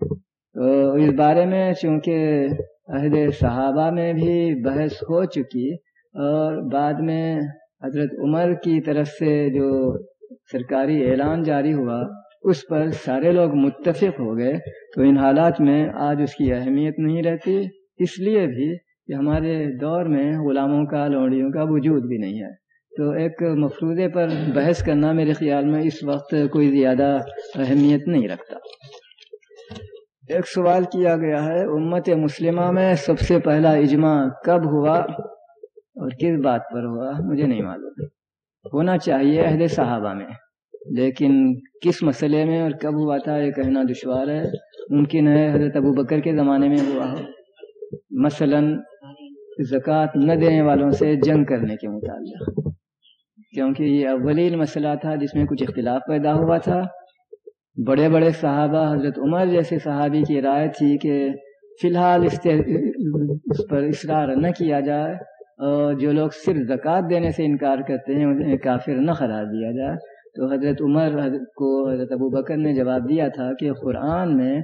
تو اس بارے میں چونکہ عہد صحابہ میں بھی بحث ہو چکی اور بعد میں حضرت عمر کی طرف سے جو سرکاری اعلان جاری ہوا، اس پر سارے لوگ متفق ہو گئے تو ان حالات میں آج اس کی اہمیت نہیں رہتی۔ اس لیے بھی کہ ہمارے دور میں غلاموں کا لوڑیوں کا وجود بھی نہیں ہے۔ تو ایک مفروضے پر بحث کرنا میرے خیال میں اس وقت کوئی زیادہ اہمیت نہیں رکھتا۔ ایک سوال کیا گیا ہے، امت مسلمہ میں سب سے پہلا اجماع کب ہوا اور کس بات پر ہوا؟ مجھے نہیں معلوم۔ ہونا چاہیے اہل صحابہ میں، لیکن کس مسئلے میں اور کب ہوا تھا یہ کہنا دشوار ہے۔ ممکن ہے حضرت ابو بکر کے زمانے میں ہوا ہو۔ مثلا زکوٰۃ نہ دینے والوں سے جنگ کرنے کے متعلق، کیونکہ یہ اولین مسئلہ تھا جس میں کچھ اختلاف پیدا ہوا تھا۔ بڑے بڑے صحابہ، حضرت عمر جیسے صحابی کی رائے تھی کہ فی الحال اس پر اصرار نہ کیا جائے، اور جو لوگ صرف زکوٰۃ دینے سے انکار کرتے ہیں، انہیں کافر نہ قرار دیا جائے۔ تو حضرت عمر کو حضرت ابو بکر نے جواب دیا تھا کہ قرآن میں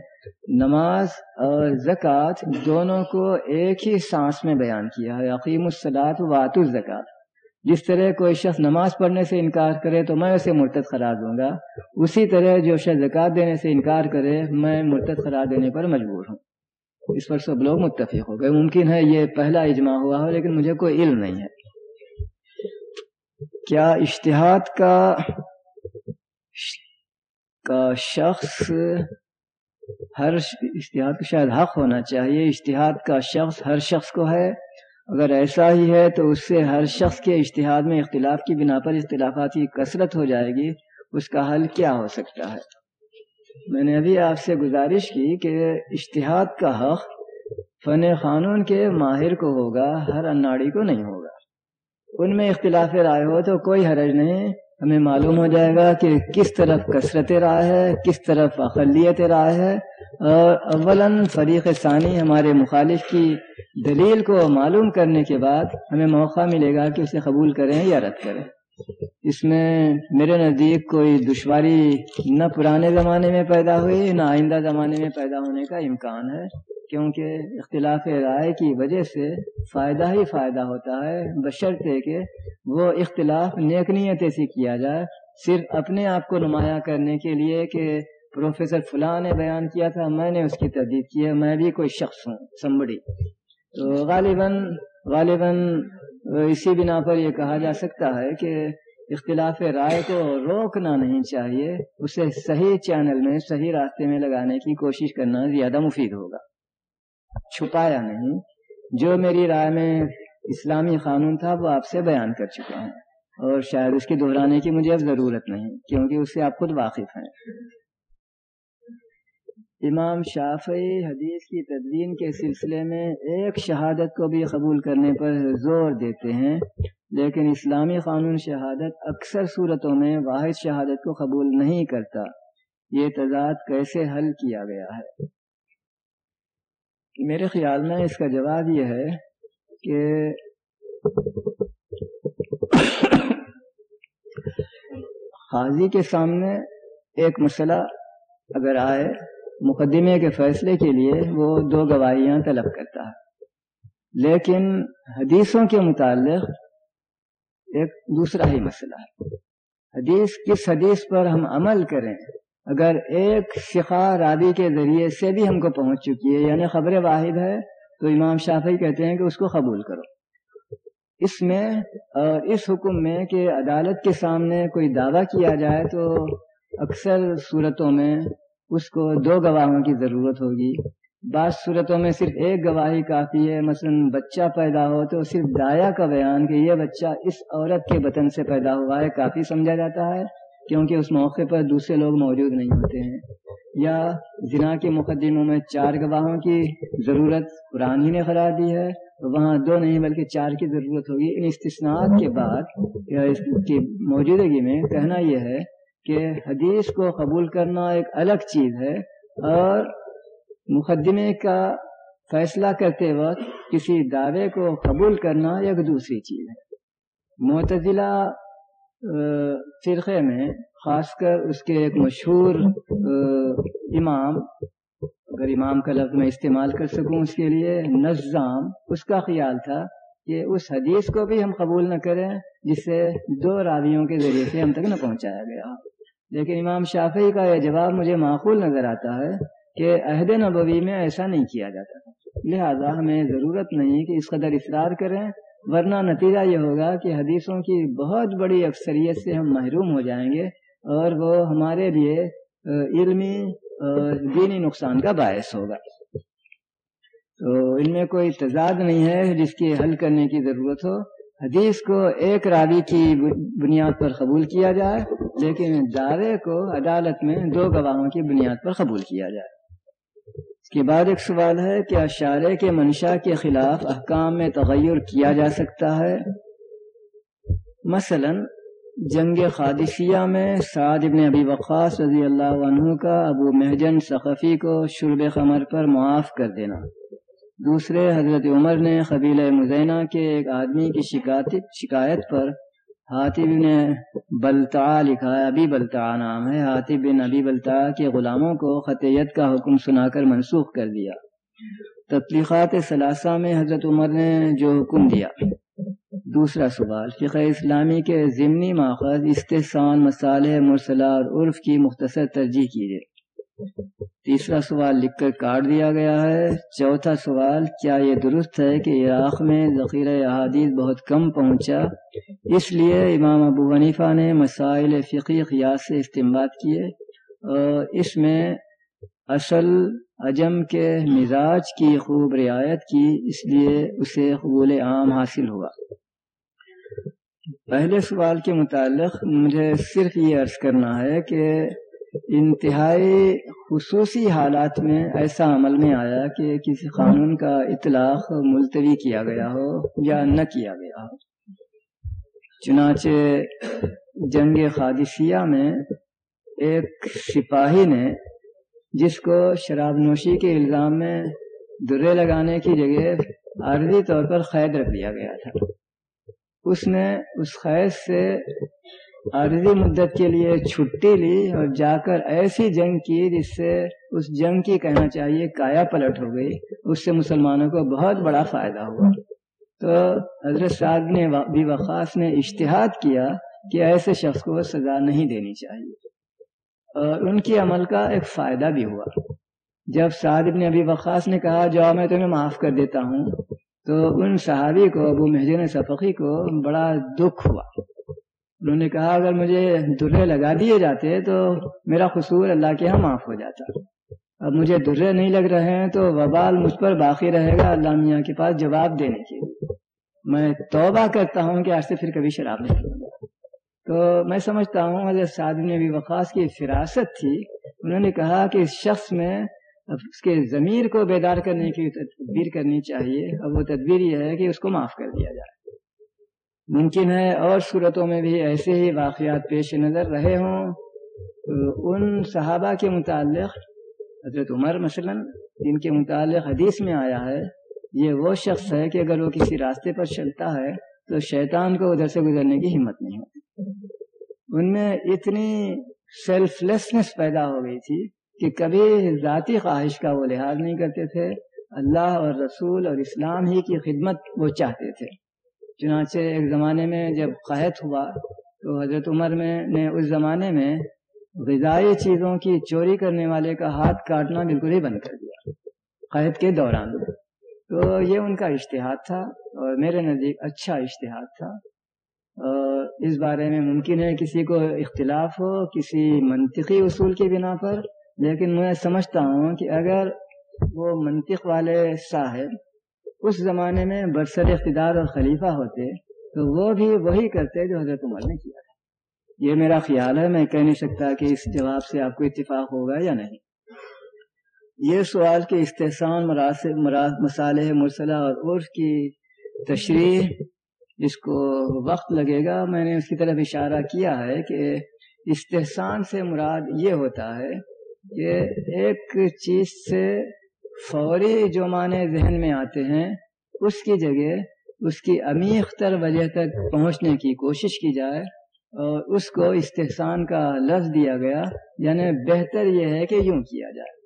نماز اور زکوٰۃ دونوں کو ایک ہی سانس میں بیان کیا ہے۔ عقیم الصلاط وات الزکوٰۃ۔ جس طرح کوئی شخص نماز پڑھنے سے انکار کرے تو میں اسے مرتد قرار دوں گا۔ اسی طرح جو شخص زکوٰۃ دینے سے انکار کرے، میں مرتد قرار دینے پر مجبور ہوں۔ اس پر سب لوگ متفق ہو گئے۔ ممکن ہے یہ پہلا اجماع ہوا ہو، لیکن مجھے کوئی علم نہیں ہے۔ کیا اشتہاد کا کا شخص ہر اشتہاد کا شاید حق ہونا چاہیے۔ اشتہاد کا شخص ہر شخص کو ہے۔ اگر ایسا ہی ہے تو اس سے ہر شخص کے اشتہاد میں اختلاف کی بنا پر اختلافات کی کثرت ہو جائے گی، اس کا حل کیا ہو سکتا ہے؟ میں نے ابھی آپ سے گزارش کی کہ اشتہاد کا حق فن قانون کے ماہر کو ہوگا، ہر اناڑی کو نہیں ہوگا۔ ان میں اختلاف رائے ہو تو کوئی حرج نہیں۔ ہمیں معلوم ہو جائے گا کہ کس طرف کثرت رائے ہے، کس طرف اقلیت رائے ہے۔ اور اولاً فریق ثانی ہمارے مخالف کی دلیل کو معلوم کرنے کے بعد ہمیں موقع ملے گا کہ اسے قبول کریں یا رد کریں۔ اس میں میرے نزدیک کوئی دشواری نہ پرانے زمانے میں پیدا ہوئی، نہ آئندہ زمانے میں پیدا ہونے کا امکان ہے، کیونکہ اختلاف رائے کی وجہ سے فائدہ ہی فائدہ ہوتا ہے، بشرطے کہ وہ اختلاف نیک نیت سے کیا جائے، صرف اپنے آپ کو نمایاں کرنے کے لیے کہ پروفیسر فلاں نے بیان کیا تھا، میں نے اس کی تردید کی ہے، میں بھی کوئی شخص ہوں سمبڑی تو غالباً غالباً اسی بنا پر یہ کہا جا سکتا ہے کہ اختلاف رائے کو روکنا نہیں چاہیے، اسے صحیح چینل میں، صحیح راستے میں لگانے کی کوشش کرنا زیادہ مفید ہوگا۔ چھپایا نہیں، جو میری رائے میں اسلامی قانون تھا، وہ آپ سے بیان کر چکے ہیں۔ اور شاید اس کی دہرانے کی مجھے اب ضرورت نہیں، کیونکہ اس سے آپ خود واقف ہیں۔ امام شافعی حدیث کی تدوین کے سلسلے میں ایک شہادت کو بھی قبول کرنے پر زور دیتے ہیں، لیکن اسلامی قانون شہادت اکثر صورتوں میں واحد شہادت کو قبول نہیں کرتا۔ یہ تضاد کیسے حل کیا گیا ہے؟ میرے خیال میں اس کا جواب یہ ہے کہ *coughs* قاضی کے سامنے ایک مسئلہ اگر آئے مقدمے کے فیصلے کے لیے وہ دو گواہیاں طلب کرتا ہے۔ لیکن حدیثوں کے متعلق ایک دوسرا ہی مسئلہ ہے۔ حدیث، کس حدیث پر ہم عمل کریں؟ اگر ایک شخا رابی کے ذریعے سے بھی ہم کو پہنچ چکی ہے یعنی خبر واحد ہے، تو امام شافعی کہتے ہیں کہ اس کو قبول کرو۔ اس میں اور اس حکم میں کہ عدالت کے سامنے کوئی دعویٰ کیا جائے تو اکثر صورتوں میں اس کو دو گواہوں کی ضرورت ہوگی۔ بعض صورتوں میں صرف ایک گواہی کافی ہے۔ مثلا بچہ پیدا ہو تو صرف دایا کا بیان کہ یہ بچہ اس عورت کے بطن سے پیدا ہوا ہے کافی سمجھا جاتا ہے، کیونکہ اس موقع پر دوسرے لوگ موجود نہیں ہوتے ہیں۔ یا زنا کے مقدموں میں چار گواہوں کی ضرورت قرآن ہی نے قرار دی ہے۔ وہاں دو نہیں بلکہ چار کی ضرورت ہوگی۔ ان استثناءات کے بعد یا اس کی موجودگی میں کہنا یہ ہے کہ حدیث کو قبول کرنا ایک الگ چیز ہے اور مقدمے کا فیصلہ کرتے وقت کسی دعوے کو قبول کرنا ایک دوسری چیز ہے۔ معتزلہ فرقے میں، خاص کر اس کے ایک مشہور امام، اگر امام کا لفظ میں استعمال کر سکوں اس کے لیے، نظام، اس کا خیال تھا کہ اس حدیث کو بھی ہم قبول نہ کریں، جس سے دو راویوں کے ذریعے سے ہم تک نہ پہنچایا گیا۔ لیکن امام شافعی کا یہ جواب مجھے معقول نظر آتا ہے کہ عہد نبوی میں ایسا نہیں کیا جاتا لہذا ہمیں ضرورت نہیں کہ اس قدر اصرار کریں، ورنہ نتیجہ یہ ہوگا کہ حدیثوں کی بہت بڑی اکثریت سے ہم محروم ہو جائیں گے اور وہ ہمارے لیے علمی دینی نقصان کا باعث ہوگا۔ تو ان میں کوئی تضاد نہیں ہے، جس کی حل کرنے کی ضرورت ہو۔ حدیث کو ایک راوی کی بنیاد پر قبول کیا جائے، لیکن دعوے کو عدالت میں دو گواہوں کی بنیاد پر قبول کیا جائے۔ اس کے بعد ایک سوال ہے کہ اشارے کے منشا کے خلاف احکام میں تغیر کیا جا سکتا ہے؟ مثلا، جنگ خادثیہ میں سعد ابن ابی وقاص رضی اللہ عنہ کا ابو مہجن سخفی کو شرب خمر پر معاف کر دینا۔ دوسرے حضرت عمر نے قبیل مزینہ کے ایک آدمی کی شکایت پر ہاتھی نے بلتا لکھا ہے۔ ابھی بلتا نام ہے۔ ہاتھی بن ابی بلتا کے غلاموں کو خطیت کا حکم سنا کر منسوخ کر دیا۔ تطلیقات ثلاثہ میں حضرت عمر نے جو حکم دیا۔ دوسرا سوال، فقہ اسلامی کے ضمنی ماخذ استحسان مسالح مرسلہ اور عرف کی مختصر ترجیح کیجیے۔ تیسرا سوال لکھ کر کاٹ دیا گیا ہے۔ چوتھا سوال، کیا یہ درست ہے کہ عراق میں ذخیرہ احادیث بہت کم پہنچا؟ اس لیے امام ابو حنیفہ نے مسائل فقی قیاس سے استعمال کیے۔ اور اس میں اصل عجم کے مزاج کی خوب رعایت کی، اس لیے اسے قبول عام حاصل ہوا۔ پہلے سوال کے متعلق مجھے صرف یہ عرض کرنا ہے کہ انتہائی خصوصی حالات میں ایسا عمل میں آیا کہ کسی قانون کا اطلاق ملتوی کیا گیا ہو یا نہ کیا گیا ہو۔ چنانچہ جنگ خادثیہ میں ایک سپاہی نے جس کو شراب نوشی کے الزام میں درے لگانے کی جگہ عارضی طور پر قید رکھ دیا گیا تھا۔ اس نے اس قید سے عارضی مدت کے لیے چھٹی لی اور جا کر ایسی جنگ کی جس سے اس جنگ کی کہنا چاہیے کایا پلٹ ہو گئی، اس سے مسلمانوں کو بہت بڑا فائدہ ہوا۔ تو حضرت سعد نے بھی وقاص نے اشتہاد کیا کہ ایسے شخص کو سزا نہیں دینی چاہیے۔ اور ان کی عمل کا ایک فائدہ بھی ہوا۔ جب سعد ابن ابھی وقاص نے کہا جو میں تمہیں معاف کر دیتا ہوں، تو ان صحابی کو، ابو مہجن صفقی کو بڑا دکھ ہوا۔ انہوں نے کہا، اگر مجھے درے لگا دیے جاتے تو میرا قصور اللہ کے یہاں معاف ہو جاتا۔ اب مجھے درے نہیں لگ رہے ہیں تو وبال مجھ پر باقی رہے گا اللہ میاں کے پاس جواب دینے کے لیے۔ میں توبہ کرتا ہوں کہ آج سے پھر کبھی شراب نہیں کروں گا۔ تو میں سمجھتا ہوں، حضرت سعد نے بھی وقاص کی فراست تھی۔ انہوں نے کہا کہ اس شخص میں اس کے ضمیر کو بیدار کرنے کی تدبیر کرنی چاہیے۔ اب وہ تدبیر یہ ہے کہ اس کو معاف کر دیا جائے۔ ممکن ہے اور صورتوں میں بھی ایسے ہی واقعات پیش نظر رہے ہوں۔ ان صحابہ کے متعلق، حضرت عمر مثلا جن کے متعلق حدیث میں آیا ہے، یہ وہ شخص ہے کہ اگر وہ کسی راستے پر چلتا ہے تو شیطان کو ادھر سے گزرنے کی ہمت نہیں ہوتی۔ ان میں اتنی سیلف لیسنس پیدا ہو گئی تھی کہ کبھی ذاتی خواہش کا وہ لحاظ نہیں کرتے تھے۔ اللہ اور رسول اور اسلام ہی کی خدمت وہ چاہتے تھے۔ چنانچہ ایک زمانے میں جب قحط ہوا تو حضرت عمر میں نے اس زمانے میں غذائی چیزوں کی چوری کرنے والے کا ہاتھ کاٹنا بالکل ہی بند کر دیا، قحط کے دوران۔ تو یہ ان کا اشتہاد تھا اور میرے نزدیک اچھا اشتہاد تھا۔ اور اس بارے میں ممکن ہے کسی کو اختلاف ہو، کسی منطقی اصول کی بنا پر، لیکن میں سمجھتا ہوں کہ اگر وہ منطق والے صاحب اس زمانے میں برسر اقتدار اور خلیفہ ہوتے تو وہ بھی وہی کرتے جو حضرت عمر نے کیا تھا۔ یہ میرا خیال ہے، میں کہہ نہیں سکتا کہ اس جواب سے آپ کو اتفاق ہوگا یا نہیں۔ یہ سوال کہ استحسان مسالح مرسلہ اور عرف کی تشریح جس کو وقت لگے گا، میں نے اس کی طرف اشارہ کیا ہے کہ استحسان سے مراد یہ ہوتا ہے کہ ایک چیز سے فوری جو معنی ذہن میں آتے ہیں، اس کی جگہ اس کی عمیق تر وجہ تک پہنچنے کی کوشش کی جائے اور اس کو استحسان کا لفظ دیا گیا یعنی بہتر یہ ہے کہ یوں کیا جائے۔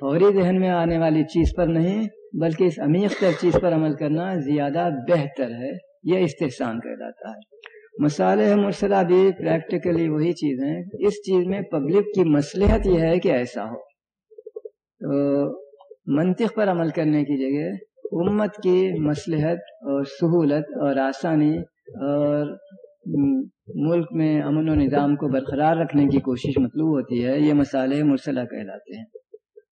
فوری ذہن میں آنے والی چیز پر نہیں، بلکہ اس عمیق تر چیز پر عمل کرنا زیادہ بہتر ہے، یہ استحسان کہلاتا ہے۔ مسالح مرسلہ بھی پریکٹیکلی وہی چیز ہیں۔ اس چیز میں پبلک کی مصلحت یہ ہے کہ ایسا ہو۔ تو منطق پر عمل کرنے کی جگہ امت کی مصلحت اور سہولت اور آسانی اور ملک میں امن و نظام کو برقرار رکھنے کی کوشش مطلوب ہوتی ہے، یہ مسالے مرسلہ کہلاتے ہیں۔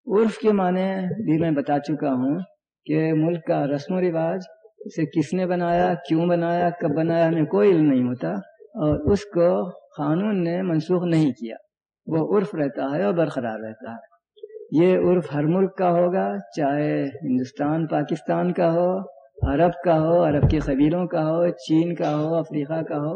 عرف کے معنی بھی میں بتا چکا ہوں کہ ملک کا رسم و رواج اسے کس نے بنایا، کیوں بنایا، کب بنایا ہمیں کوئی علم نہیں ہوتا اور اس کو قانون نے منسوخ نہیں کیا۔ وہ عرف رہتا ہے اور برقرار رہتا ہے۔ یہ عرف ہر ملک کا ہوگا، چاہے ہندوستان، پاکستان کا ہو، عرب کا ہو، عرب کے قبیلوں کا ہو، چین کا ہو، افریقہ کا ہو،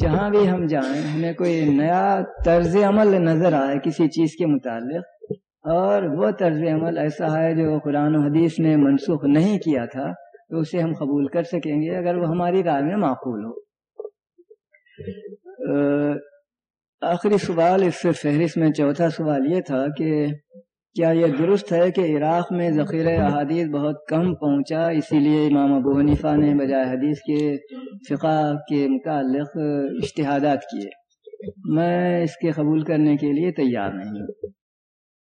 جہاں بھی ہم جائیں، ہمیں کوئی نیا طرز عمل نظر آئے کسی چیز کے متعلق، اور وہ طرز عمل ایسا ہے جو قرآن و حدیث نے منسوخ نہیں کیا تھا، تو اسے ہم قبول کر سکیں گے اگر وہ ہماری رائے میں معقول ہو۔ آخری سوال اس سے فہرست میں چوتھا سوال یہ تھا کہ کیا یہ درست ہے کہ عراق میں ذخیرہ احادیث بہت کم پہنچا، اسی لیے امام ابو حنیفہ نے بجائے حدیث کے فقہ کے متعلق اشتہادات کیے؟ میں اس کے قبول کرنے کے لیے تیار نہیں ہوں۔